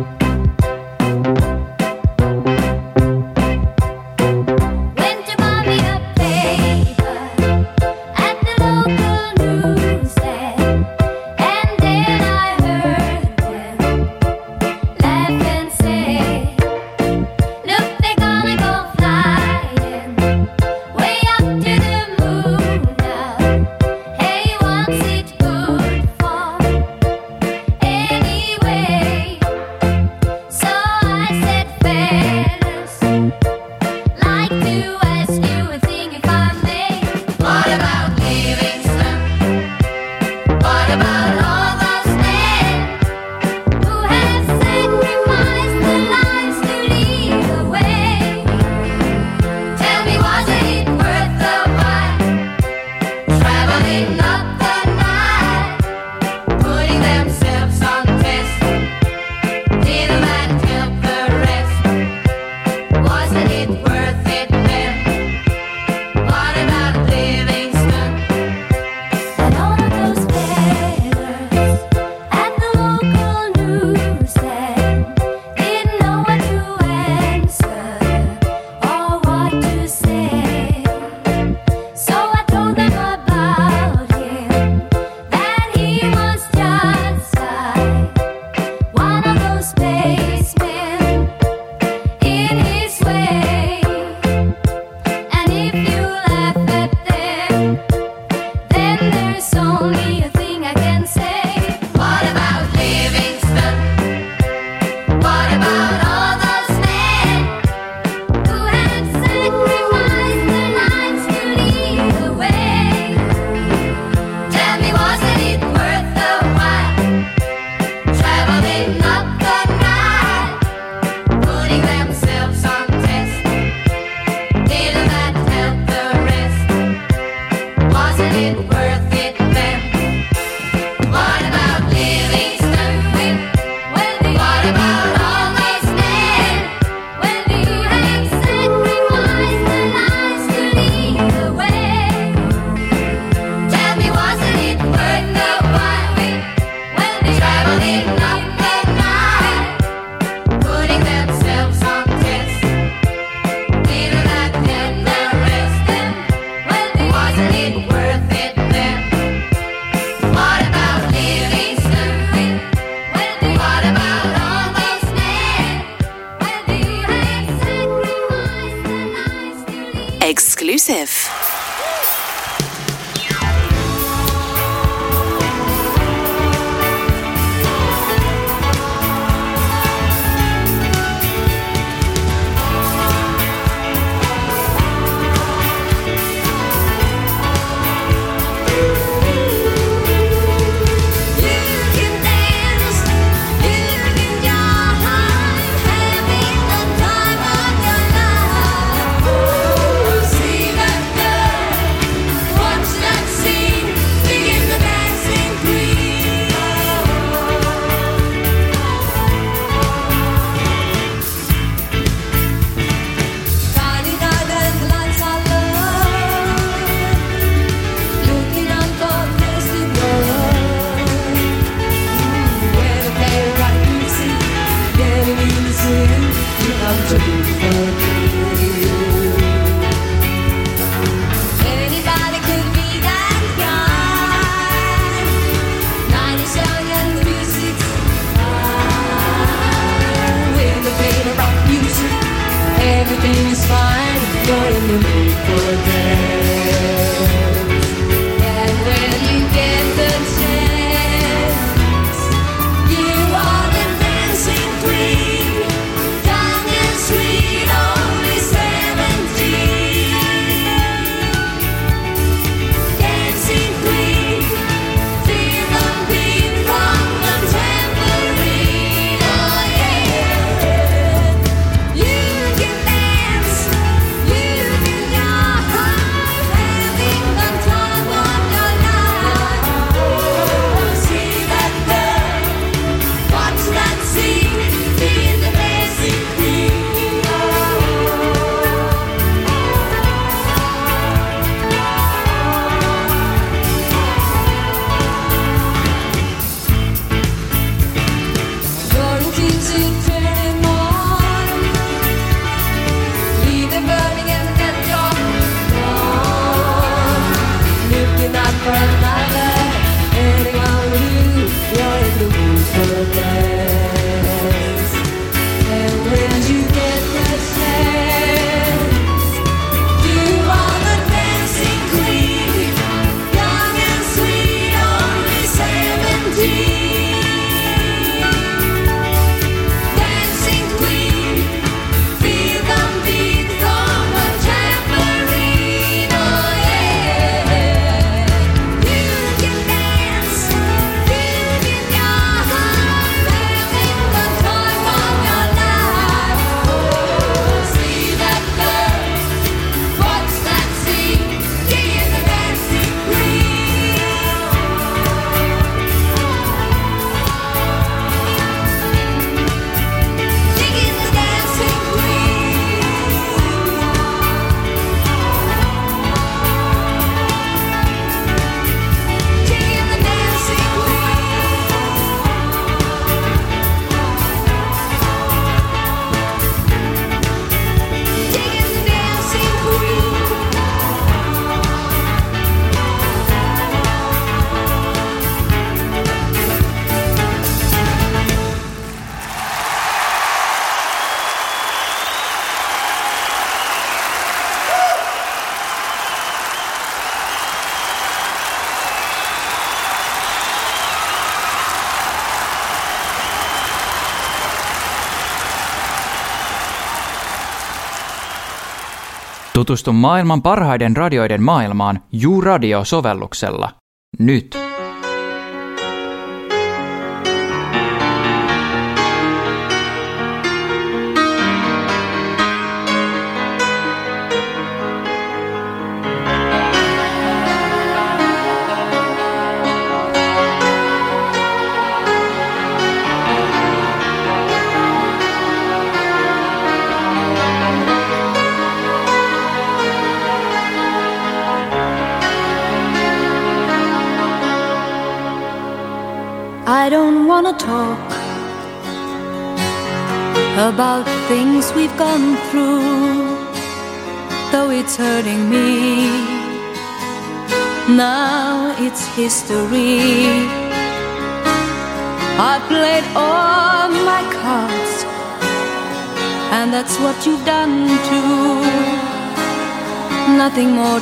S4: Tutustu maailman parhaiden radioiden maailmaan U-Radio-sovelluksella. Nyt.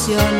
S4: canción.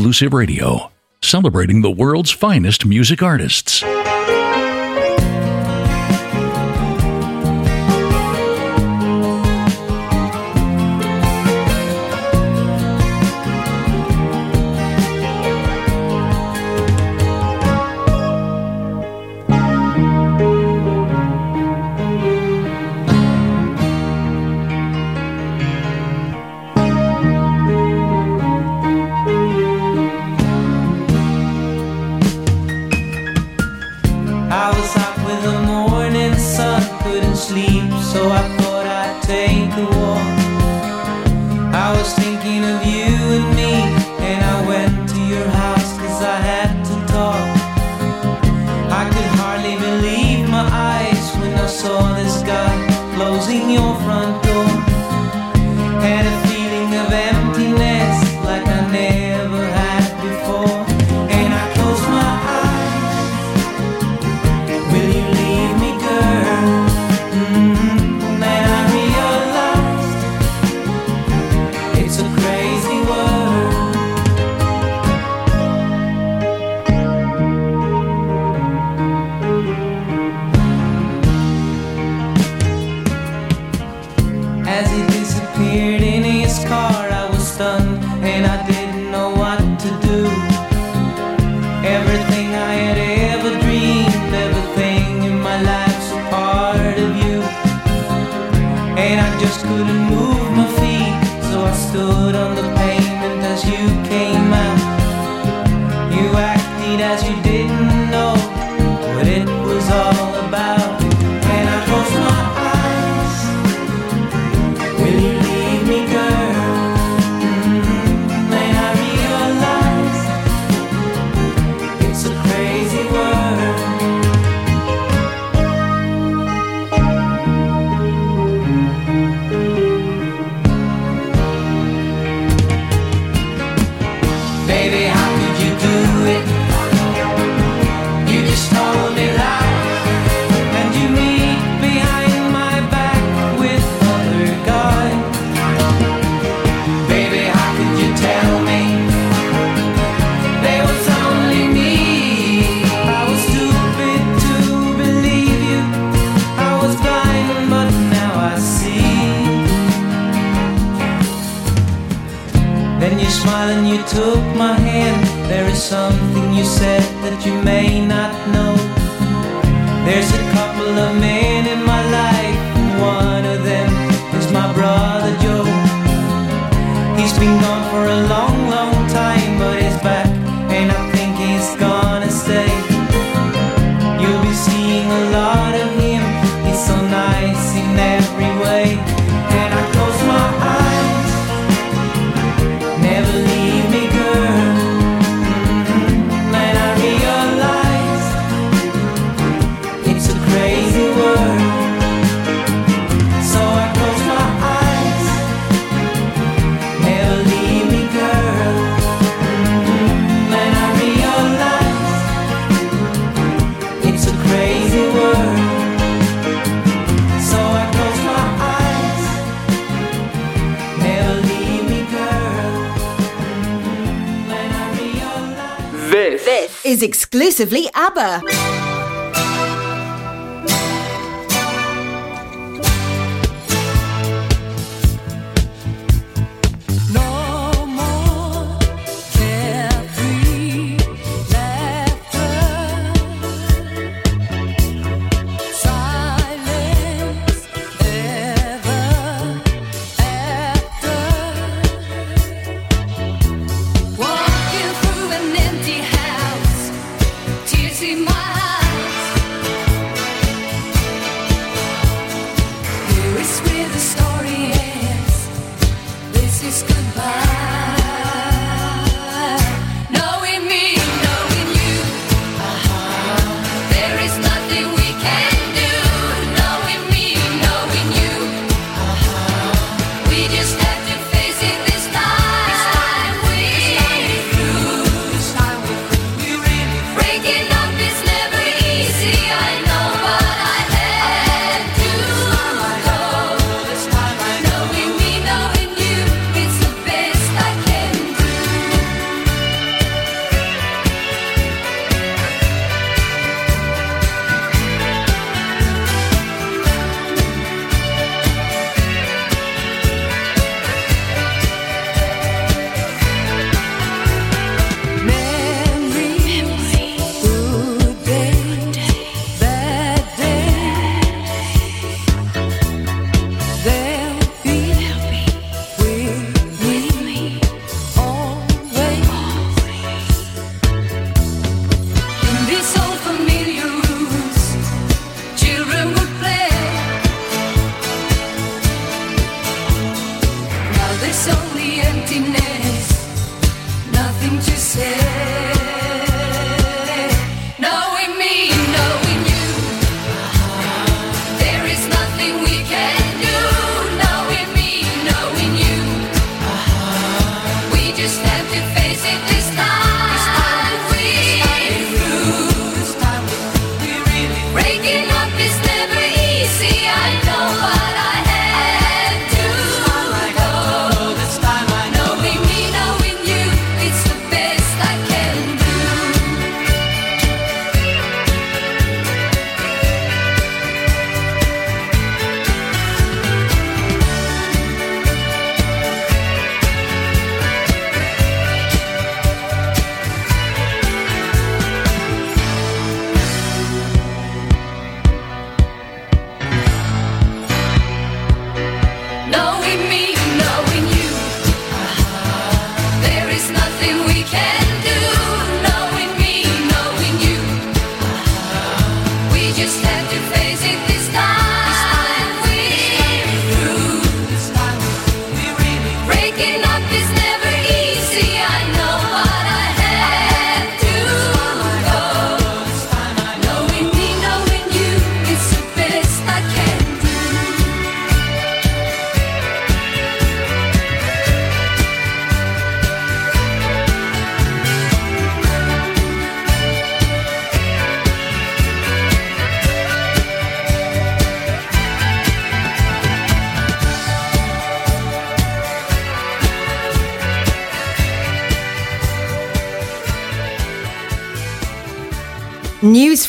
S1: exclusive radio, celebrating the world's finest music artists.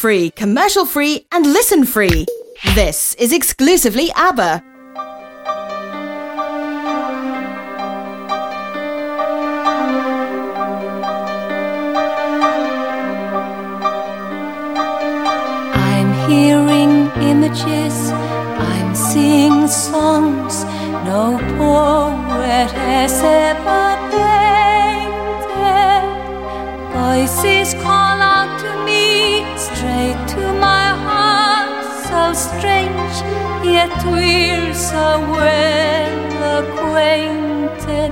S25: free, commercial free, and listen free. This is exclusively ABBA.
S4: I'm hearing images, I'm seeing songs, no poet has ever. We're so well acquainted.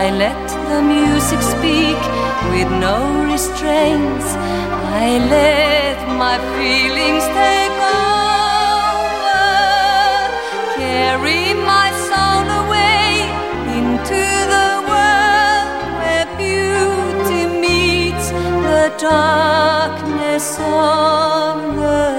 S4: I let the music speak with no restraints. I let my feelings take over, carry my soul away into the world where beauty meets the darkness of the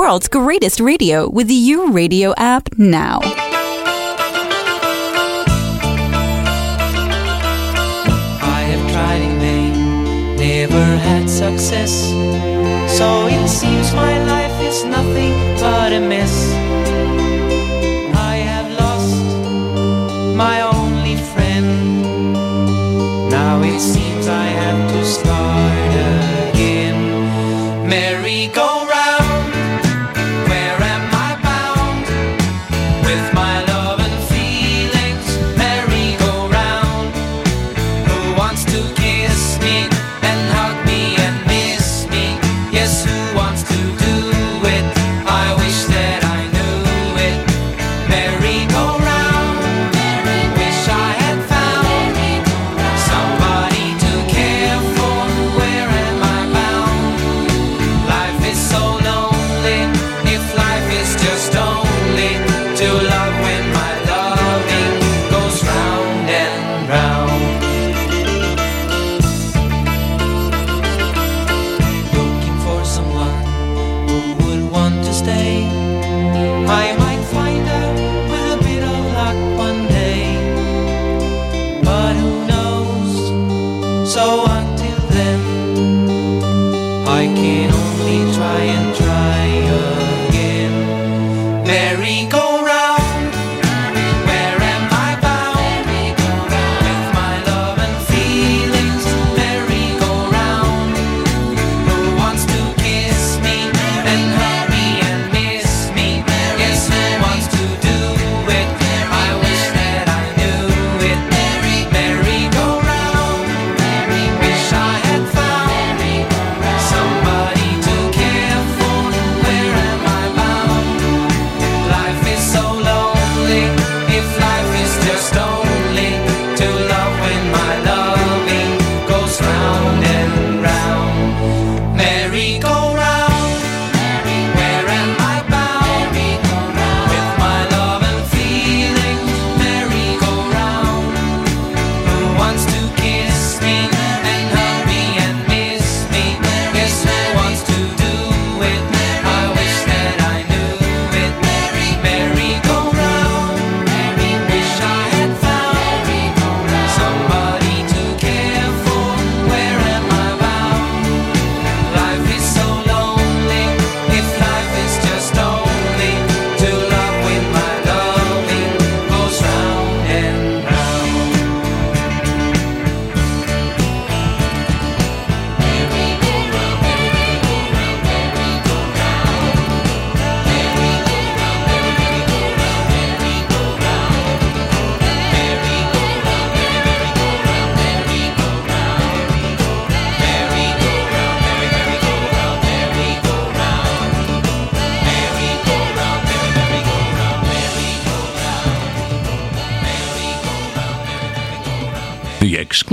S21: world's greatest radio with the U Radio app now.
S15: I have tried in vain, never had success. So it seems my life is nothing.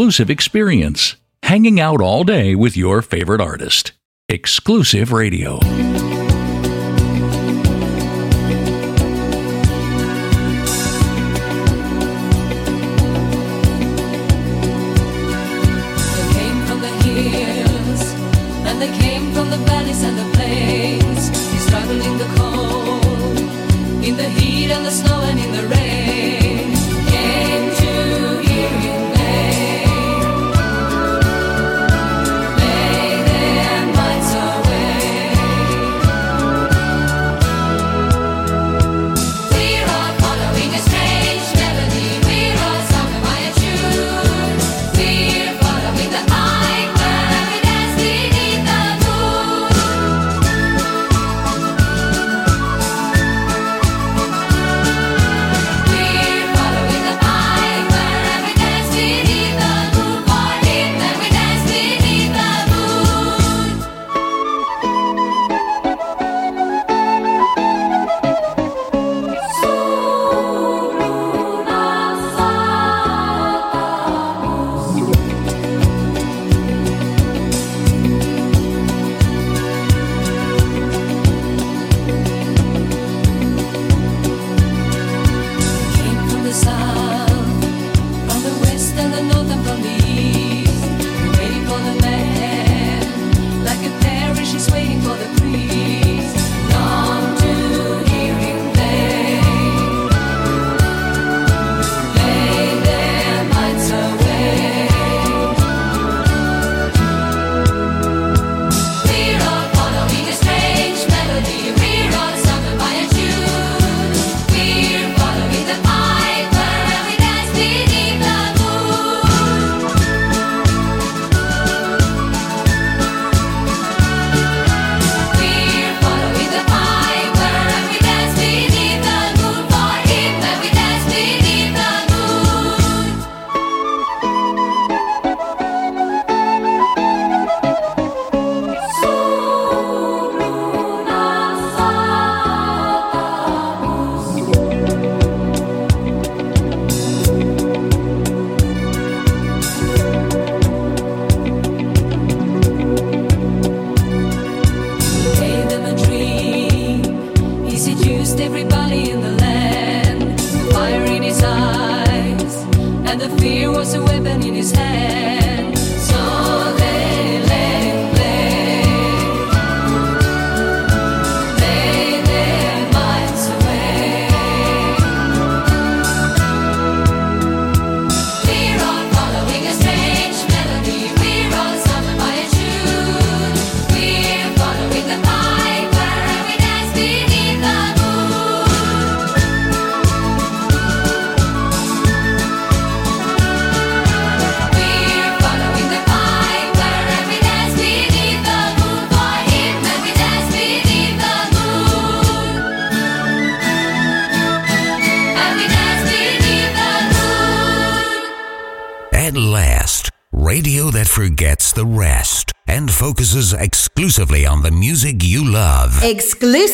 S1: exclusive experience hanging out all day with your favorite artist. Exclusive Radio.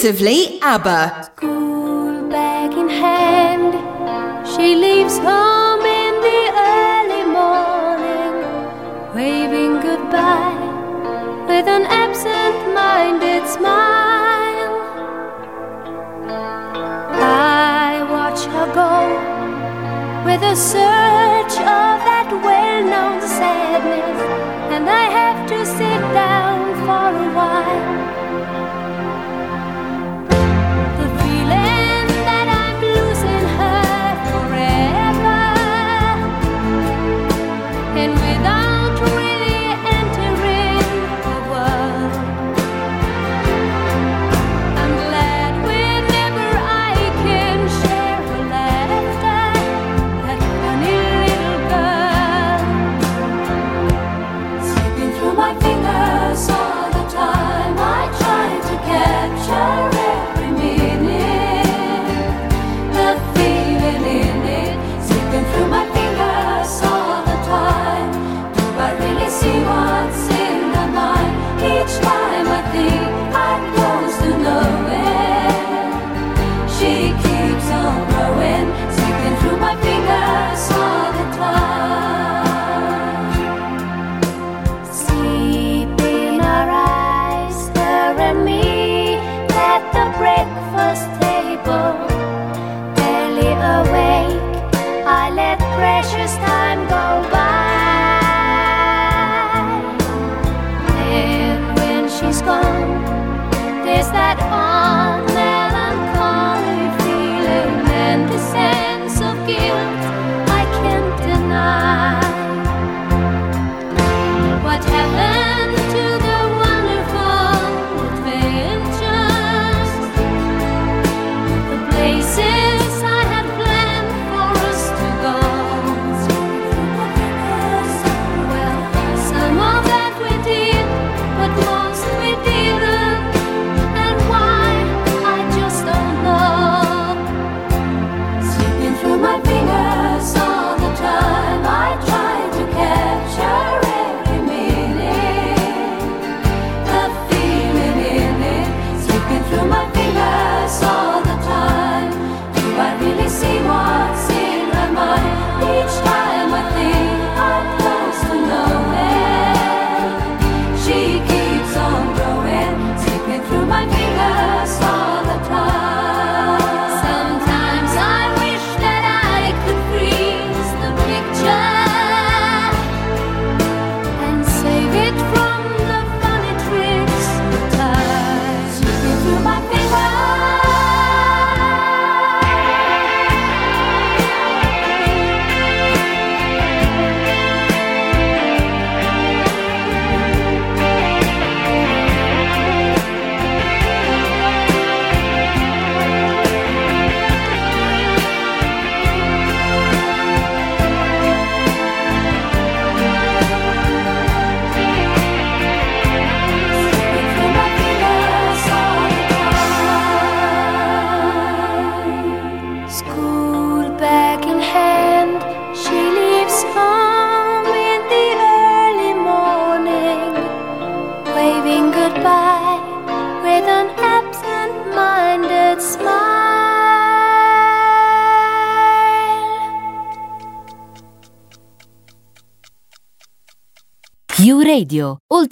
S18: exclusively
S25: ABBA.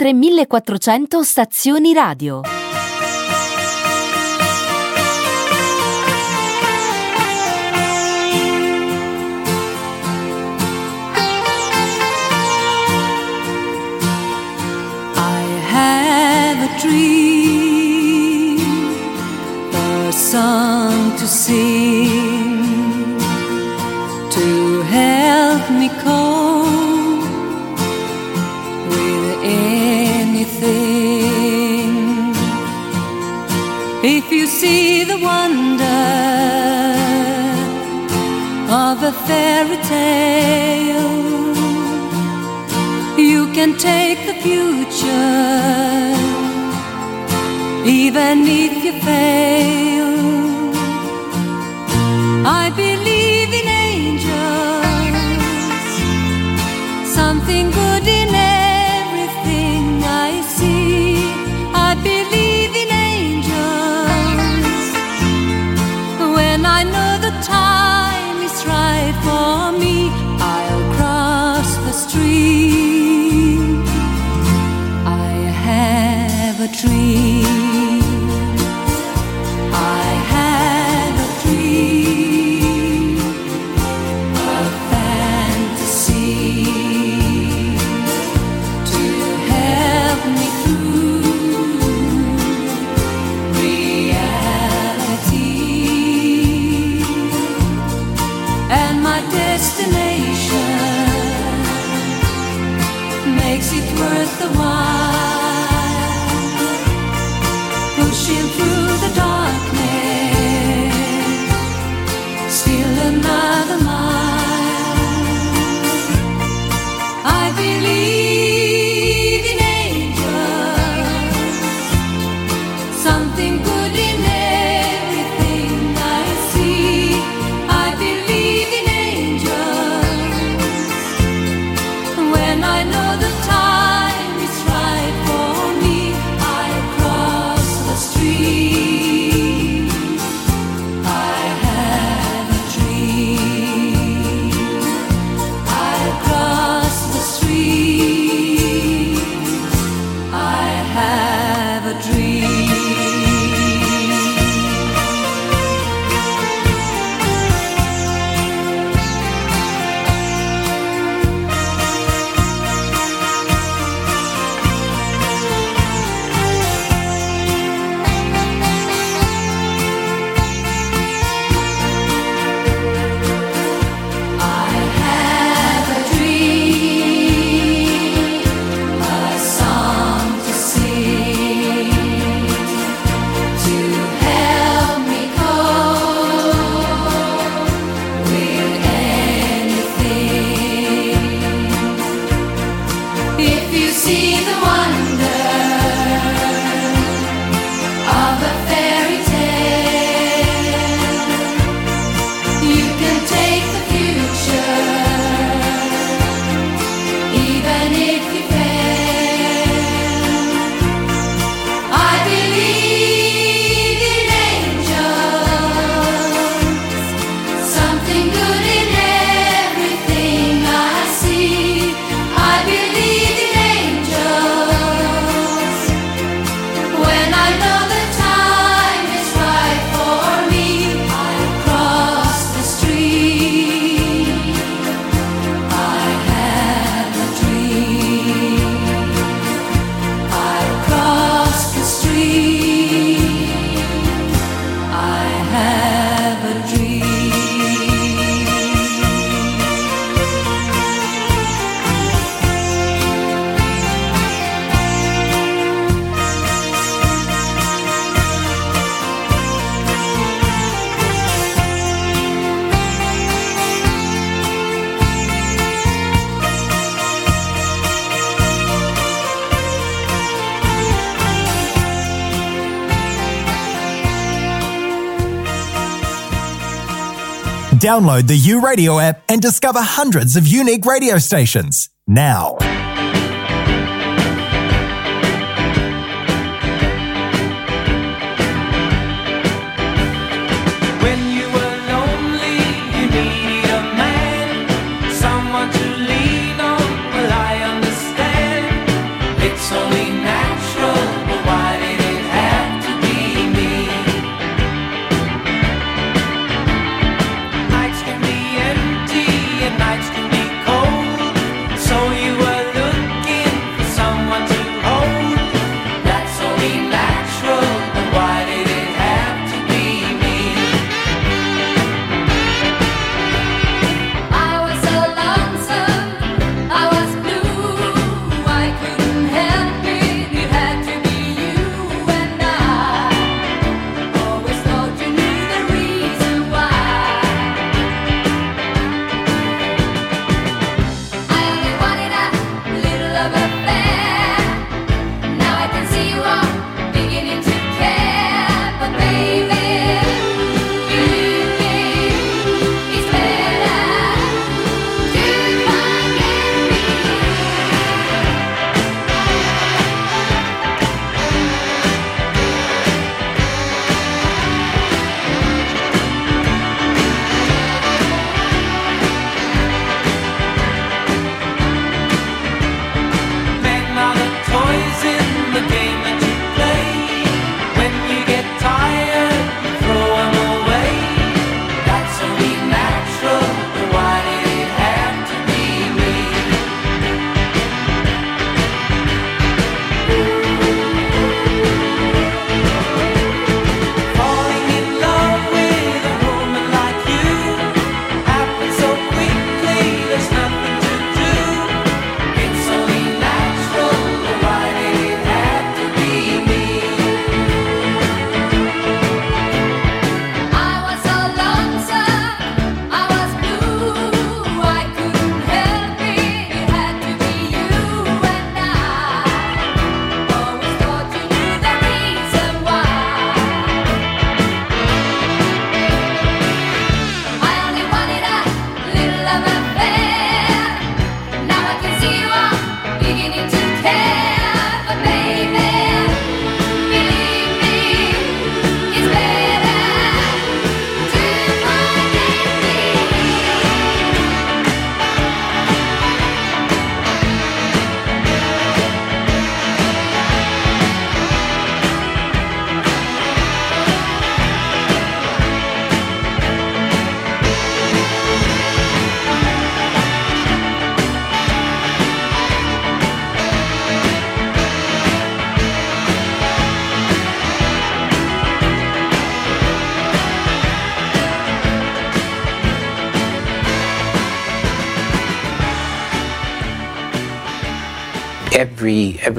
S5: oltre 1400 stazioni radio.
S4: dream, a song to sing. wonder of a fairy tale. You can take the future, even if you fail. I believe.
S10: Download the YouRadio app and discover hundreds of unique radio stations now.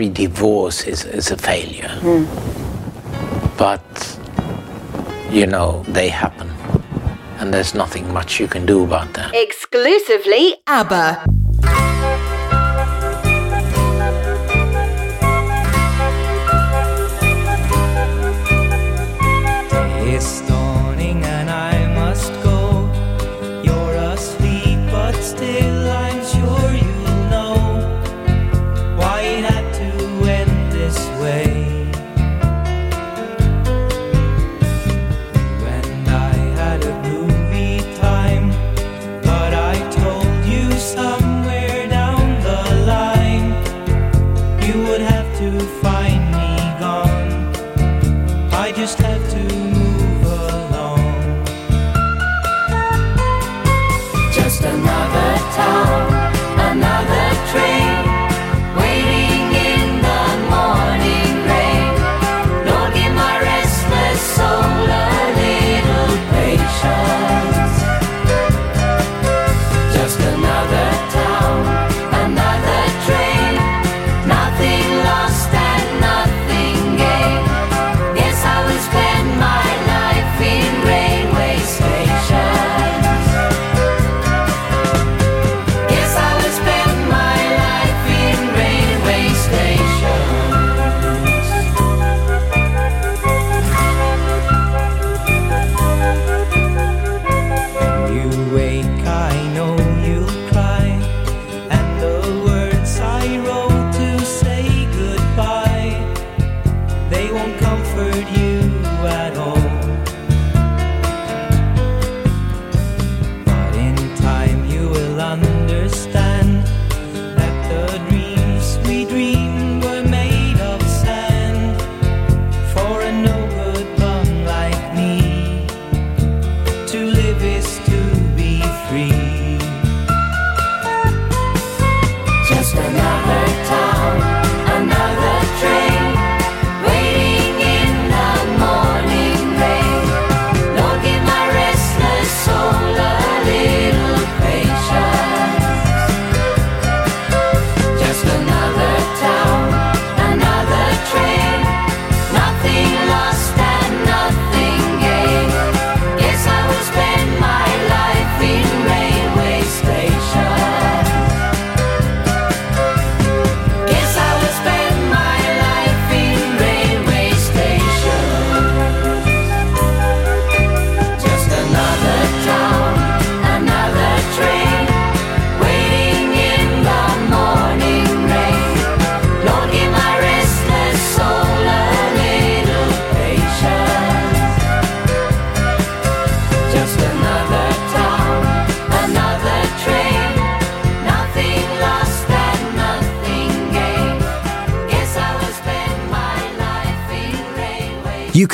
S2: every divorce is, is a failure. Mm. But, you know, they happen. And there's nothing much you can do about that.
S1: Exclusively ABBA.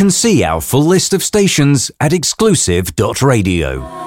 S4: can see our full list of stations at exclusive.radio.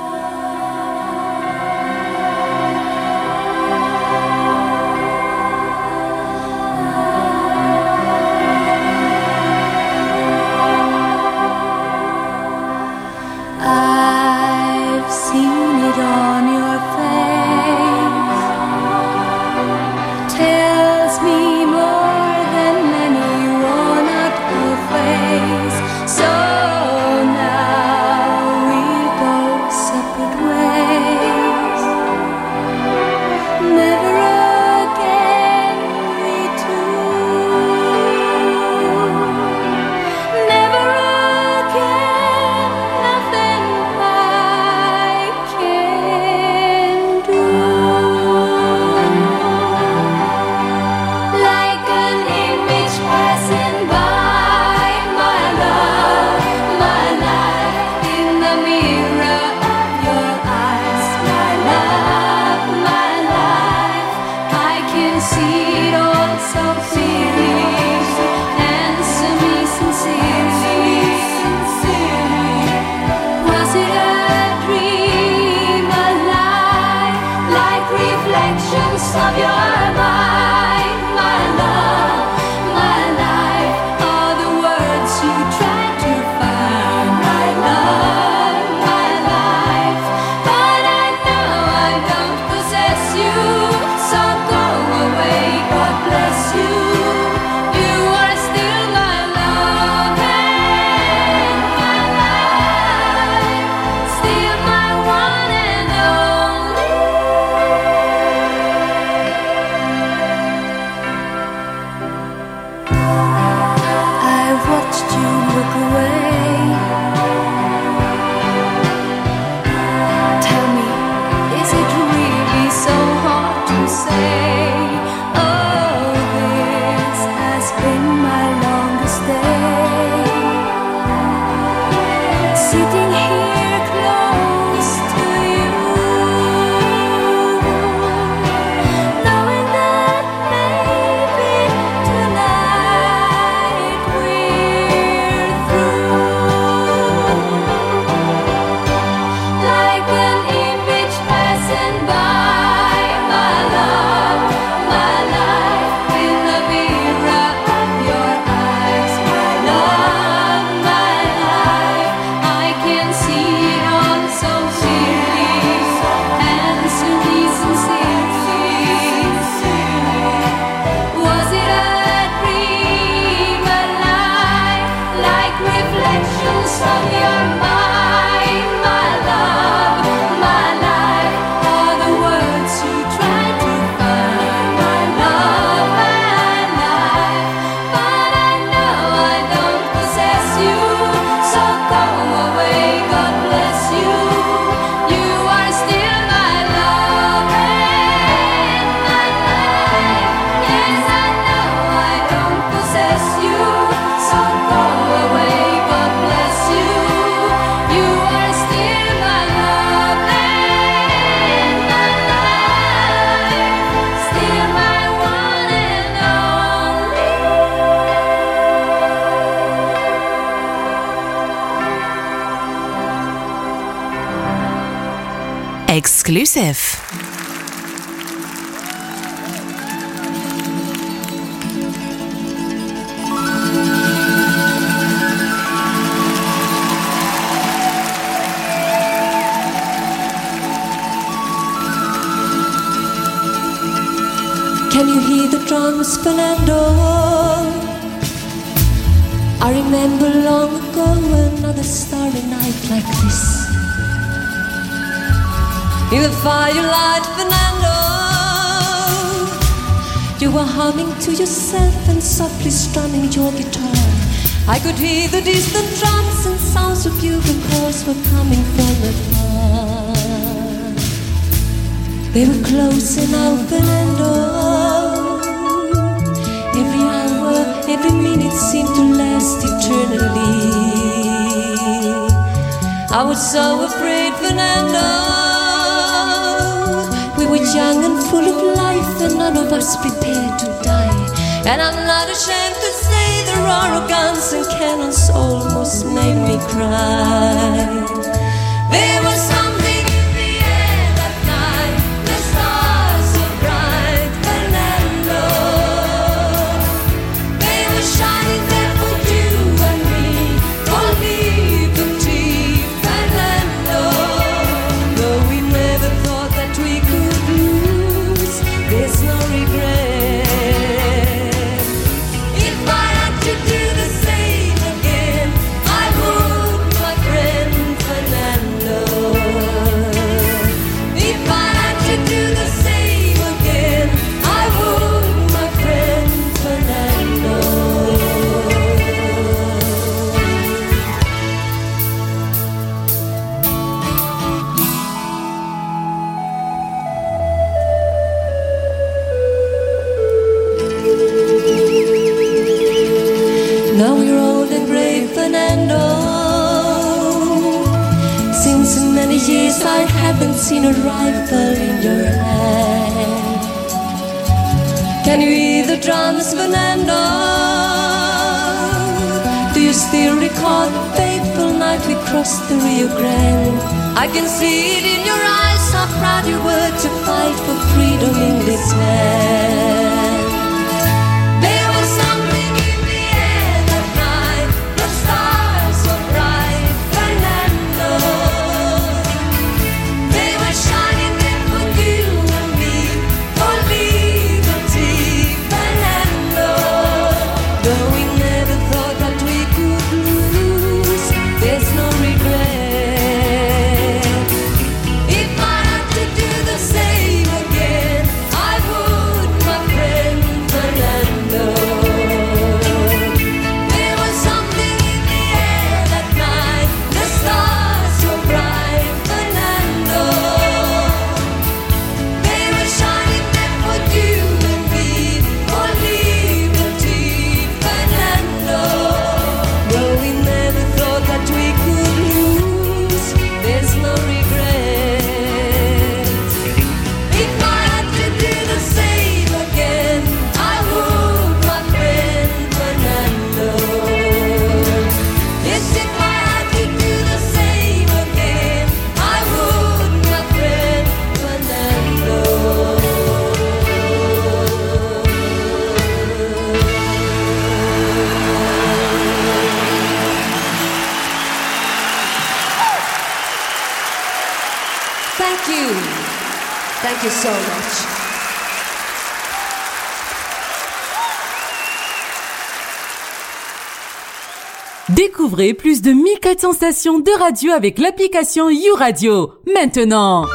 S19: 1400 stations de radio avec l'application YouRadio. Maintenant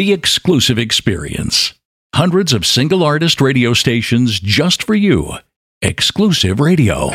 S1: the exclusive experience. Hundreds of single artist radio stations just for you. Exclusive Radio.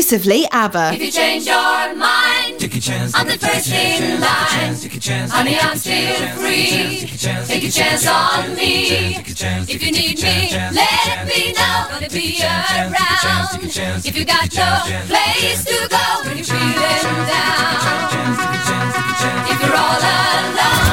S25: exclusively ABBA.
S19: If you change your mind,
S15: take a chance.
S19: The first in line. Honey, I'm still free.
S15: Take a chance
S19: on me. If you need me, let me know. Gonna be around. If you got no place to go when you're feeling down. If you're all alone.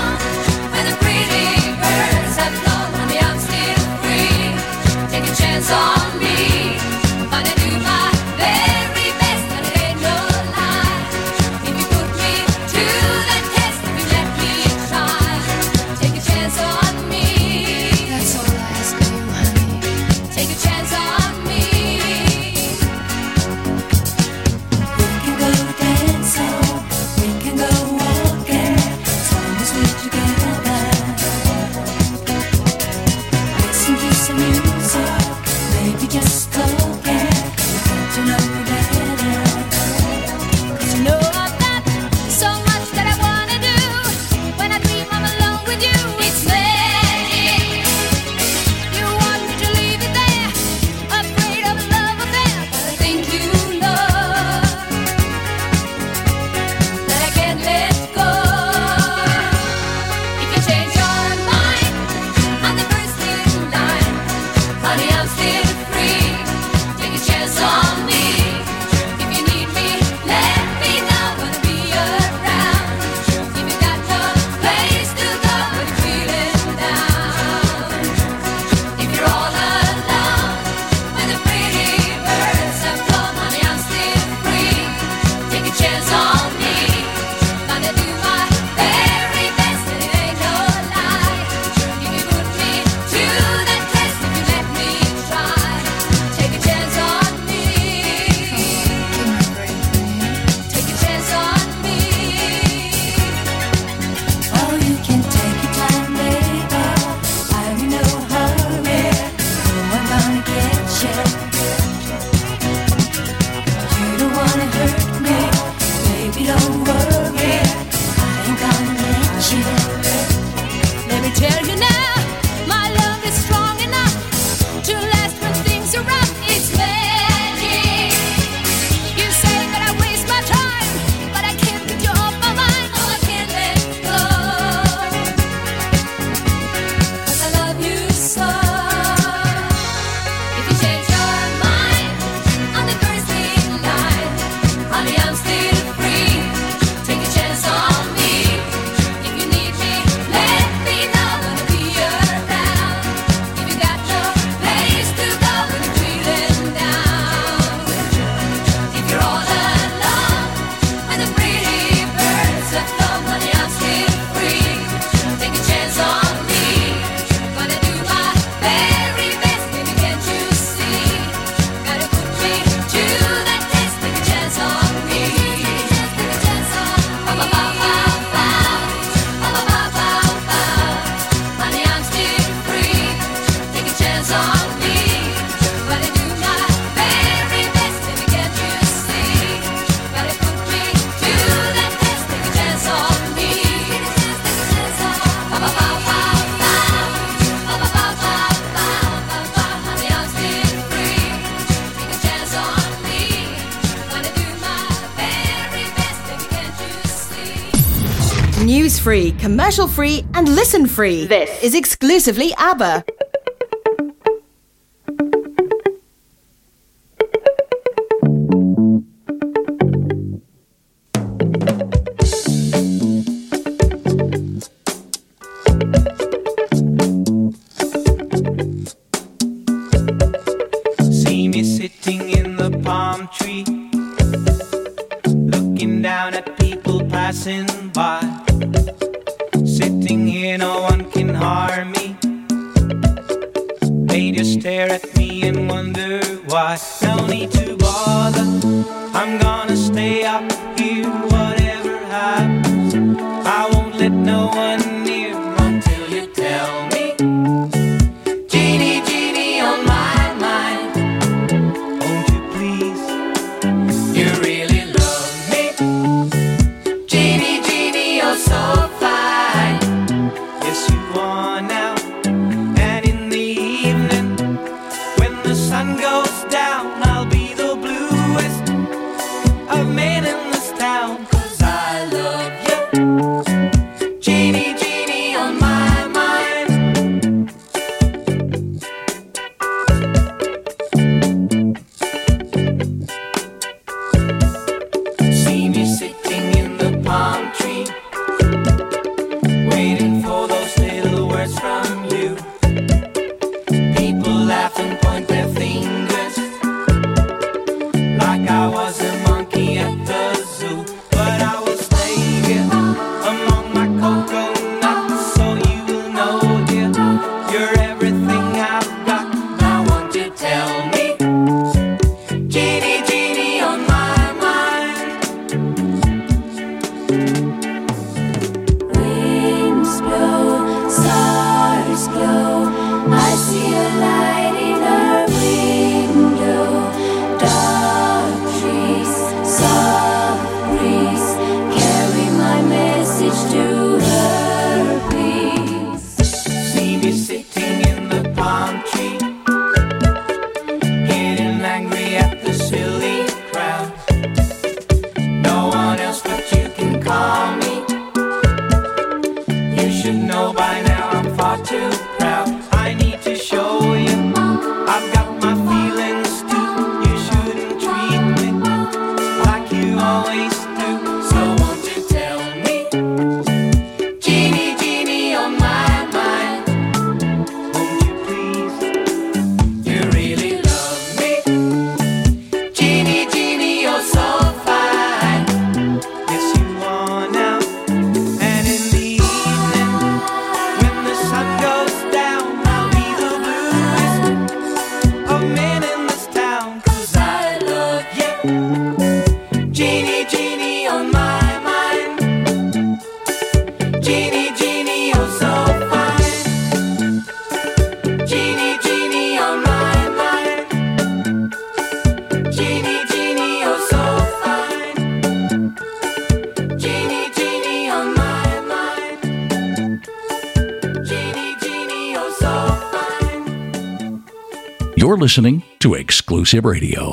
S25: commercial free and listen free. This is exclusively ABBA.
S1: Radio.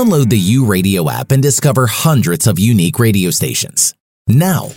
S1: Download the YouRadio app and discover hundreds of unique radio stations. Now,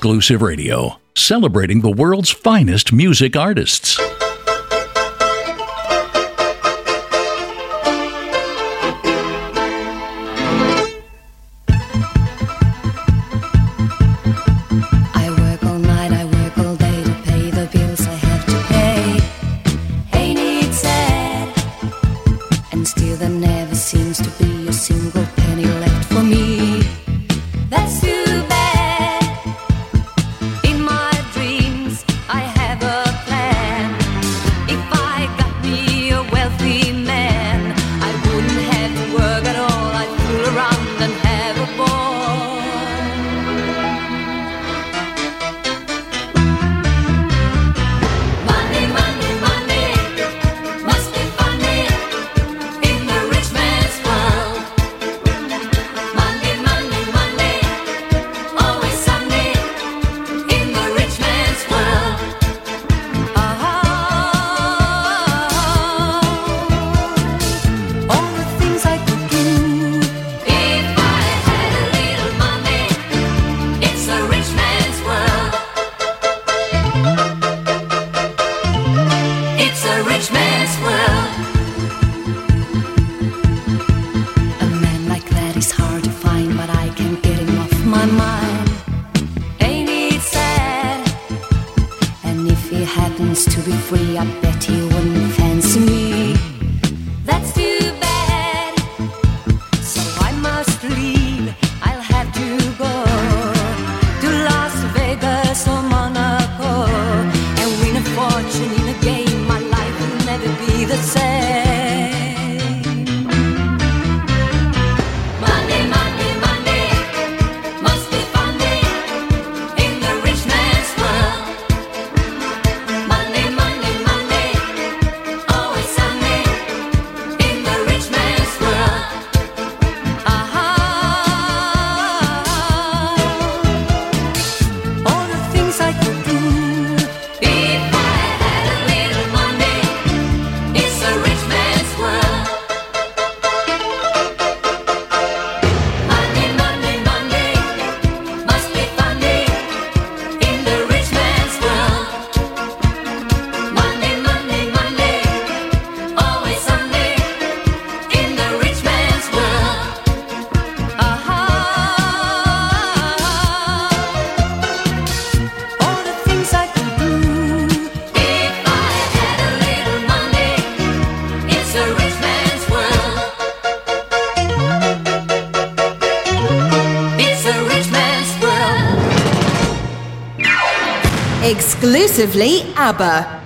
S4: exclusive radio, celebrating the world's finest music artists.
S1: exclusively ABBA.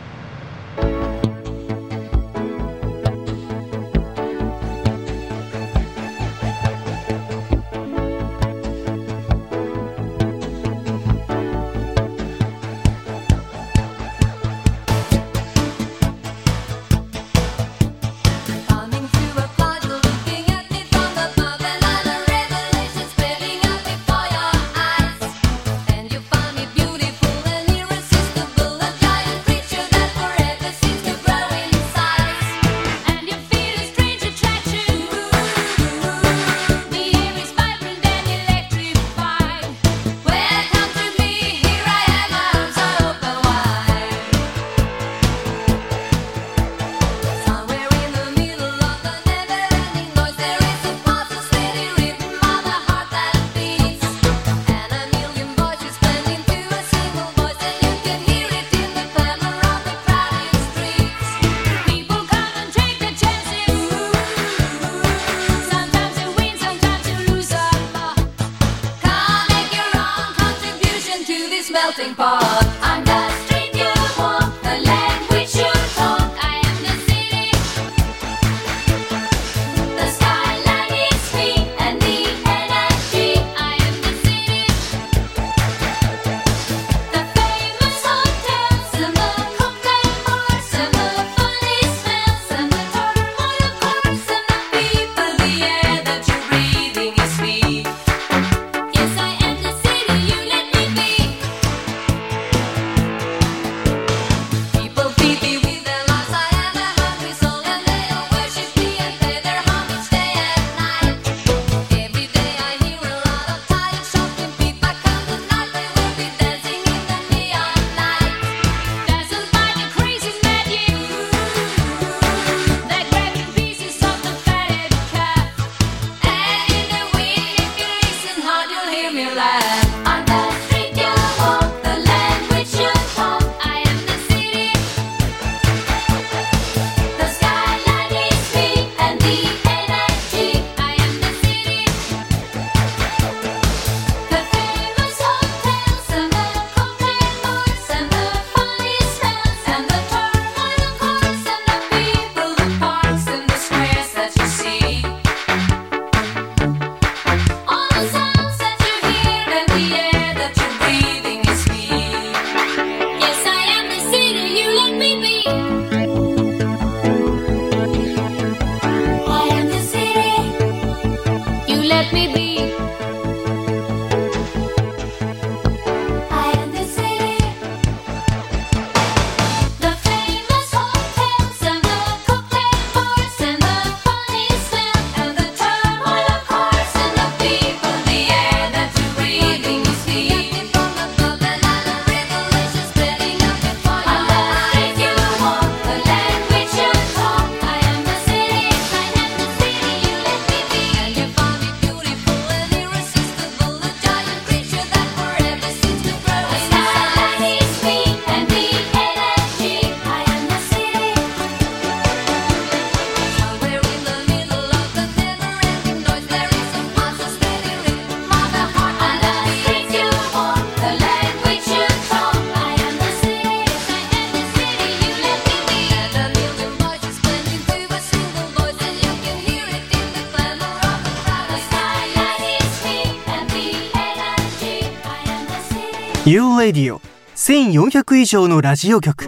S27: ユ
S4: ウエディオ1400以上のラジオ局。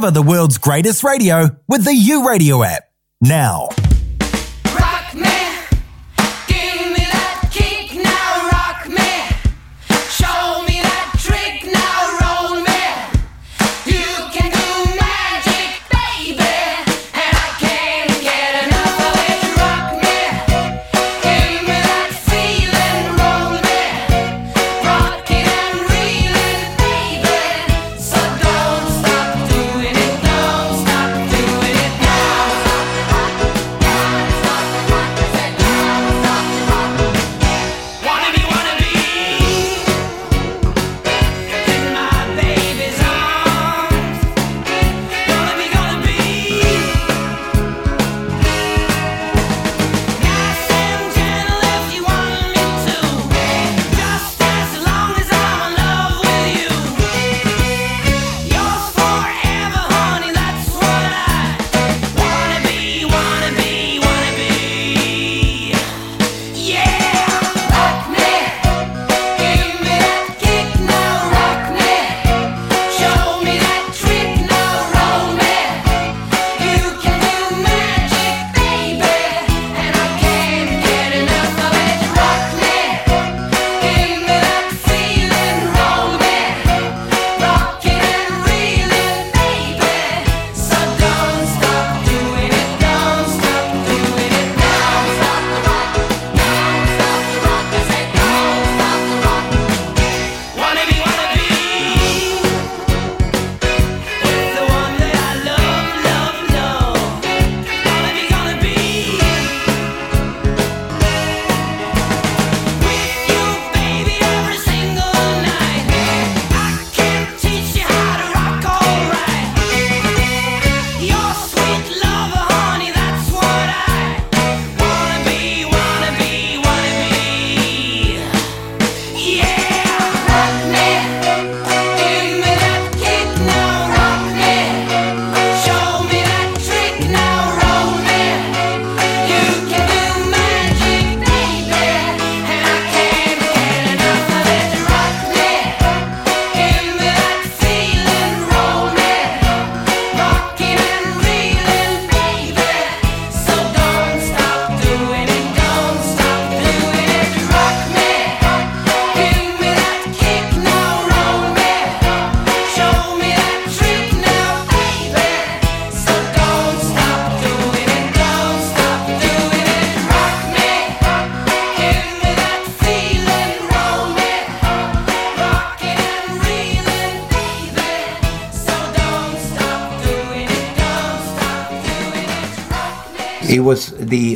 S4: Discover the world's greatest radio with the YouRadio app now.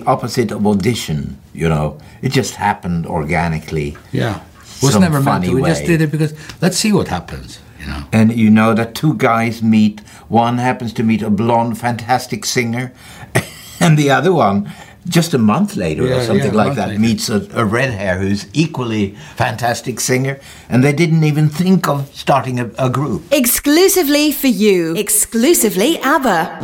S23: opposite of audition. You know, it just happened organically.
S13: Yeah, was never meant to. We just did it because let's see what happens. You know.
S23: And you know that two guys meet. One happens to meet a blonde, fantastic singer, and the other one just a month later
S13: yeah,
S23: or something
S13: yeah,
S23: like that
S13: later.
S23: meets a, a, red hair who's equally fantastic singer and they didn't even think of starting a, a group
S5: exclusively for you exclusively abba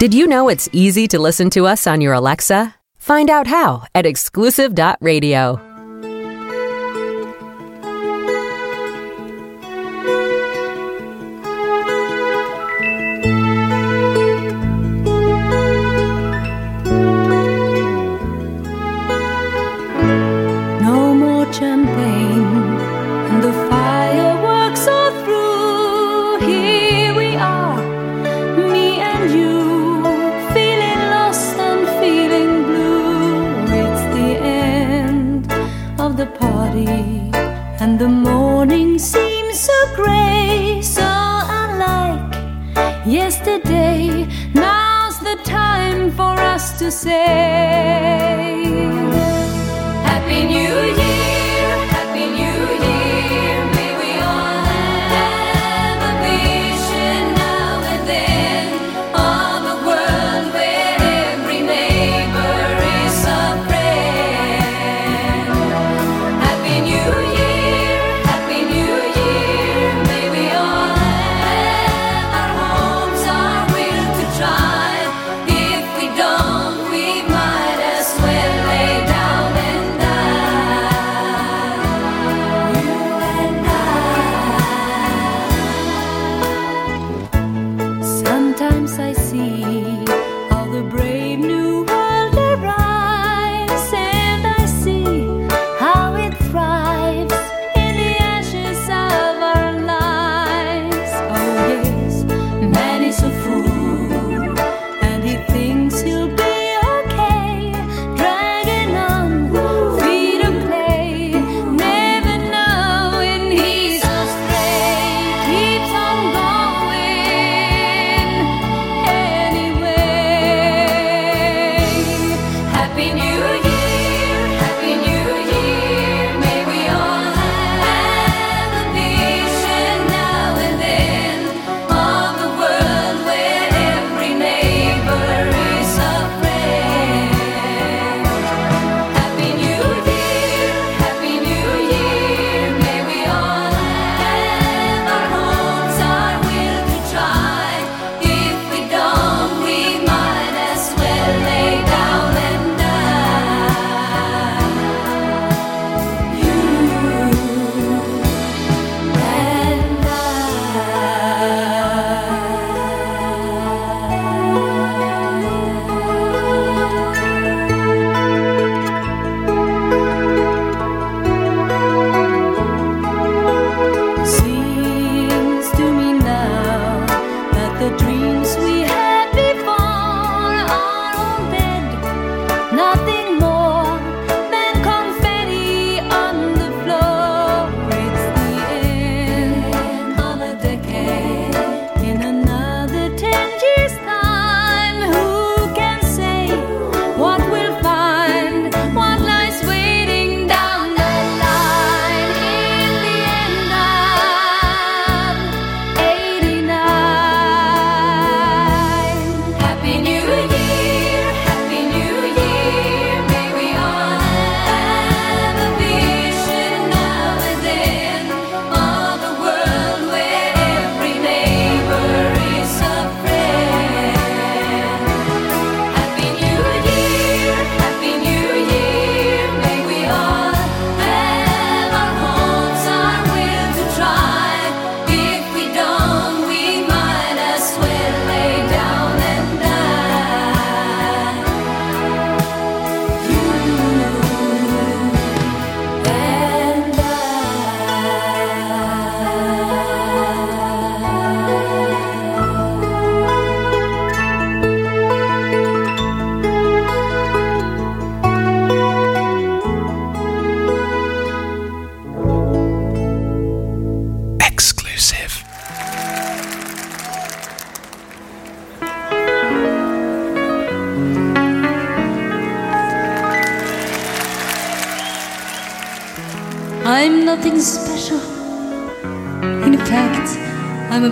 S1: Did you know it's easy to listen to us on your Alexa? Find out how at exclusive.radio.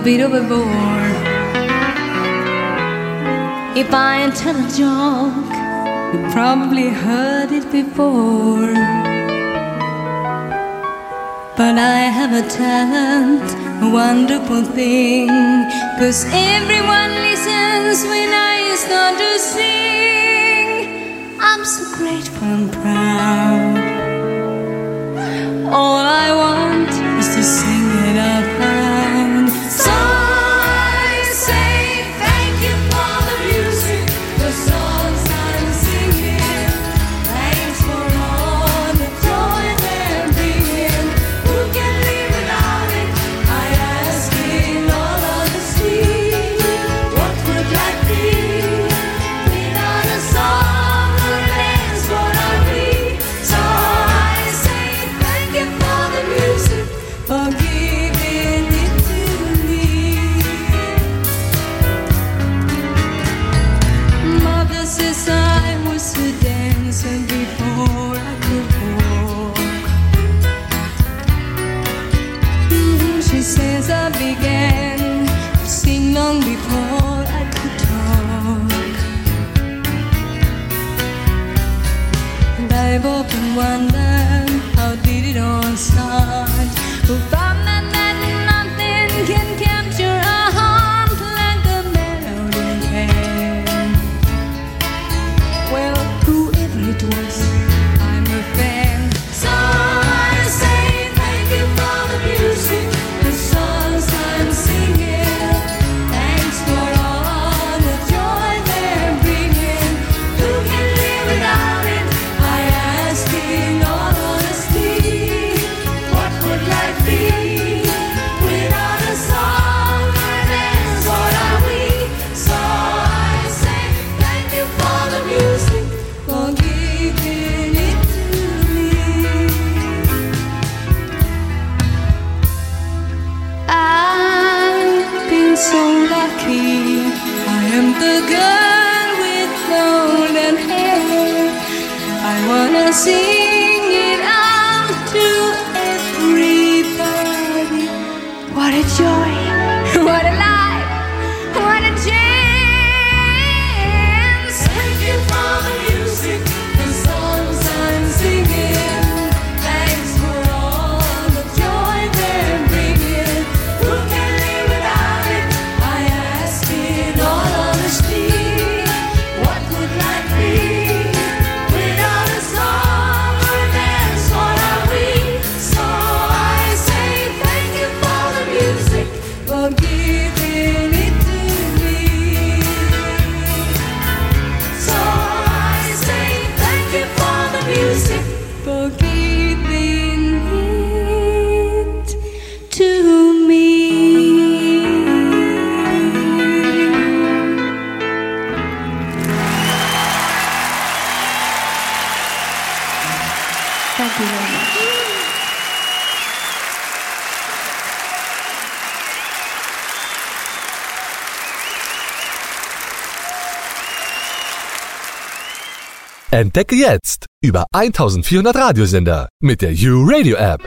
S28: beat a board. If I
S4: tell a joke, you probably heard it before. But I have a talent, a wonderful thing. Cause everyone listens when I start to sing. I'm so grateful and proud.
S29: Entdecke jetzt über 1400 Radiosender mit der U-Radio App.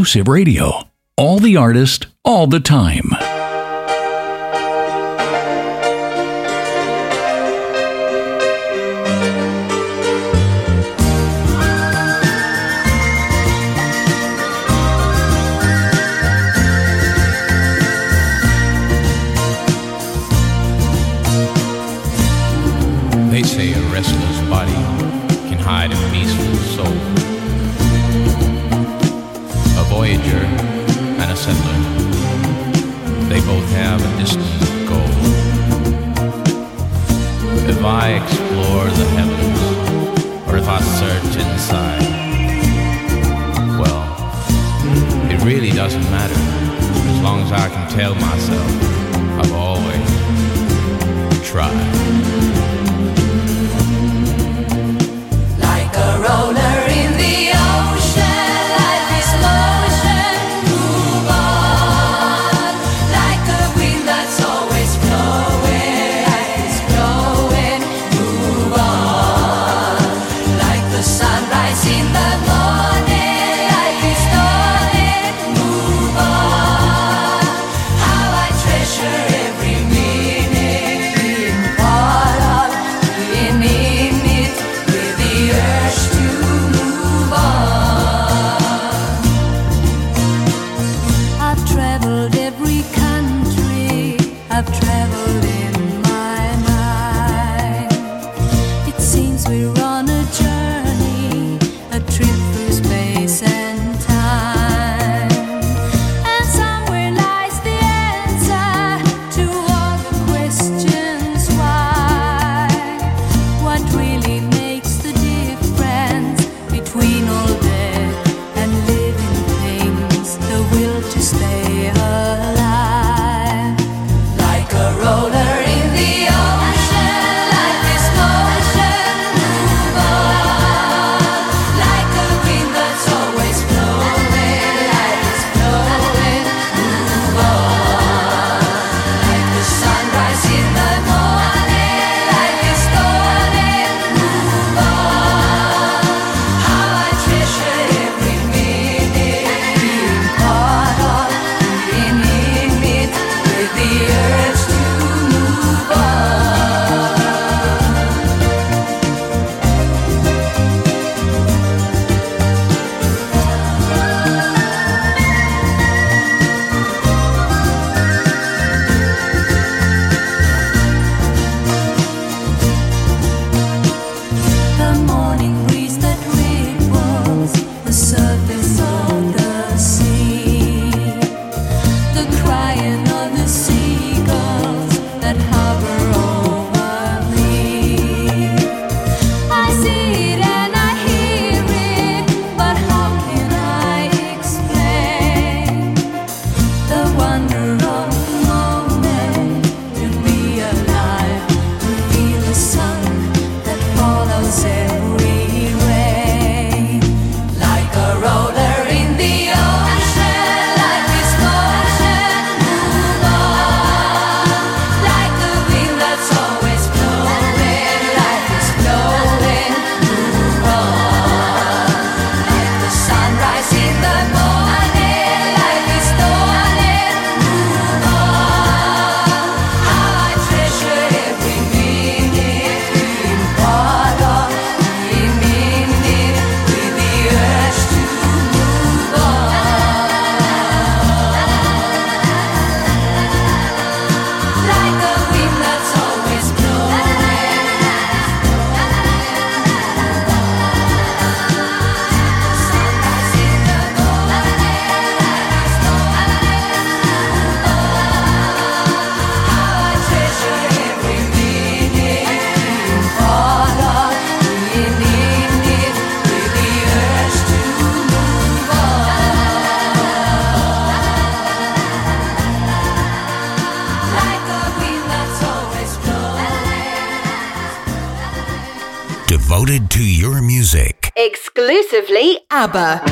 S1: Exclusive radio. All the artist, all the time.
S25: Exclusively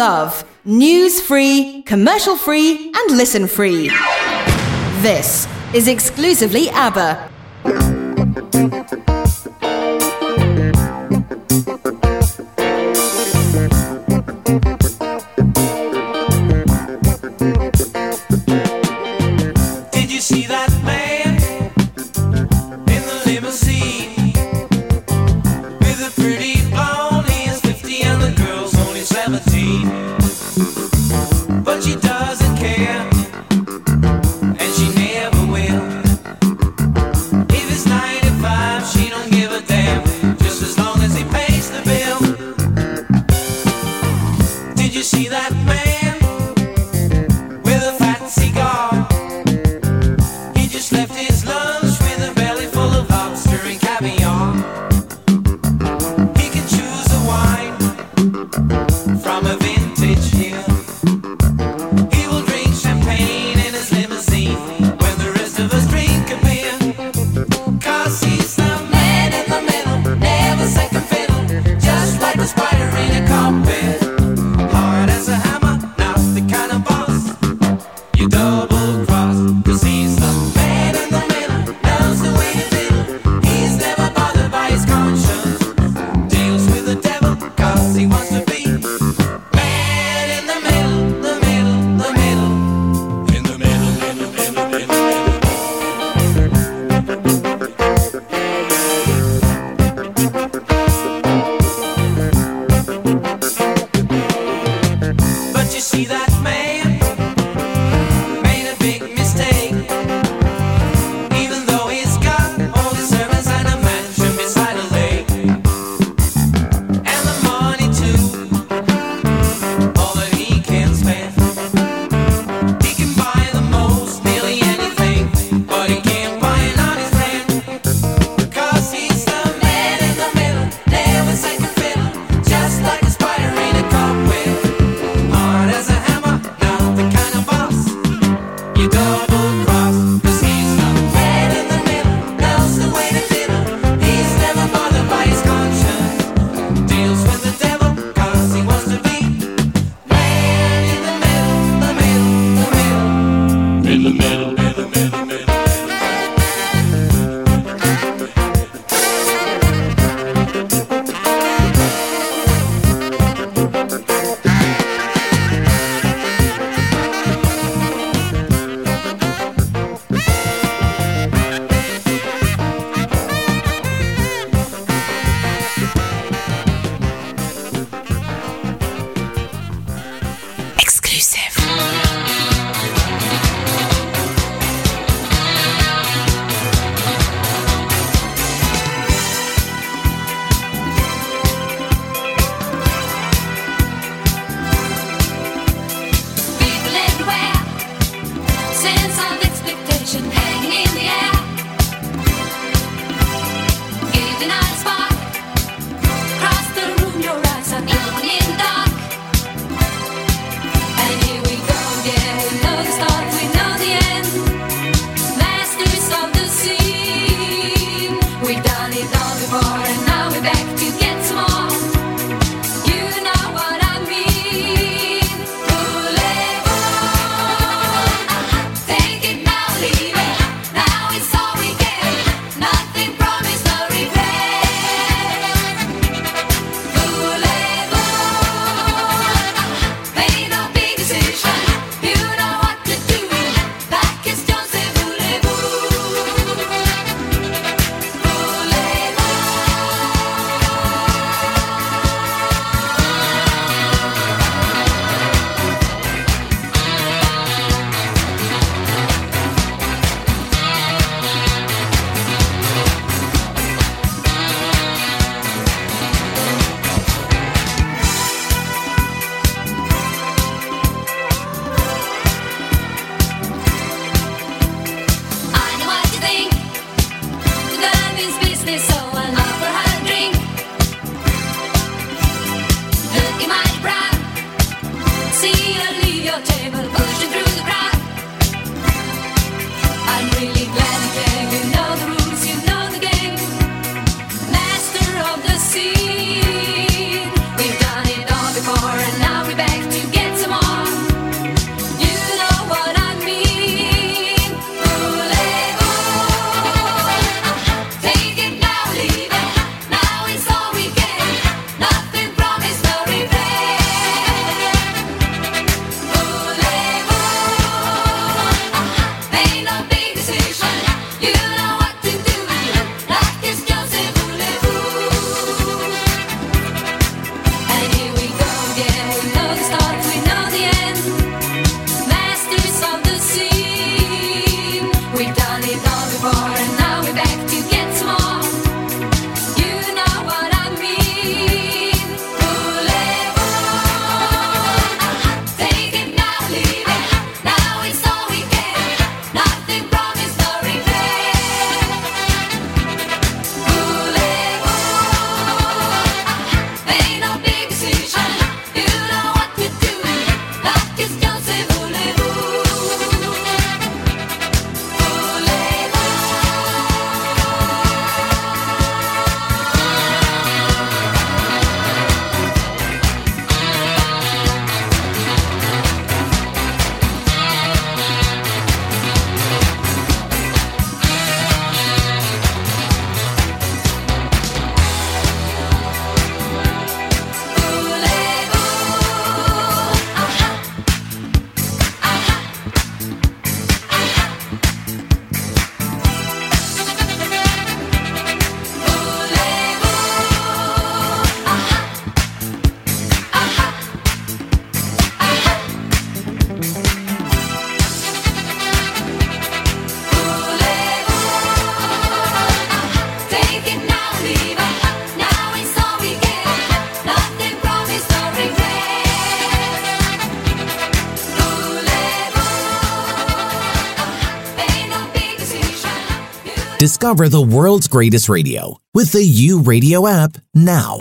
S1: love. News free, commercial free, and listen free. This is exclusively ABBA
S15: Discover the world's greatest radio with the YouRadio app now.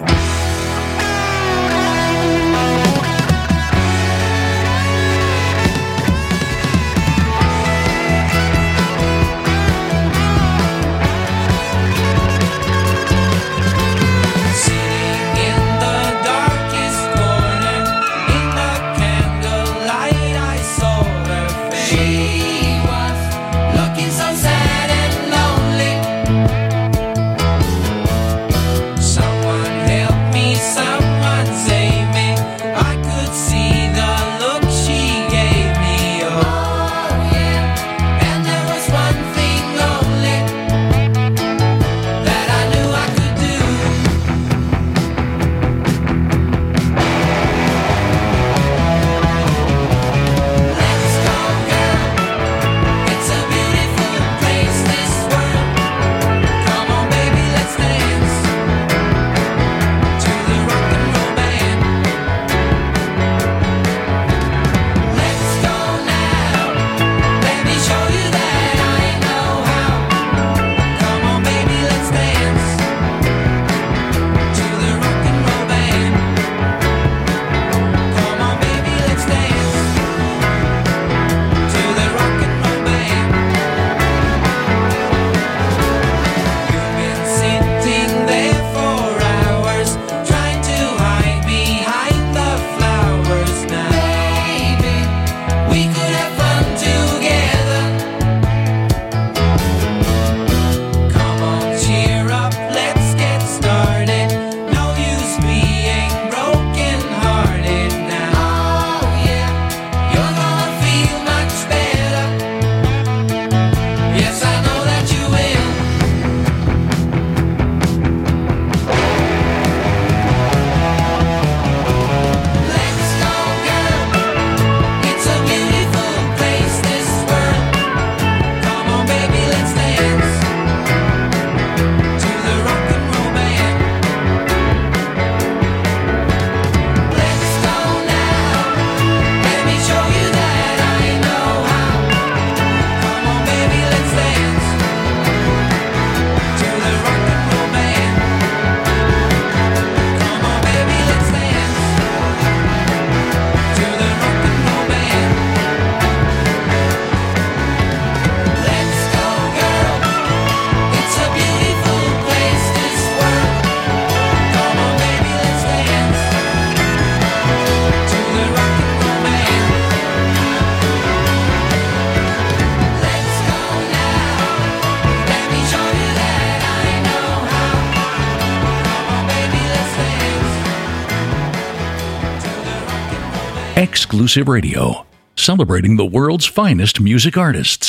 S1: exclusive radio, celebrating the world's finest music artists.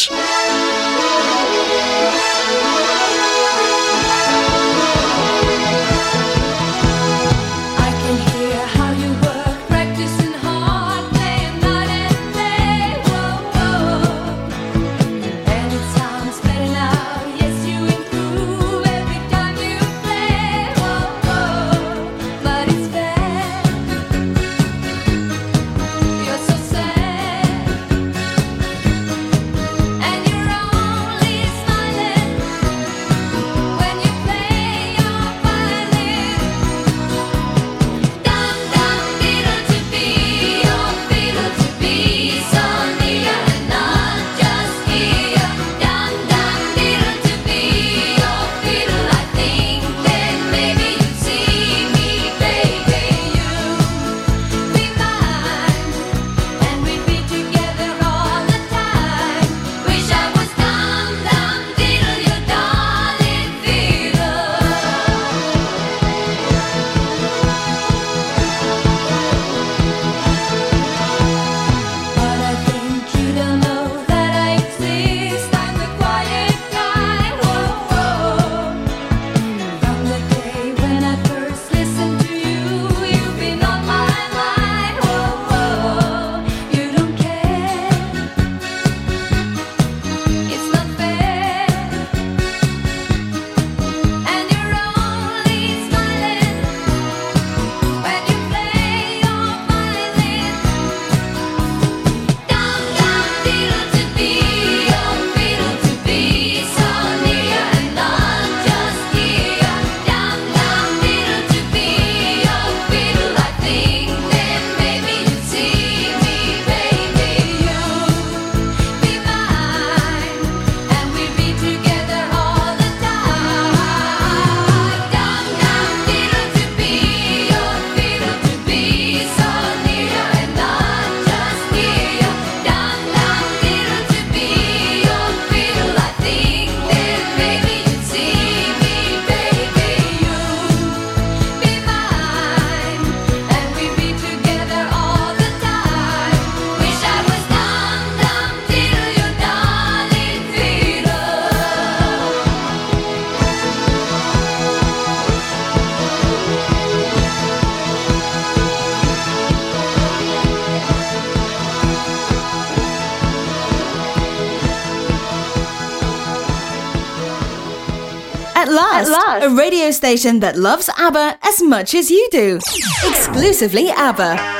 S15: station that loves ABBA as much as you do. Exclusively ABBA.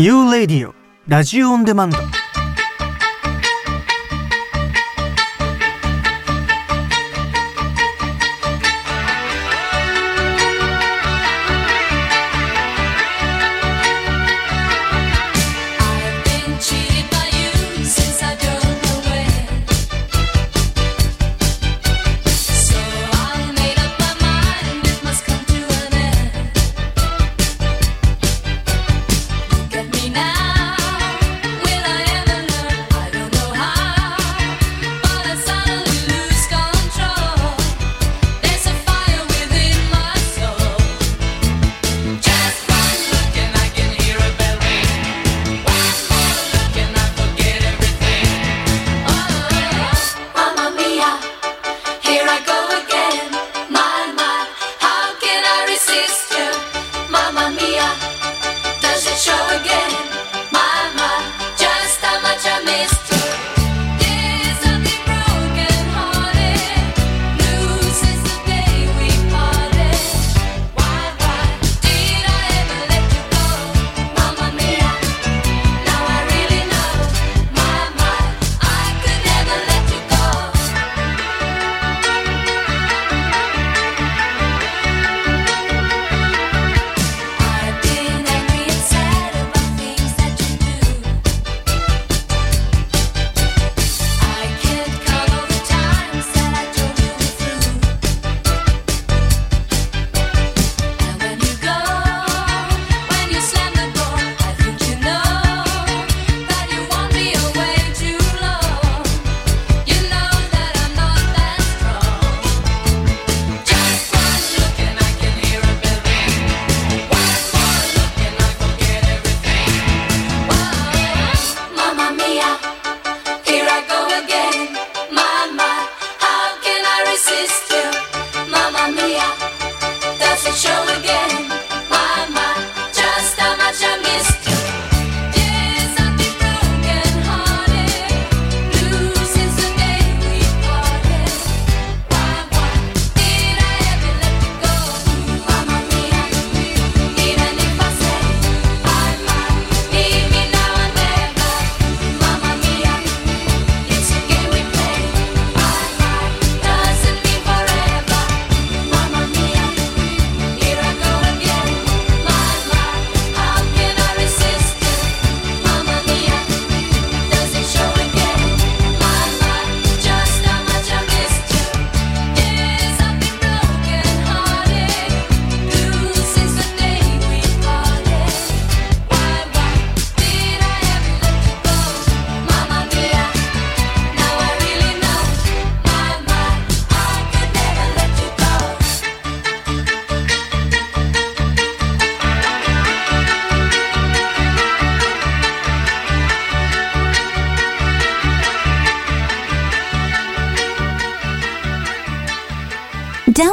S27: You
S1: Radio ラジオオンデマンド。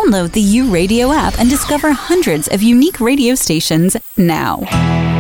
S21: Download the YouRadio app and discover hundreds of unique radio stations now.